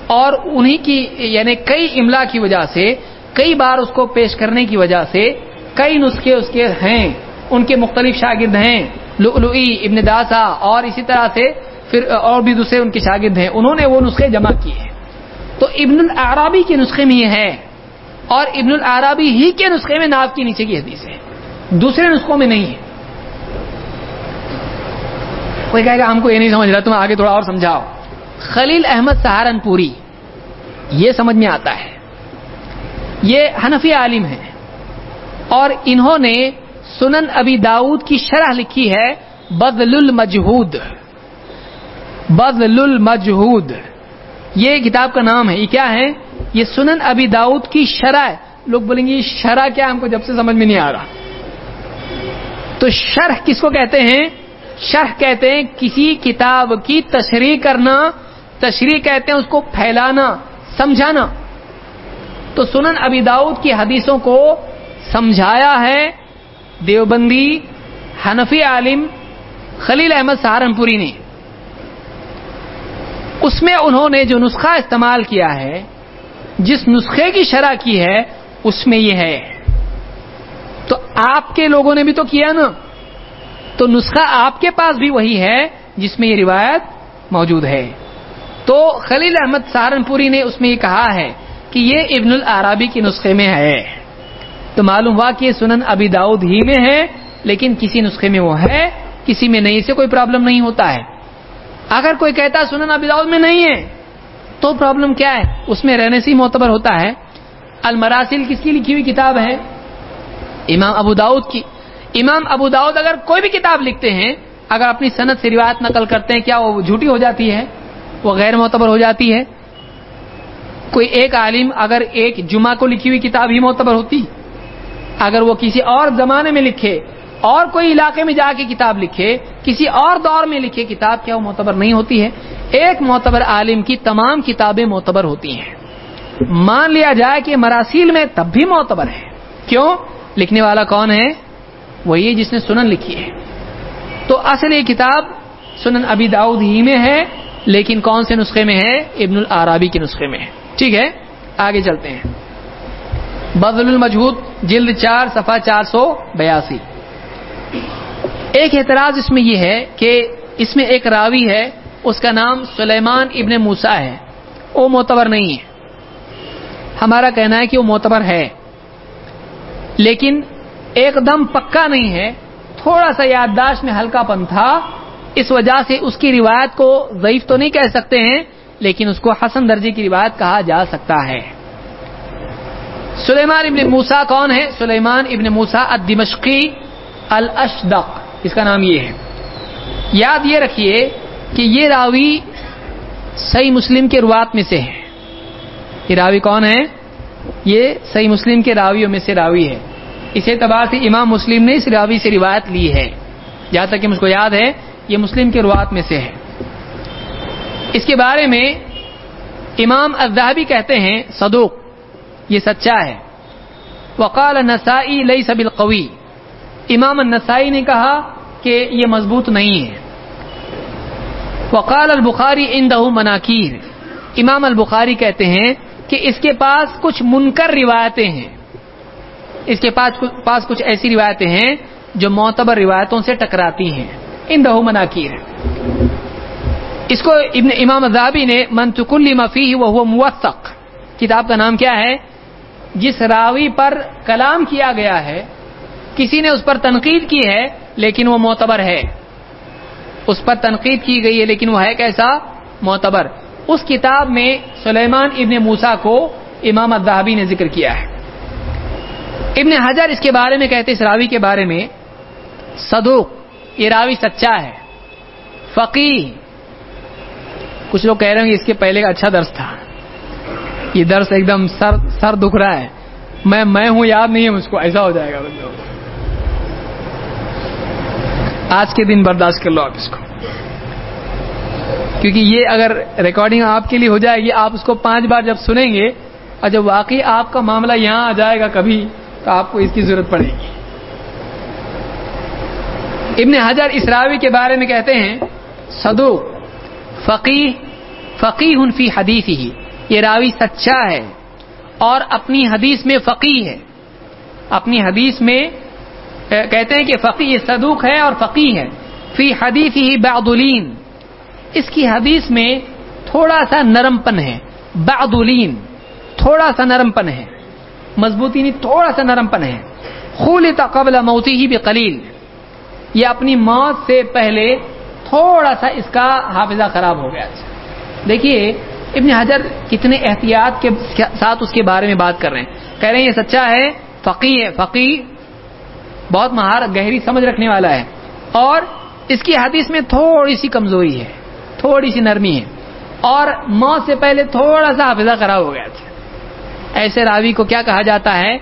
اور انہی کی یعنی کئی املا کی وجہ سے، کئی بار اس کو پیش کرنے کی وجہ سے، کئی نسخے اس کے ہیں۔ ان کے مختلف شاگرد ہیں۔ لؤلؤی، ابن داسا اور اسی طرح سے پھر، اور بھی دوسرے ان کے شاگرد ہیں۔ انہوں نے وہ نسخے جمع کیے ہیں۔ تو ابن العرابی کے نسخے میں یہ ہے اور ابن العرابی ہی کے نسخے میں ناف کے نیچے کی حدیث ہے۔ دوسرے نسخوں میں نہیں ہے۔ کوئی کہے گا ہم کو یہ نہیں سمجھ رہا، تم آگے تھوڑا اور سمجھاؤ۔ خلیل احمد سہارنپوری، یہ سمجھ میں آتا ہے۔ یہ حنفی عالم ہے اور انہوں نے سنن ابی داود کی شرح لکھی ہے بدل المجہود۔ بدل المجہود۔ یہ کتاب کا نام ہے یہ کیا ہے یہ سنن ابی داؤد کی شرح لوگ بولیں گے شرح کیا ہم کو جب سے سمجھ میں نہیں آ رہا۔ تو شرح کس کو کہتے ہیں؟ شرح کہتے ہیں کسی کتاب کی تشریح کرنا۔ تشریح کہتے ہیں اس کو پھیلانا، سمجھانا۔ تو سنن ابی داؤد کی حدیثوں کو سمجھایا ہے دیوبندی، حنفی عالم خلیل احمد سہارنپوری نے۔ اس میں انہوں نے جو نسخہ استعمال کیا ہے، جس نسخے کی شرح کی ہے، اس میں یہ ہے۔ تو آپ کے لوگوں نے بھی تو کیا نا؟ تو نسخہ آپ کے پاس بھی وہی ہے، جس میں یہ روایت موجود ہے۔ تو خلیل احمد سہارنپوری نے اس میں یہ کہا ہے کہ یہ ابن العرابی کے نسخے میں ہے۔ تو معلوم ہوا کہ سنن ابی داؤد ہی میں ہے، لیکن کسی نسخے میں وہ ہے، کسی میں نہیں سے کوئی پرابلم نہیں ہوتا ہے۔ اگر کوئی کہتا ہے سنن ابی داؤد میں نہیں ہے، تو پرابلم کیا ہے؟ اس میں رہنے سے معتبر ہوتا ہے۔ المراسل کس کی لکھی ہوئی کتاب ہے؟ امام ابو داؤد کی۔ امام ابو داؤد اگر کوئی بھی کتاب لکھتے ہیں، اگر اپنی صنعت سے روایت نقل کرتے ہیں، کیا وہ جھوٹی ہو جاتی ہے؟ وہ غیر معتبر ہو جاتی ہے۔ کوئی ایک عالم اگر ایک جمعہ کو لکھی ہوئی کتاب ہی معتبر ہوتی، اگر وہ کسی اور زمانے میں لکھے اور کوئی علاقے میں جا کے کتاب لکھے، کسی اور دور میں لکھے کتاب، کیا وہ معتبر نہیں ہوتی ہے؟ ایک معتبر عالم کی تمام کتابیں معتبر ہوتی ہیں۔ مان لیا جائے کہ مراسیل میں تب بھی معتبر ہے کیوں؟ لکھنے والا کون ہے؟ وہی جس نے سنن لکھی ہے۔ تو اصل یہ کتاب سنن ابی داؤد ہی میں ہے، لیکن کون سے نسخے میں ہے؟ ابن العرابی کے نسخے میں ہے۔ ٹھیک ہے؟ آگے چلتے ہیں۔ بدل المجہود، جلد چار، صفحہ چار سو بیاسی۔ ایک اعتراض اس میں یہ ہے کہ اس میں ایک راوی ہے، اس کا نام سلیمان ابن موسا ہے۔ وہ معتبر نہیں ہے۔ ہمارا کہنا ہے کہ وہ معتبر ہے۔ لیکن ایک دم پکا نہیں ہے۔ تھوڑا سا یادداشت میں ہلکا پن تھا۔ اس وجہ سے اس کی روایت کو ضعیف تو نہیں کہہ سکتے ہیں، لیکن اس کو حسن درجے کی روایت کہا جا سکتا ہے۔ سلیمان ابن موسا کون ہے؟ سلیمان ابن موسا الدمشقی۔ الاشدق، اس کا نام یہ ہے۔ یاد یہ رکھیے کہ یہ راوی صحیح مسلم کے روات میں سے ہے۔ یہ راوی کون ہے؟ یہ صحیح مسلم کے راویوں میں سے راوی ہے۔ اس اعتبار سے امام مسلم نے اس راوی سے روایت لی ہے۔ جہاں تک کہ مجھ کو یاد ہے، یہ مسلم کے روات میں سے ہے۔ اس کے بارے میں امام الزہبی کہتے ہیں، صدوق، یہ سچا ہے۔ وقال نسائی لئی سب القوی امام النسائی نے کہا کہ یہ مضبوط نہیں ہے۔ وقال البخاری ان دہ مناکیر۔ امام البخاری کہتے ہیں کہ اس کے پاس کچھ منکر روایتیں ہیں۔ اس کے پاس پاس کچھ ایسی روایتیں ہیں جو معتبر روایتوں سے ٹکراتی ہیں۔ ان دہو مناکیر۔ اس کو ابن امام ازابی نے منتقلی مفی وہ موثق۔ کتاب کا نام کیا ہے؟ جس راوی پر کلام کیا گیا ہے کسی نے اس پر تنقید کی ہے لیکن وہ معتبر ہے۔ اس پر تنقید کی گئی ہے لیکن وہ ہے کیسا؟ معتبر۔ اس کتاب میں سلیمان ابن موسا کو امام الدہبی نے ذکر کیا ہے۔ ابن حجر اس کے بارے میں کہتے اس راوی کے بارے میں، صدوق، یہ راوی سچا ہے۔ فقی کچھ لوگ کہہ رہے ہیں اس کے پہلے کا اچھا درس تھا۔ یہ درس ایک دم سر سر دکھ رہا ہے۔ میں میں ہوں، یاد نہیں ہے مجھ کو، ایسا ہو جائے گا۔ آج کے دن برداشت کر لو آپ اس کو۔ کیونکہ یہ اگر ریکارڈنگ آپ کے لیے ہو جائے گی آپ اس کو پانچ بار جب سنیں گے، اور جب واقعی آپ کا معاملہ یہاں آ جائے گا کبھی، تو آپ کو اس کی ضرورت پڑے گی۔ ابن حجر اس راوی کے بارے میں کہتے ہیں سدو فقی فقی فی حدیث ہی یہ راوی سچا ہے اور اپنی حدیث میں فقی ہے۔ اپنی حدیث میں کہتے ہیں کہ فقی صدوق ہے اور فقی ہے۔ فی حدیث ہی بعدلین اس کی حدیث میں تھوڑا سا نرم پن ہے۔ بعدلین تھوڑا سا نرم پن ہے۔ مضبوطی نہیں تھوڑا سا نرم پن ہے۔ خول قبل موتی ہی بھی قلیل یہ اپنی موت سے پہلے تھوڑا سا اس کا حافظہ خراب ہو گیا دیکھیے، ابن حجر کتنے احتیاط کے ساتھ اس کے بارے میں بات کر رہے ہیں۔ کہہ رہے ہیں، یہ سچا ہے، فقی ہے، فقی بہت مہار گہری سمجھ رکھنے والا ہے اور اس کی حدیث میں تھوڑی سی کمزوری ہے، تھوڑی سی نرمی ہے۔ اور موت سے پہلے تھوڑا سا حافظہ خراب ہو گیا تھا۔ ایسے راوی کو کیا کہا جاتا ہے؟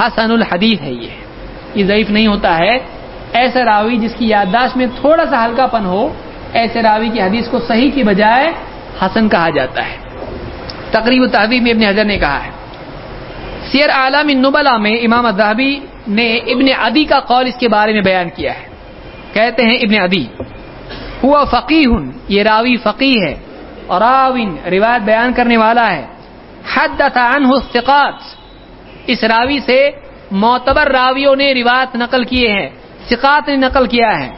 حسن الحدیث ہے یہ۔ یہ ضعیف نہیں ہوتا ہے۔ ایسا راوی جس کی یادداشت میں تھوڑا سا ہلکا پن ہو، ایسے راوی کی حدیث کو صحیح کی بجائے حسن کہا جاتا ہے۔ تقریب تحدیب میں ابن حضر نے کہا ہے۔ سیر عالم نبلا میں امام ادابی نے ابن ادی کا قول اس کے بارے میں بیان کیا ہے۔ کہتے ہیں ابن ادی ہوا فقی ہن یہ راوی فقی ہے اور راوین روایت بیان کرنے والا ہے۔ حد عنہ الثقات، اس راوی سے معتبر راویوں نے روایت نقل کیے ہیں سکات نے نقل کیا ہے۔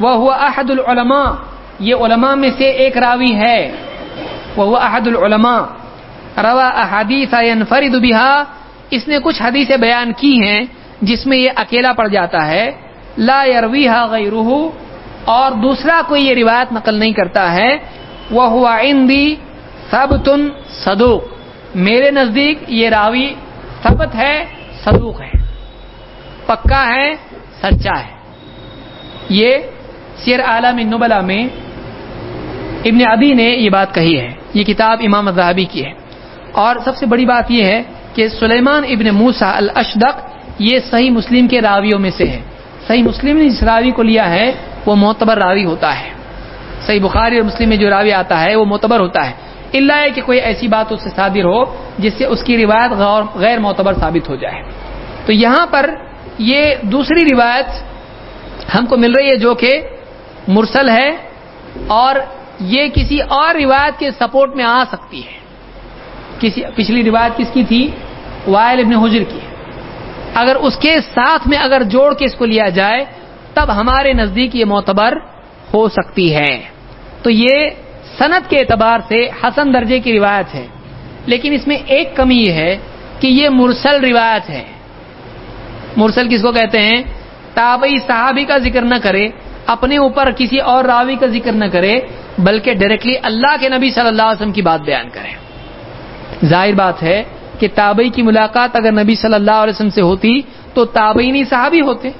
وہ ہوا احد العلماء، یہ علماء میں سے ایک راوی ہے۔ وہ ہوا احد العلماء، روا احادیث فرید بہا، اس نے کچھ حدیثیں بیان کی ہیں۔ جس میں یہ اکیلا پڑ جاتا ہے، لا یرویہ غیرہ اور دوسرا کوئی یہ روایت نقل نہیں کرتا ہے وہ ہوا اندی سب تن صدوق۔ میرے نزدیک یہ راوی ثبت ہے، صدوق ہے۔ پکا ہے، سچا ہے۔ یہ سیر عالم نبلا میں ابن ابی نے یہ بات کہی ہے۔ یہ کتاب امام الزہبی کی ہے۔ اور سب سے بڑی بات یہ ہے کہ سلیمان ابن موسا الاشدق یہ صحیح مسلم کے راویوں میں سے ہے۔ صحیح مسلم نے جس راوی کو لیا ہے، وہ معتبر راوی ہوتا ہے۔ صحیح بخاری اور مسلم میں جو راوی آتا ہے، وہ معتبر ہوتا ہے۔ اللہ ہے کہ کوئی ایسی بات اس سے صادر ہو، جس سے اس کی روایت غیر معتبر ثابت ہو جائے۔ تو یہاں پر یہ دوسری روایت ہم کو مل رہی ہے جو کہ مرسل ہے اور یہ کسی اور روایت کے سپورٹ میں آ سکتی ہے۔ کسی پچھلی روایت کس کی تھی؟ وائل ابن حجر کی۔ اگر اس کے ساتھ میں اگر جوڑ کے اس کو لیا جائے، تب ہمارے نزدیک یہ معتبر ہو سکتی ہے۔ تو یہ صنعت کے اعتبار سے حسن درجے کی روایت ہے۔ لیکن اس میں ایک کمی یہ ہے کہ یہ مرسل روایت ہے۔ مرسل کس کو کہتے ہیں؟ تابعی صحابی کا ذکر نہ کرے، اپنے اوپر کسی اور راوی کا ذکر نہ کرے، بلکہ ڈائریکٹلی اللہ کے نبی صلی اللہ علیہ وسلم کی بات بیان کرے۔ ظاہر بات ہے کہ تابعی کی ملاقات اگر نبی صلی اللہ علیہ وسلم سے ہوتی تو تابعی نہیں صحابی ہوتے۔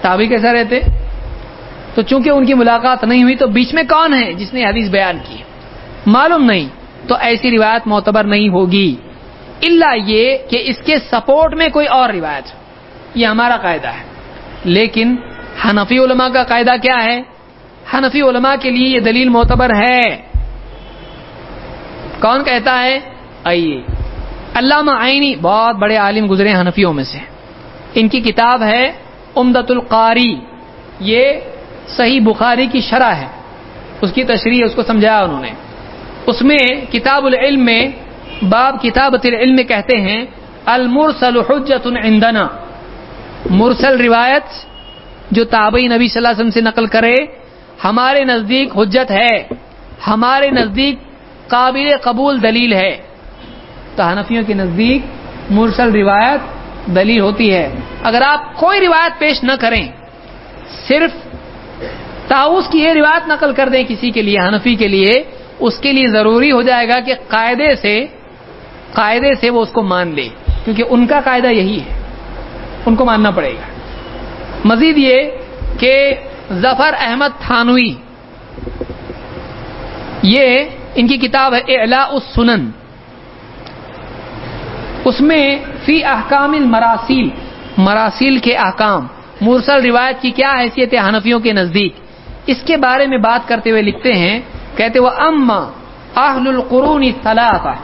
تابعی کیسا رہتے؟ تو چونکہ ان کی ملاقات نہیں ہوئی تو بیچ میں کون ہے جس نے حدیث بیان کی؟ معلوم نہیں، تو ایسی روایت معتبر نہیں ہوگی۔ اللہ یہ کہ اس کے سپورٹ میں کوئی اور روایت۔ یہ ہمارا قاعدہ ہے۔ لیکن حنفی علماء کا قاعدہ کیا ہے؟ حنفی علماء کے لیے یہ دلیل معتبر ہے۔ کون کہتا ہے؟ آئیے۔ علامہ آئینی بہت بڑے عالم گزرے حنفیوں میں سے۔ ان کی کتاب ہے امدت القاری۔ یہ صحیح بخاری کی شرح ہے۔ اس کی تشریح اس کو سمجھایا انہوں نے۔ اس میں کتاب العلم میں باب کتابت العلم میں کہتے ہیں، المرسل حجت عندنا۔ مرسل روایت جو تابعی نبی صلی اللہ علیہ وسلم سے نقل کرے، ہمارے نزدیک حجت ہے، ہمارے نزدیک قابل قبول دلیل ہے۔ تو حنفیوں کے نزدیک مرسل روایت دلیل ہوتی ہے۔ اگر آپ کوئی روایت پیش نہ کریں، صرف تاؤس کی یہ روایت نقل کر دیں کسی کے لیے، حنفی کے لیے، اس کے لیے ضروری ہو جائے گا کہ قاعدے سے قاعدے سے وہ اس کو مان لے۔ کیونکہ ان کا قاعدہ یہی ہے۔ ان کو ماننا پڑے گا۔ مزید یہ کہ ظفر احمد تھانوی، یہ ان کی کتاب ہے اعلاء السنن۔ اس میں فی احکام المراسیل، مراسیل کے احکام۔ مرسل روایت کی کیا حیثیت ہے حنفیوں کے نزدیک؟ اس کے بارے میں بات کرتے ہوئے لکھتے ہیں، کہتے وہ اما اہل القرون ثلاثہ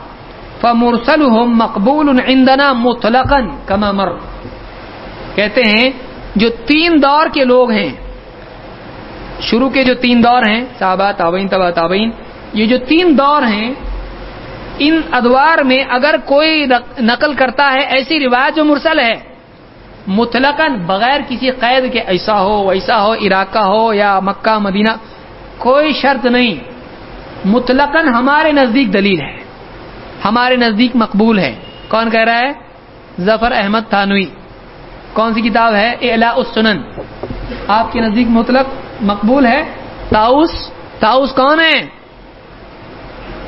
فمرسلهم مقبول عندنا مطلقا کما مر۔ کہتے ہیں، جو تین دور کے لوگ ہیں، شروع کے جو تین دور ہیں، صحابہ، تابعین، تبا تابعین، یہ جو تین دور ہیں ان ادوار میں اگر کوئی نقل کرتا ہے، ایسی روایت جو مرسل ہے، مطلقاً بغیر کسی قید کے ایسا ہو، ویسا ہو، عراق کا ہو یا مکہ، مدینہ، کوئی شرط نہیں۔ مطلقاً ہمارے نزدیک دلیل ہے۔ ہمارے نزدیک مقبول ہے۔ کون کہہ رہا ہے؟ ظفر احمد تھانوی۔ کون سی کتاب ہے؟ اعلاء السنن۔ آپ کے نزدیک مطلق مقبول ہے۔ تاؤس تاؤس کون ہے؟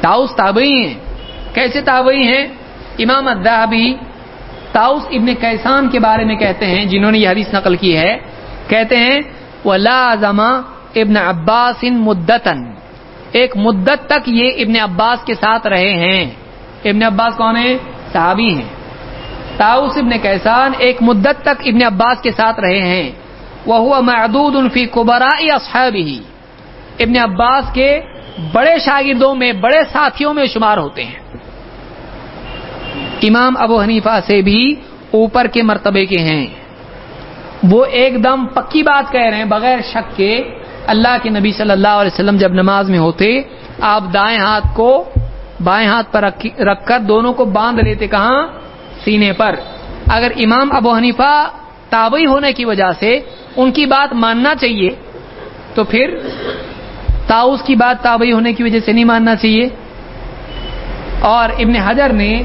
تاؤس تابعی ہیں۔ کیسے تابعی ہیں؟ امام الدہبی تاؤس ابن کیسان کے بارے میں کہتے ہیں، جنہوں نے یہ حدیث نقل کی ہے۔ کہتے ہیں وہ ابن عباس مدتن ایک مدت تک یہ ابن عباس کے ساتھ رہے ہیں۔ ابن عباس کون ہے صحابی ہیں۔ تاؤس ابن کیسان ایک مدت تک ابن عباس کے ساتھ رہے ہیں۔ وہ ہوا محدود الفی قبرا اصحاب ابن عباس کے بڑے شاگردوں میں، بڑے ساتھیوں میں شمار ہوتے ہیں۔ امام ابو حنیفہ سے بھی اوپر کے مرتبے کے ہیں۔ وہ ایک دم پکی بات کہہ رہے ہیں، بغیر شک کے اللہ کے نبی صلی اللہ علیہ وسلم جب نماز میں ہوتے، آپ دائیں ہاتھ کو بائیں ہاتھ پر رکھ کر دونوں کو باندھ لیتے کہاں؟ سینے پر۔ اگر امام ابو حنیفہ تابعی ہونے کی وجہ سے ان کی بات ماننا چاہیے، تو پھر تاؤس کی بات تابعی ہونے کی وجہ سے نہیں ماننا چاہیے۔ اور ابن حجر نے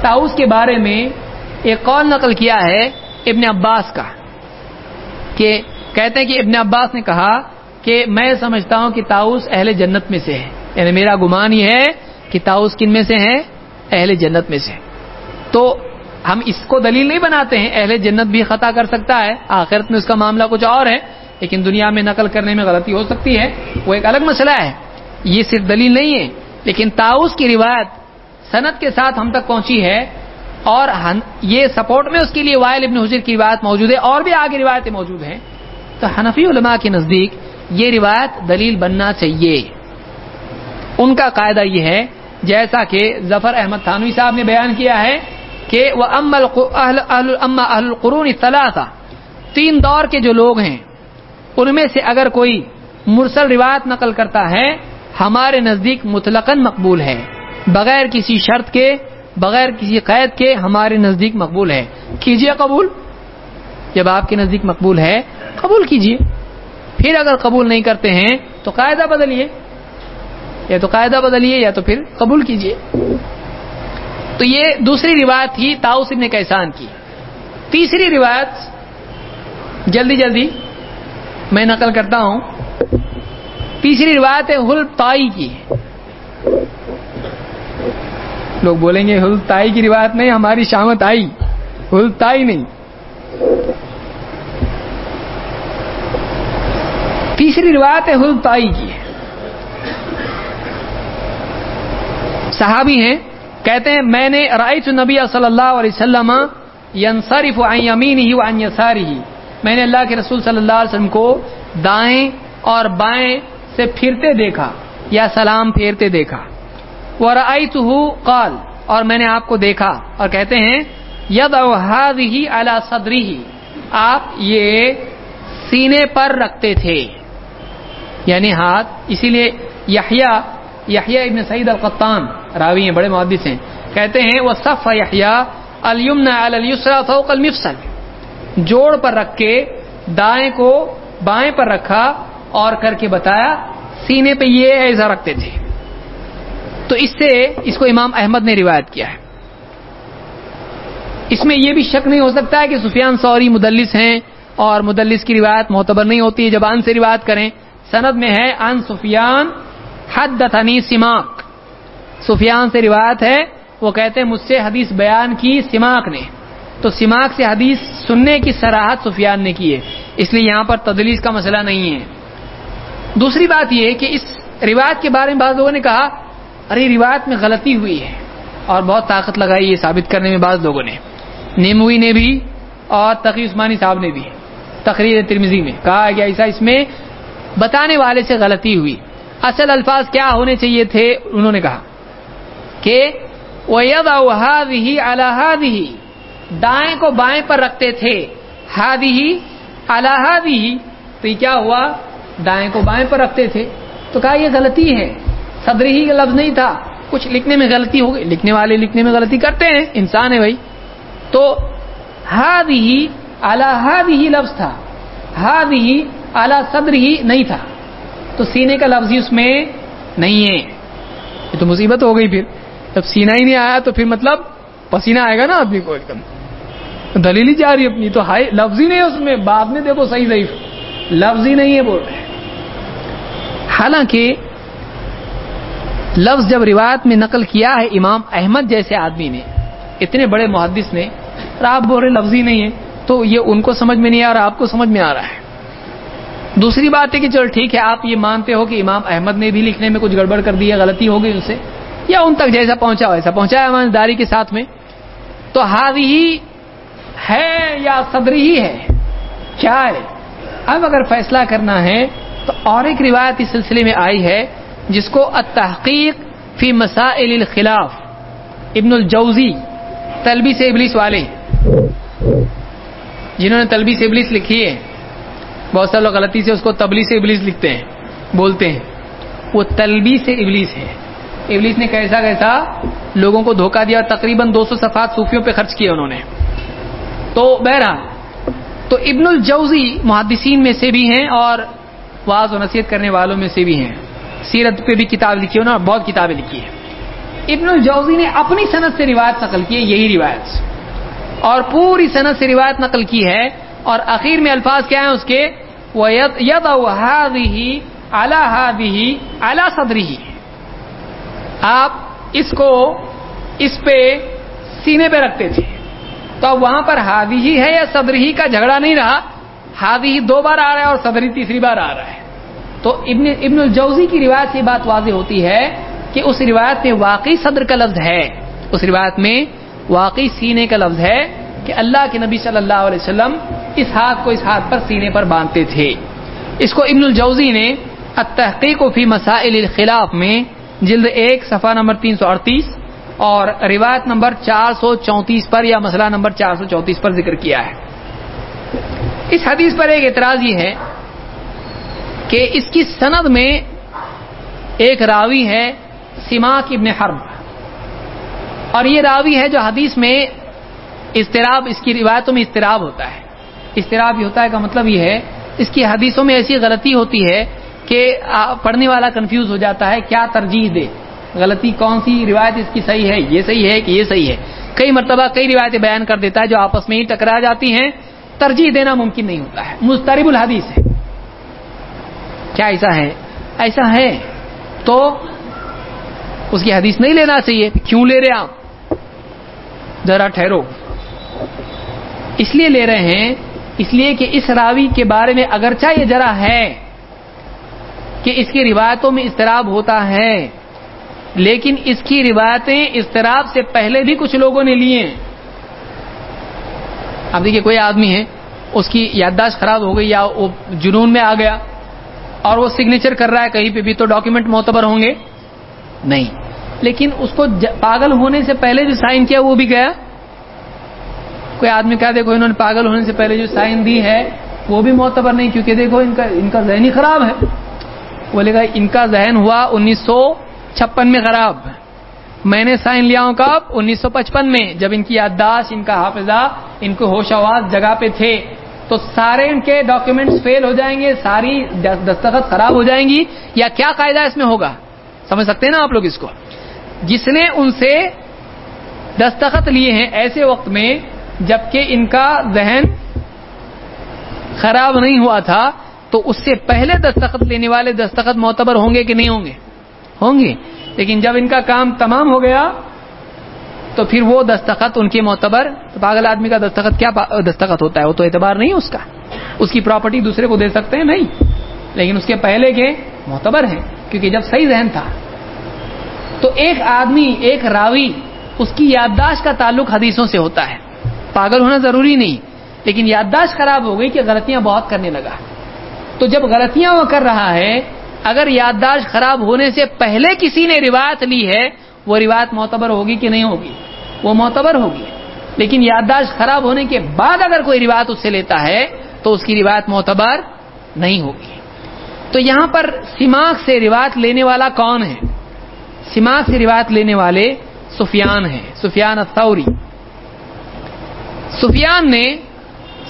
تاؤس کے بارے میں ایک قول نقل کیا ہے ابن عباس کا، کہ کہتے ہیں کہ ابن عباس نے کہا کہ میں سمجھتا ہوں کہ تاؤس اہل جنت میں سے ہے۔ یعنی میرا گمان یہ ہے کہ تاؤس کن میں سے ہے اہل جنت میں سے۔ تو ہم اس کو دلیل نہیں بناتے ہیں، اہل جنت بھی خطا کر سکتا ہے، آخرت میں اس کا معاملہ کچھ اور ہے۔ لیکن دنیا میں نقل کرنے میں غلطی ہو سکتی ہے، وہ ایک الگ مسئلہ ہے۔ یہ صرف دلیل نہیں ہے، لیکن تاؤس کی روایت صنعت کے ساتھ ہم تک پہنچی ہے اور یہ سپورٹ میں اس کے لیے وائل ابن حجر کی روایت موجود ہے، اور بھی آگے روایتیں موجود ہیں۔ تو حنفی علماء کے نزدیک یہ روایت دلیل بننا چاہیے۔ ان کا قاعدہ یہ ہے، جیسا کہ ظفر احمد تھانوی صاحب نے بیان کیا ہے کہ وہ اما القرون ثلاثہ تین دور کے جو لوگ ہیں ان میں سے اگر کوئی مرسل روایت نقل کرتا ہے، ہمارے نزدیک مطلقاً مقبول ہے۔ بغیر کسی شرط کے، بغیر کسی قید کے ہمارے نزدیک مقبول ہے۔ کیجیے قبول۔ جب آپ کے نزدیک مقبول ہے، قبول کیجیے۔ پھر اگر قبول نہیں کرتے ہیں، تو قاعدہ بدلیے۔ یا تو قاعدہ بدلیے یا تو پھر قبول کیجیے۔ تو یہ دوسری روایت تھی تاؤس ابن کیسان کی۔ تیسری روایت جلدی جلدی میں نقل کرتا ہوں۔ تیسری روایت ہے ہل تائی کی۔ لوگ بولیں گے ہل تائی کی روایت نہیں، ہماری شامت آئی۔ ہل تائی نہیں۔ تیسری روایت ہے ہل تائی کی۔ صحابی ہیں، کہتے ہیں، میں نے رائت نبی صلی اللہ علیہ وسلم ینصرف عن یمینہ وعن یسارہ۔ میں نے اللہ کے رسول صلی اللہ علیہ وسلم کو دائیں اور بائیں سے پھرتے دیکھا یا سلام پھیرتے دیکھا۔ ورأیتہ قال، اور میں نے آپ کو دیکھا اور کہتے ہیں یضع هذه علی صدرہ آپ یہ سینے پر رکھتے تھے۔ یعنی ہاتھ، اسی لیے یحییٰ یحییٰ ابن سعید القطان، راوی ہیں، بڑے محدث ہیں۔ کہتے ہیں وہ صف یحییٰ الیمنا علی الیسرا فوق المفصل جوڑ پر رکھ کے دائیں کو بائیں پر رکھا اور کر کے بتایا، سینے پہ یہ ایسا رکھتے تھے۔ تو اس سے اس کو امام احمد نے روایت کیا ہے۔ اس میں یہ بھی شک نہیں ہو سکتا ہے کہ سفیان سوری مدلس ہیں اور مدلس کی روایت معتبر نہیں ہوتی ہے جب ان سے روایت کریں۔ سند میں ہے ان سفیان حد سماک سفیان سے روایت ہے، وہ کہتے ہیں، مجھ سے حدیث بیان کی سماک نے۔ تو سماک سے حدیث سننے کی سراہد سفیان نے کی ہے۔ اس لیے یہاں پر تدلیس کا مسئلہ نہیں ہے۔ دوسری بات یہ کہ اس روایت کے بارے میں بعض لوگوں نے کہا، ارے، روایت میں غلطی ہوئی ہے۔ اور بہت طاقت لگائی یہ ثابت کرنے میں بعض لوگوں نے۔ نیموئی نے بھی اور تقی عثمانی صاحب نے بھی۔ تقریر ترمیزی میں کہا گیا ایسا اس میں بتانے والے سے غلطی ہوئی۔ اصل الفاظ کیا ہونے چاہیے تھے؟ انہوں نے کہا کہ ہی دائیں کو بائیں پر رکھتے تھے۔ ہادی ہی الحادی ہی تو یہ کیا ہوا؟ دائیں کو بائیں پر رکھتے تھے۔ تو کہا یہ غلطی ہے۔ صدری ہی کا لفظ نہیں تھا۔ کچھ لکھنے میں غلطی ہو گئی۔ لکھنے والے لکھنے میں غلطی کرتے ہیں۔ انسان ہے بھائی۔ تو ہادی ہی الحادی ہی لفظ تھا۔ ہادی ہی اعلی صدر ہی نہیں تھا۔ تو سینے کا لفظ اس میں نہیں ہے۔ یہ تو مصیبت ہو گئی پھر۔ جب سینا ہی نہیں آیا تو پھر مطلب پسینہ آئے گا نا آدمی کو ایک دم۔ دلیل ہی جا رہی اپنی، تو ہائی لفظ ہی نہیں اس میں، بعد میں دیکھو صحیح ضعیف۔ لفظ ہی نہیں ہے بول رہے حالانکہ لفظ جب روایت میں نقل کیا ہے امام احمد جیسے آدمی نے، اتنے بڑے محدث نے آپ بول رہے لفظ ہی نہیں ہے، تو یہ ان کو سمجھ میں نہیں آ رہا، آپ کو سمجھ میں آ رہا ہے۔ دوسری بات ہے کہ چلو ٹھیک ہے، آپ یہ مانتے ہو کہ امام احمد نے بھی لکھنے میں کچھ گڑبڑ کر دی ہے، غلطی ہو گئی ان سے، یا ان تک جیسا پہنچا ویسا پہنچایا ایمانداری کے ساتھ میں۔ تو ہاوی ہی ہے یا صدری ہی ہے؟ کیا ہے اب اگر فیصلہ کرنا ہے، تو اور ایک روایت اس سلسلے میں آئی ہے، جس کو التحقیق فی مسائل الخلاف۔ ابن الجوزی تلبی سے ابلیس والے۔ جنہوں نے تلبی سے ابلیس لکھی ہے۔ بہت سارے لوگ غلطی سے اس کو تبلی سے ابلیس لکھتے ہیں، بولتے ہیں۔ وہ تلبی سے ابلیس ہے ابلیس نے کیسا کیسا لوگوں کو دھوکہ دیا، تقریباً دو سو صفحات صوفیوں پہ خرچ کیا انہوں نے۔ تو بہرحال، تو ابن الجوزی محدثین میں سے بھی ہیں اور واض و نصیحت کرنے والوں میں سے بھی ہیں۔ سیرت پہ بھی کتاب لکھی انہوں نے بہت کتابیں لکھی ہیں۔ ابن الجوزی نے اپنی صنعت سے روایت نقل کی ہے، یہی روایت۔ اور پوری صنعت سے روایت نقل کی ہے، اور اخیر میں الفاظ کیا ہیں اس کے؟ ید اعلی اعلی صدری آپ اس کو اس پہ سینے پہ رکھتے تھے۔ تو اب وہاں پر ہادی ہی ہے یا صدری کا جھگڑا نہیں رہا؟ ہادی ہی دو بار آ رہا ہے اور صدری تیسری بار آ رہا ہے۔ تو ابن ابن الجوزی کی روایت سے بات واضح ہوتی ہے کہ اس روایت میں واقعی صدر کا لفظ ہے۔ اس روایت میں واقعی سینے کا لفظ ہے کہ اللہ کے نبی صلی اللہ علیہ وسلم اس ہاتھ کو اس ہاتھ پر سینے پر باندھتے تھے۔ اس کو ابن الجوزی نے تحقیق و فی مسائل الخلاف میں جلد ایک صفحہ نمبر تین سو اڑتیس اور روایت نمبر چار سو چونتیس پر یا مسئلہ نمبر چار سو چونتیس پر ذکر کیا ہے۔ اس حدیث پر ایک اعتراض یہ ہے کہ اس کی سند میں ایک راوی ہے سماک ابن حرب۔ اور یہ راوی ہے جو حدیث میں اضطراب، اس کی روایتوں میں اضطراب ہوتا ہے۔ اضطراب یہ ہوتا ہے کا مطلب یہ ہے، اس کی حدیثوں میں ایسی غلطی ہوتی ہے کہ پڑھنے والا کنفیوز ہو جاتا ہے، کیا ترجیح دے؟ غلطی کون سی روایت اس کی صحیح ہے؟ یہ صحیح ہے کہ یہ صحیح ہے۔ کئی مرتبہ کئی روایتیں بیان کر دیتا ہے جو آپس میں ہی ٹکرا جاتی ہیں۔ ترجیح دینا ممکن نہیں ہوتا ہے۔ مسترب الحدیث ہے۔ کیا ایسا ہے؟ ایسا ہے تو اس کی حدیث نہیں لینا چاہیے۔ کیوں لے رہے آپ؟ ذرا ٹھہرو۔ اس لیے لے رہے ہیں، اس لیے کہ اس راوی کے بارے میں اگرچہ یہ ذرا ہے کہ اس کی روایتوں میں اضطراب ہوتا ہے۔ لیکن اس کی روایتیں اضطراب سے پہلے بھی کچھ لوگوں نے لیے اب دیکھیے کوئی آدمی ہے، اس کی یادداشت خراب ہو گئی یا وہ جنون میں آ گیا اور وہ سگنیچر کر رہا ہے کہیں پہ بھی تو ڈاکیومنٹ معتبر ہوں گے؟ نہیں۔ لیکن اس کو پاگل ہونے سے پہلے جو سائن کیا وہ بھی گیا۔ کوئی آدمی کہا دیکھو انہوں نے پاگل ہونے سے پہلے جو سائن دی ہے وہ بھی معتبر نہیں، کیونکہ دیکھو ان کا ان کا ذہن ہی خراب ہے۔ بولے گا، ان کا ذہن ہوا انیس سو چھپن میں خراب میں نے سائن لیا ہوں کب؟ انیس سو پچپن میں، جب ان کی یادداشت، ان کا حافظہ، ان کو ہوش آواز جگہ پہ تھے۔ تو سارے ان کے ڈاکیومنٹس فیل ہو جائیں گے، ساری دستخط خراب ہو جائیں گی۔ یا کیا قاعدہ اس میں ہوگا؟ سمجھ سکتے ہیں نا آپ لوگ اس کو؟ جس نے ان سے دستخط لیے ہیں ایسے وقت میں، جبکہ ان کا ذہن خراب نہیں ہوا تھا، تو اس سے پہلے دستخط لینے والے دستخط معتبر ہوں گے کہ نہیں ہوں گے؟ ہوں گے لیکن جب ان کا کام تمام ہو گیا، تو پھر وہ دستخط ان کے معتبر پاگل آدمی کا دستخط کیا دستخط ہوتا ہے؟ وہ تو اعتبار نہیں اس کا۔ اس کی پراپرٹی دوسرے کو دے سکتے ہیں، نہیں۔ لیکن اس کے پہلے کے معتبر ہیں، کیونکہ جب صحیح ذہن تھا۔ تو ایک آدمی، ایک راوی، اس کی یادداشت کا تعلق حدیثوں سے ہوتا ہے۔ پاگل ہونا ضروری نہیں، لیکن یادداشت خراب ہو گئی کہ غلطیاں بہت کرنے لگا۔ تو جب غلطیاں وہ کر رہا ہے اگر یادداشت خراب ہونے سے پہلے کسی نے روایت لی ہے، وہ روایت معتبر ہوگی کہ نہیں ہوگی؟ وہ معتبر ہوگی۔ لیکن یادداشت خراب ہونے کے بعد اگر کوئی روایت اس سے لیتا ہے، تو اس کی روایت معتبر نہیں ہوگی۔ تو یہاں پر سماغ سے روایت لینے والا کون ہے؟ سماغ سے روایت لینے والے سفیان ہیں، سفیان الثوری۔ سفیان نے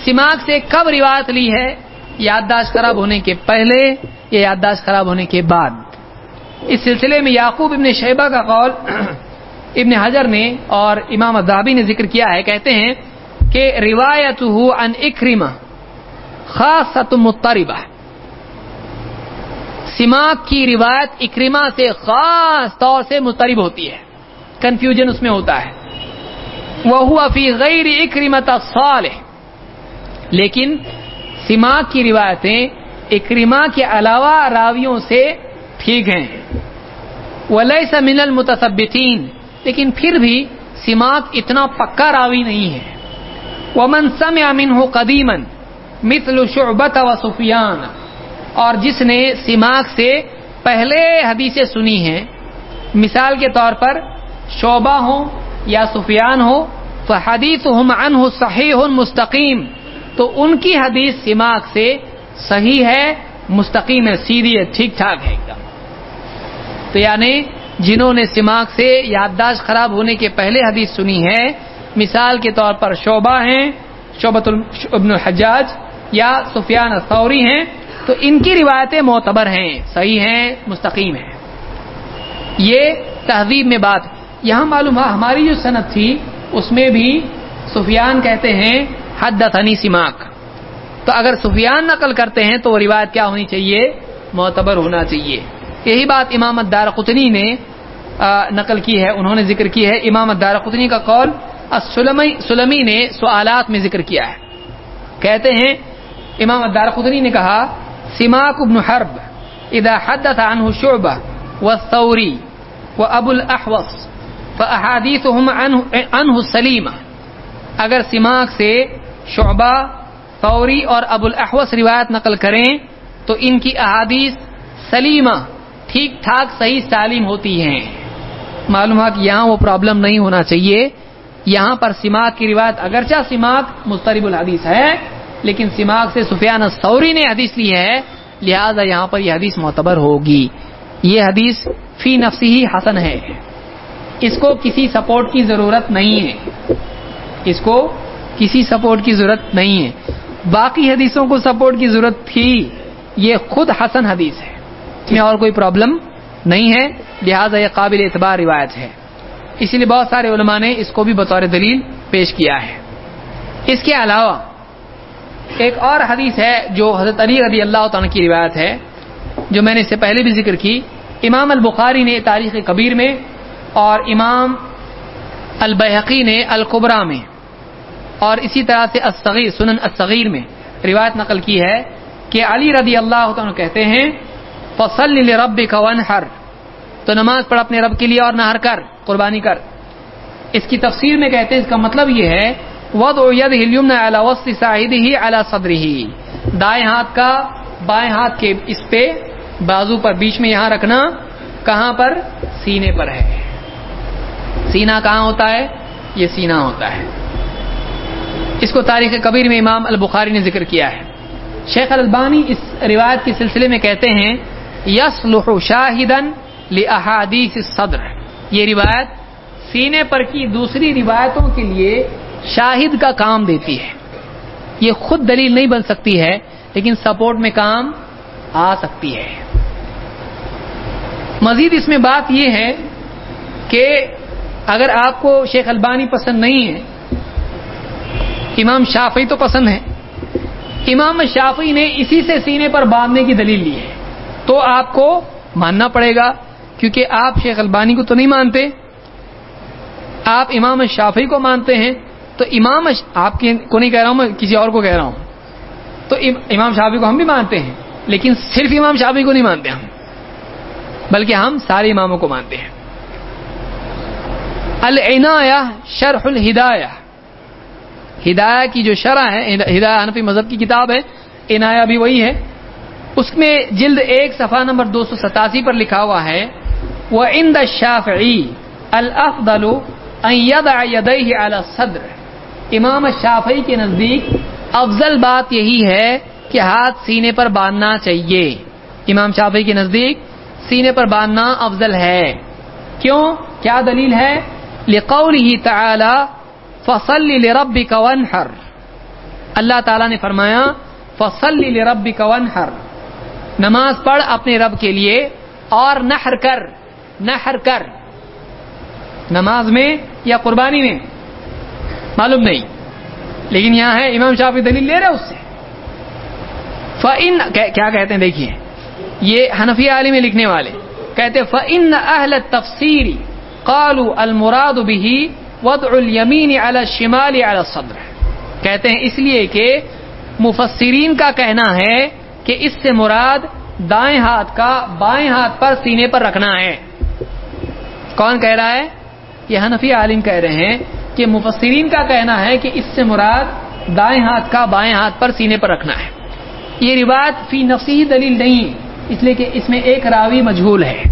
سماغ سے کب روایت لی ہے؟ یادداشت خراب ہونے کے پہلے یا یادداشت خراب ہونے کے بعد۔ اس سلسلے میں یعقوب ابن شیبہ کا قول (clears throat) ابن حجر نے اور امام ادابی نے ذکر کیا ہے۔ کہتے ہیں کہ روایت ہو ان اکریما خاص متربہ سماق کی روایت اکریما سے خاص طور سے مترب ہوتی ہے۔ کنفیوژن اس میں ہوتا ہے۔ وہ ہوا فی غیر اکریمت صالح لیکن سماق کی روایتیں اکریما کے علاوہ راویوں سے ٹھیک ہیں۔ ولیس من المتصبتین، لیکن پھر بھی سماق اتنا پکا راوی نہیں ہے۔ ومن سمع منه قدیما مثل شعبت و سفیان، اور جس نے سماق سے پہلے حدیثیں سنی ہیں، مثال کے طور پر شعبہ ہو یا سفیان ہو تو حدیث ہم ان صحیح مستقیم، تو ان کی حدیث سماق سے صحیح ہے، مستقیم ہے، سیدھی ہے، ٹھیک ٹھاک ہے ایک دم۔ تو یعنی جنہوں نے سماق سے یادداشت خراب ہونے کے پہلے حدیث سنی ہے، مثال کے طور پر شعبہ ہیں شعبت ابن الحجاج یا سفیان الثوری ہیں، تو ان کی روایتیں معتبر ہیں، صحیح ہیں، مستقیم ہیں۔ یہ تہذیب میں بات یہاں معلوم ہے ہماری جو صنعت تھی، اس میں بھی سفیان کہتے ہیں حد دنی سماک تو اگر سفیان نقل کرتے ہیں تو وہ روایت کیا ہونی چاہیے؟ معتبر ہونا چاہیے۔ یہی بات امام دار قطنی نے نقل کی ہے، انہوں نے ذکر کی ہے۔ امام دار قطنی کا قول سلمی نے سوالات میں ذکر کیا ہے۔ کہتے ہیں، امام دار قطنی نے کہا، سماک ابن حرب اذا حدث عنه شعبہ والثوری وابو الاحوص فاحاديثهم عنه عنه سلیمہ اگر سماک سے شعبہ فوری اور ابو الاحوص روایت نقل کریں تو ان کی احادیث سلیمہ، ٹھیک ٹھاک صحیح سالم ہوتی ہیں۔ معلوم ہے کہ یہاں وہ پرابلم نہیں ہونا چاہیے۔ یہاں پر سماق کی روایت، اگرچہ سماق مسترب الحدیث ہے، لیکن سماق سے سفیان سوری نے حدیث لی ہے، لہذا یہاں پر یہ حدیث معتبر ہوگی۔ یہ حدیث فی نفسی ہی حسن ہے۔ اس کو کسی سپورٹ کی ضرورت نہیں ہے۔ اس کو کسی سپورٹ کی ضرورت نہیں ہے۔ باقی حدیثوں کو سپورٹ کی ضرورت تھی، یہ خود حسن حدیث ہے۔ اس میں اور کوئی پرابلم نہیں ہے، لہذا یہ قابل اعتبار روایت ہے۔ اسی لیے بہت سارے علماء نے اس کو بھی بطور دلیل پیش کیا ہے۔ اس کے علاوہ ایک اور حدیث ہے جو حضرت علی رضی اللہ تعالیٰ کی روایت ہے، جو میں نے اس سے پہلے بھی ذکر کی۔ امام البخاری نے تاریخ کبیر میں اور امام البحقی نے القبرا میں۔ اور اسی طرح سے الصغیر، سنن الصغیر میں روایت نقل کی ہے کہ علی رضی اللہ عنہ کہتے ہیں، فصل رب کا ہر تو نماز پڑھ اپنے رب کے لیے اور نہر کر، قربانی کر۔ اس کی تفسیر میں کہتے ہیں، اس کا مطلب یہ ہے ود ید ہلیوم شاہد ہی اعلی صدر ہی دائیں ہاتھ کا، بائیں ہاتھ کے اس پہ بازو پر، بیچ میں یہاں رکھنا کہاں پر؟ سینے پر ہے۔ سینا کہاں ہوتا ہے؟ یہ سینا ہوتا ہے۔ اس کو تاریخ کبیر میں امام البخاری نے ذکر کیا ہے۔ شیخ البانی اس روایت کے سلسلے میں کہتے ہیں یس شاہدن لحادیث صدر یہ روایت سینے پر کی دوسری روایتوں کے لیے شاہد کا کام دیتی ہے۔ یہ خود دلیل نہیں بن سکتی ہے، لیکن سپورٹ میں کام آ سکتی ہے۔ مزید اس میں بات یہ ہے کہ اگر آپ کو شیخ البانی پسند نہیں ہے امام شافی تو پسند ہے امام شافی نے اسی سے سینے پر باندھنے کی دلیل لی ہے۔ تو آپ کو ماننا پڑے گا، کیونکہ آپ شیخ البانی کو تو نہیں مانتے۔ آپ امام شافی کو مانتے ہیں، تو امام آپ کو نہیں کہہ رہا ہوں، میں کسی اور کو کہہ رہا ہوں۔ تو امام شافی کو ہم بھی مانتے ہیں، لیکن صرف امام شافی کو نہیں مانتے ہم۔ بلکہ ہم سارے اماموں کو مانتے ہیں۔ العنایا شرح الہدایہ۔ ہدایہ کی جو شرح ہے ہدایہ حنفی مذہب کی کتاب ہے عنایا بھی وہی ہے۔ اس میں جلد ایک صفحہ نمبر دو سو ستاسی پر لکھا ہوا ہے وہ ان دا شافعی الفدل صدر امام شافعی کے نزدیک افضل بات یہی ہے کہ ہاتھ سینے پر باندھنا چاہیے۔ امام شافعی کے نزدیک سینے پر باندھنا افضل ہے۔ کیوں؟ کیا دلیل ہے؟ لقول ہی فصل رب کون ہر اللہ تعالی نے فرمایا فصل رب کون ہر نماز پڑھ اپنے رب کے لیے اور نہر کر نہر کر۔ نماز میں یا قربانی میں؟ معلوم نہیں۔ لیکن یہاں ہے، امام شافی دلیل لے رہے اس سے۔ فن کیا کہتے ہیں؟ دیکھیے۔ یہ حنفی عالم لکھنے والے۔ کہتے فن اہل تفسیری قالو المراد بھی ود المین علی شمال علی صدر کہتے ہیں اس لیے کہ مفسرین کا کہنا ہے کہ اس سے مراد دائیں ہاتھ کا بائیں ہاتھ پر سینے پر رکھنا ہے۔ کون کہہ رہا ہے؟ یہ حنفی عالم کہہ رہے ہیں کہ مفسرین کا کہنا ہے کہ اس سے مراد دائیں ہاتھ کا بائیں ہاتھ پر سینے پر رکھنا ہے۔ یہ روایت فی نفسی دلیل نہیں، اس لیے کہ اس میں ایک راوی مجھول ہے۔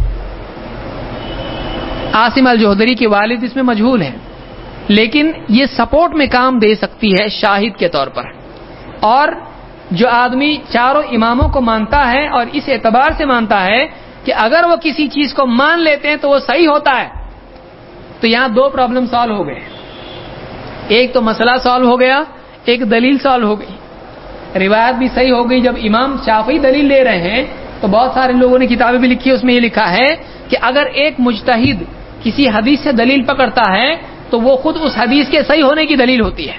آصم الجوہدری کے والد اس میں مجھول ہیں۔ لیکن یہ سپورٹ میں کام دے سکتی ہے شاہد کے طور پر۔ اور جو آدمی چاروں اماموں کو مانتا ہے اور اس اعتبار سے مانتا ہے کہ اگر وہ کسی چیز کو مان لیتے ہیں تو وہ صحیح ہوتا ہے۔ تو یہاں دو پرابلم سالو ہو گئے۔ ایک تو مسئلہ سالو ہو گیا، ایک دلیل سالو ہو گئی۔ روایت بھی صحیح ہو گئی، جب امام شافی دلیل لے رہے ہیں تو بہت سارے لوگوں نے کتابیں بھی لکھی، اس میں یہ لکھا ہے کہ اگر ایک مجتہد کسی حدیث سے دلیل پکڑتا ہے تو وہ خود اس حدیث کے صحیح ہونے کی دلیل ہوتی ہے۔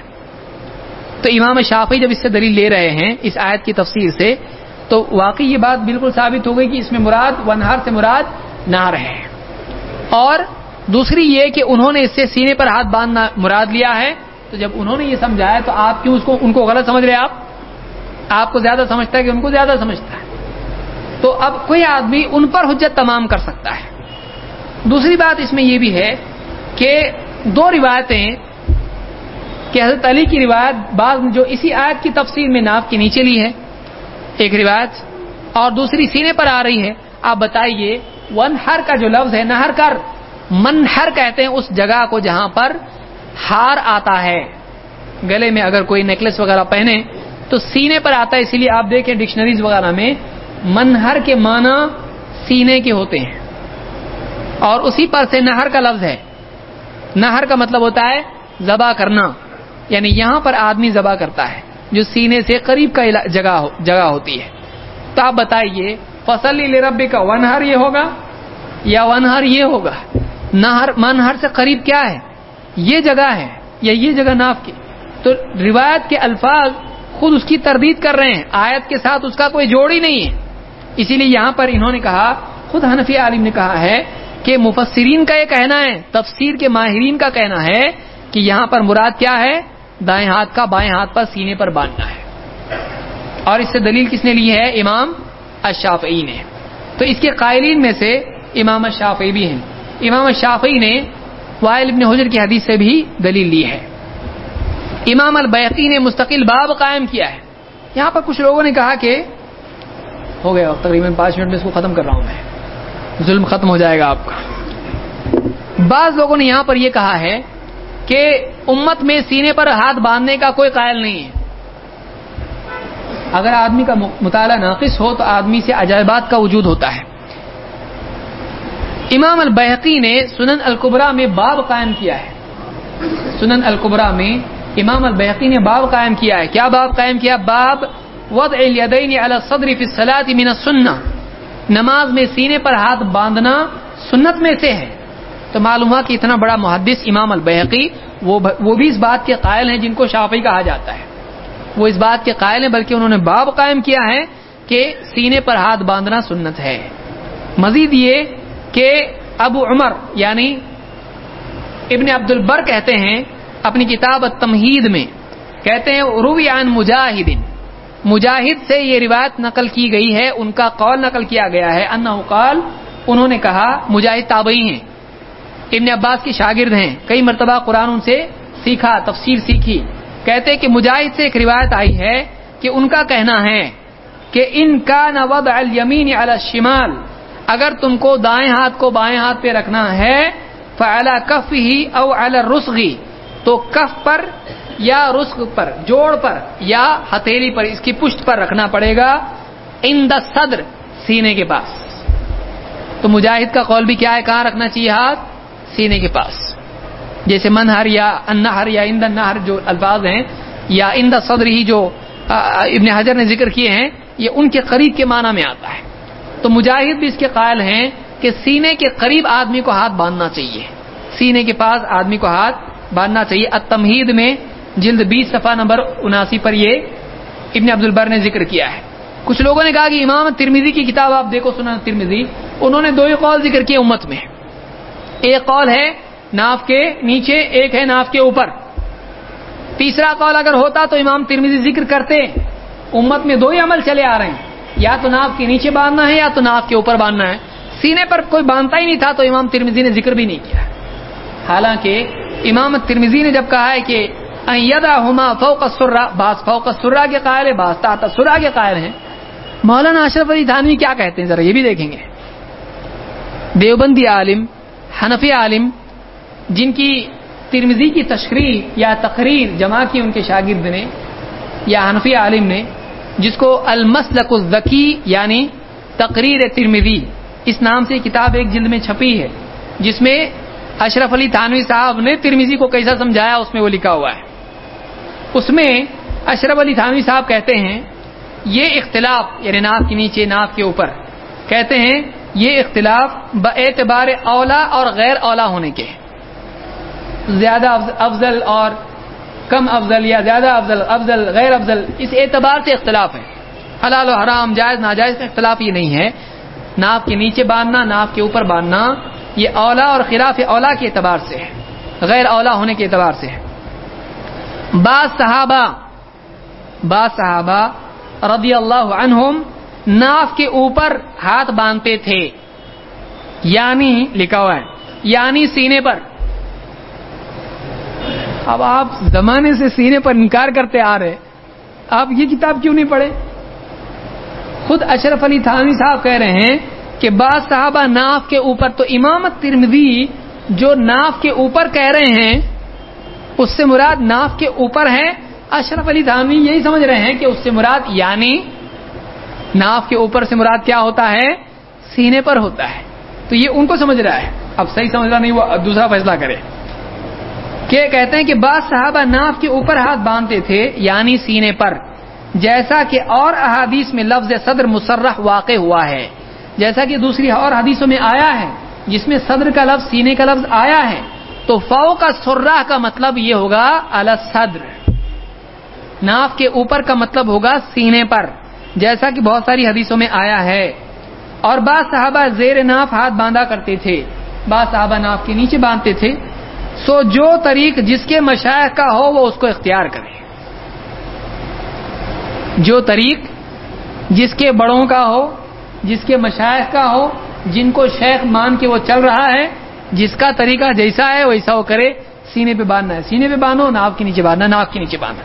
تو امام شافی جب اس سے دلیل لے رہے ہیں اس آیت کی تفسیر سے، تو واقعی یہ بات بالکل ثابت ہو گئی کہ اس میں مراد ونہار سے مراد نہ رہے اور دوسری یہ کہ انہوں نے اس سے سینے پر ہاتھ باندھنا مراد لیا ہے۔ تو جب انہوں نے یہ سمجھایا تو آپ کیوں اس کو، ان کو غلط سمجھ رہے آپ؟ آپ کو زیادہ سمجھتا ہے کہ ان کو زیادہ سمجھتا ہے۔ تو اب کوئی آدمی ان پر حجت تمام کر سکتا ہے۔ دوسری بات اس میں یہ بھی ہے کہ دو روایتیں کہ حضرت علی کی روایت بعض جو اسی آیت کی تفسیر میں ناف کے نیچے لی ہے، ایک روایت اور دوسری سینے پر آ رہی ہے۔ آپ بتائیے، ون ہر کا جو لفظ ہے، نہر کر منہر کہتے ہیں اس جگہ کو جہاں پر ہار آتا ہے۔ گلے میں اگر کوئی نیکلس وغیرہ پہنے تو سینے پر آتا ہے، اسی لیے آپ دیکھیں ڈکشنریز وغیرہ میں منہر کے معنی سینے کے ہوتے ہیں۔ اور اسی پر سے نہر کا لفظ ہے۔ نہر کا مطلب ہوتا ہے ذبح کرنا۔ یعنی یہاں پر آدمی ذبح کرتا ہے، جو سینے سے قریب کا جگہ جگہ ہوتی ہے۔ تو آپ بتائیے، فصل ربی کا ونہر یہ ہوگا یا ونہر یہ ہوگا؟ نہر منہر سے قریب کیا ہے؟ یہ جگہ ہے یا یہ جگہ ناف کی؟ تو روایت کے الفاظ خود اس کی تردید کر رہے ہیں۔ آیت کے ساتھ اس کا کوئی جوڑ ہی نہیں ہے۔ اسی لیے یہاں پر انہوں نے کہا، خود حنفی عالم نے کہا ہے کہ مفسرین کا یہ کہنا ہے، تفسیر کے ماہرین کا کہنا ہے کہ یہاں پر مراد کیا ہے؟ دائیں ہاتھ کا بائیں ہاتھ پر سینے پر باندھنا ہے۔ اور اس سے دلیل کس نے لی ہے؟ امام اشافعی نے۔ تو اس کے قائلین میں سے امام اشافعی بھی ہیں۔ امام اشافعی نے وائل ابن حجر کی حدیث سے بھی دلیل لی ہے۔ امام البیقی نے مستقل باب قائم کیا ہے۔ یہاں پر کچھ لوگوں نے کہا کہ، ہو گیا تقریباً پانچ منٹ میں اس کو ختم کر رہا ہوں میں۔ ظلم ختم ہو جائے گا آپ کا۔ بعض لوگوں نے یہاں پر یہ کہا ہے کہ امت میں سینے پر ہاتھ باندھنے کا کوئی قائل نہیں ہے۔ اگر آدمی کا مطالعہ ناقص ہو تو آدمی سے عجائبات کا وجود ہوتا ہے۔ امام البحقی نے سنن القبرا میں باب قائم کیا ہے۔ سنن القبرا میں امام البحقی نے باب قائم کیا ہے۔ کیا باب قائم کیا؟ باب وضع الیدین علی الصدر فی الصلاة من السنہ۔ نماز میں سینے پر ہاتھ باندھنا سنت میں سے ہے۔ تو معلوم ہوا کہ اتنا بڑا محدث امام البحقی وہ بھی اس بات کے قائل ہیں جن کو شافی کہا جاتا ہے۔ وہ اس بات کے قائل ہیں بلکہ انہوں نے باب قائم کیا ہے کہ سینے پر ہاتھ باندھنا سنت ہے۔ مزید یہ کہ ابو عمر یعنی ابن عبد البر کہتے ہیں اپنی کتاب تمہید میں، کہتے ہیں، روی عن مجاہد مجاہد سے یہ روایت نقل کی گئی ہے، ان کا قول نقل کیا گیا ہے۔ انہ قال، انہوں نے کہا، مجاہد تابعی ہیں۔ ابن عباس کی شاگرد ہیں۔ کئی مرتبہ قرآن ان سے سیکھا، تفسیر سیکھی۔ کہتے کہ مجاہد سے ایک روایت آئی ہے کہ ان کا کہنا ہے کہ ان کا نوب المین الشمال، اگر تم کو دائیں ہاتھ کو بائیں ہاتھ پہ رکھنا ہے فعلا کف ہی او رسغی تو کف پر یا رسق پر، جوڑ پر، یا ہتھیلی پر، اس کی پشت پر رکھنا پڑے گا ان دا صدر، سینے کے پاس۔ تو مجاہد کا قول بھی کیا ہے؟ کہاں رکھنا چاہیے ہاتھ؟ سینے کے پاس۔ جیسے منہر یا انہر یا اند نہر جو الفاظ ہیں، یا اند صدر ہی جو ابن حجر نے ذکر کیے ہیں، یہ ان کے قریب کے معنی میں آتا ہے۔ تو مجاہد بھی اس کے قائل ہیں کہ سینے کے قریب آدمی کو ہاتھ باندھنا چاہیے۔ سینے کے پاس آدمی کو ہاتھ باندھنا چاہیے۔ التمہید میں جلد بیس صفحہ نمبر اناسی پر یہ ابن عبد البر نے ذکر کیا ہے۔ کچھ لوگوں نے کہا کہ امام ترمیزی کی کتاب آپ دیکھو سنا ترمیزی انہوں نے دو ہی قول ذکر کیے امت میں۔ ایک قول ہے ناف کے نیچے، ایک ہے ناف کے اوپر۔ تیسرا قول اگر ہوتا تو امام ترمیزی ذکر کرتے۔ امت میں دو ہی عمل چلے آ رہے ہیں۔ یا تو ناف کے نیچے باندھنا ہے یا تو ناف کے اوپر باندھنا ہے۔ سینے پر کوئی باندھتا ہی نہیں تھا تو امام ترمیزی نے ذکر بھی نہیں کیا۔ حالانکہ امام ترمیزی نے جب کہا ہے کہ ہوما فوق سرا باس فوق سرا کے قائل ہے باس تا سرا کے قائل ہیں۔ مولانا اشرف علی تھانوی کیا کہتے ہیں؟ ذرا یہ بھی دیکھیں گے۔ دیوبندی عالم، حنفی عالم، جن کی ترمزی کی تشریح یا تقریر جمع کی ان کے شاگرد نے، یا حنفی عالم نے، جس کو المسلک الزکی یعنی تقریر ترمزی اس نام سے کتاب ایک جلد میں چھپی ہے، جس میں اشرف علی تھانوی صاحب نے ترمیزی کو کیسا سمجھایا، اس میں وہ لکھا ہوا ہے۔ اس میں اشرف علی تھانوی صاحب کہتے ہیں، یہ اختلاف یعنی ناف کے نیچے، ناف کے اوپر، کہتے ہیں یہ اختلاف اعتبار اولا اور غیر اولا ہونے کے۔ زیادہ افضل اور کم افضل یا زیادہ افضل افضل، غیر افضل، اس اعتبار سے اختلاف ہے۔ حلال و حرام، جائز، ناجائز کا اختلاف یہ نہیں ہے۔ ناف کے نیچے باندھنا، ناف کے اوپر باندھنا، یہ اولا اور خلاف اولا کے اعتبار سے ہے۔ غیر اولا ہونے کے اعتبار سے ہے۔ بعض صحابہ بعض صحابہ رضی اللہ عنہم ناف کے اوپر ہاتھ باندھتے تھے یعنی لکھا ہوا ہے یعنی سینے پر۔ اب آپ زمانے سے سینے پر انکار کرتے آ رہے، آپ یہ کتاب کیوں نہیں پڑھے؟ خود اشرف علی تھانوی صاحب کہہ رہے ہیں کہ بعض صحابہ ناف کے اوپر، تو امامت ترمدی جو ناف کے اوپر کہہ رہے ہیں اس سے مراد ناف کے اوپر ہے اشرف علی تھانوی یہی سمجھ رہے ہیں کہ اس سے مراد یعنی ناف کے اوپر سے مراد کیا ہوتا ہے؟ سینے پر ہوتا ہے۔ تو یہ ان کو سمجھ رہا ہے۔ اب صحیح سمجھ رہا نہیں وہ دوسرا فیصلہ کرے کہ کہتے ہیں کہ بعض صحابہ ناف کے اوپر ہاتھ باندھتے تھے یعنی سینے پر۔ جیسا کہ اور احادیث میں لفظ صدر مسرح واقع ہوا ہے۔ جیسا کہ دوسری اور حدیثوں میں آیا ہے، جس میں صدر کا لفظ، سینے کا لفظ آیا ہے۔ تو فو کا سرہ کا مطلب یہ ہوگا الصدر ناف کے اوپر کا مطلب ہوگا سینے پر، جیسا کہ بہت ساری حدیثوں میں آیا ہے۔ اور بعض صحابہ زیر ناف ہاتھ باندھا کرتے تھے۔ بعض صحابہ ناف کے نیچے باندھتے تھے۔ سو جو طریق جس کے مشائق کا ہو وہ اس کو اختیار کرے۔ جو طریق جس کے بڑوں کا ہو، جس کے مشائق کا ہو، جن کو شیخ مان کے وہ چل رہا ہے جس کا طریقہ جیسا ہے ویسا وہ کرے، سینے پہ باندھنا ہے۔ سینے پہ باندھو، ناف کے نیچے باندھنا ناف کے نیچے باندھنا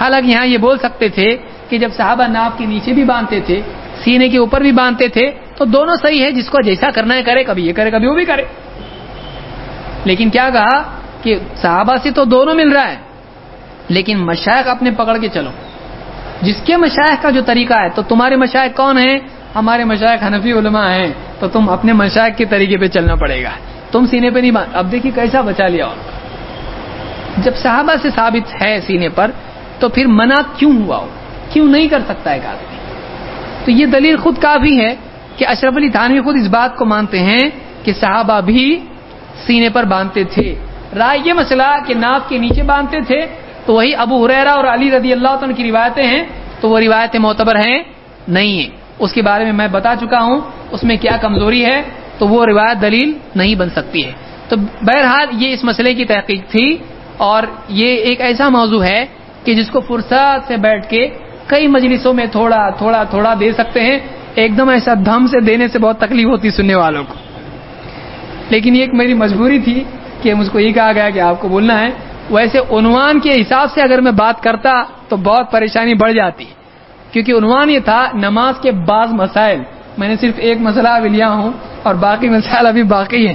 حالانکہ یہاں یہ بول سکتے تھے کہ جب صحابہ ناف کے نیچے بھی باندھتے تھے، سینے کے اوپر بھی باندھتے تھے، تو دونوں صحیح ہے، جس کو جیسا کرنا ہے کرے، کبھی یہ کرے، کبھی وہ بھی کرے۔ لیکن کیا کہا کہ صحابہ سے تو دونوں مل رہا ہے، لیکن مشائق اپنے پکڑ کے چلو۔ جس کے مشائق کا جو طریقہ ہے، تو تمہارے مشائق کون ہیں؟ ہمارے مشائق حنفی علماء ہیں، تو تم اپنے مشائق کے طریقے پہ چلنا پڑے گا۔ تم سینے پہ نہیں باندھ اب دیکھیے کیسا بچا لیا اور۔ جب صحابہ سے ثابت ہے سینے پر، تو پھر منع کیوں ہوا؟ ہو کیوں نہیں کر سکتا ایک آدمی؟ تو یہ دلیل خود کافی ہے کہ اشرف علی تھانوی خود اس بات کو مانتے ہیں کہ صحابہ بھی سینے پر باندھتے تھے۔ رائے یہ مسئلہ کہ ناف کے نیچے باندھتے تھے، تو وہی ابو حریرا اور علی رضی اللہ عنہ کی روایتیں ہیں، تو وہ روایتیں معتبر ہیں، نہیں ہیں۔ اس کے بارے میں میں بتا چکا ہوں، اس میں کیا کمزوری ہے تو وہ روایت دلیل نہیں بن سکتی ہے۔ تو بہرحال یہ اس مسئلے کی تحقیق تھی اور یہ ایک ایسا موضوع ہے کہ جس کو فرصت سے بیٹھ کے کئی مجلسوں میں تھوڑا تھوڑا تھوڑا دے سکتے ہیں۔ ایک دم ایسا دھم سے دینے سے بہت تکلیف ہوتی سننے والوں کو۔ لیکن یہ ایک میری مجبوری تھی کہ مجھ کو یہ کہا گیا کہ آپ کو بولنا ہے۔ ویسے عنوان کے حساب سے اگر میں بات کرتا تو بہت پریشانی بڑھ جاتی۔ کیونکہ عنوان یہ تھا نماز کے بعض مسائل۔ میں نے صرف ایک مسئلہ ابھی لیا ہوں اور باقی مسائل ابھی باقی ہیں۔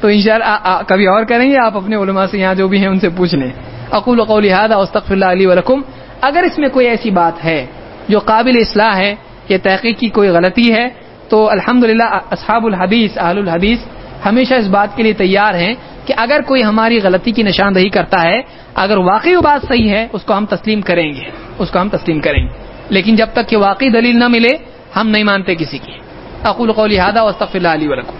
تو انشاءاللہ کبھی اور کریں گے آپ اپنے علماء سے یہاں جو بھی ہیں ان سے پوچھ لیں۔ اقول اقول استغفر اللہ علی ولکم اگر اس میں کوئی ایسی بات ہے جو قابل اصلاح ہے، یا تحقیق کی کوئی غلطی ہے، تو الحمد للہ اصحاب الحدیث، اہل الحدیث ہمیشہ اس بات کے لیے تیار ہیں کہ اگر کوئی ہماری غلطی کی نشاندہی کرتا ہے، اگر واقعی وہ بات صحیح ہے، اس کو ہم تسلیم کریں گے۔ اس کو ہم تسلیم کریں گے۔ لیکن جب تک کہ واقعی دلیل نہ ملے ہم نہیں مانتے کسی کی۔ اقول قولی هذا واستغفر الله لي ولكم۔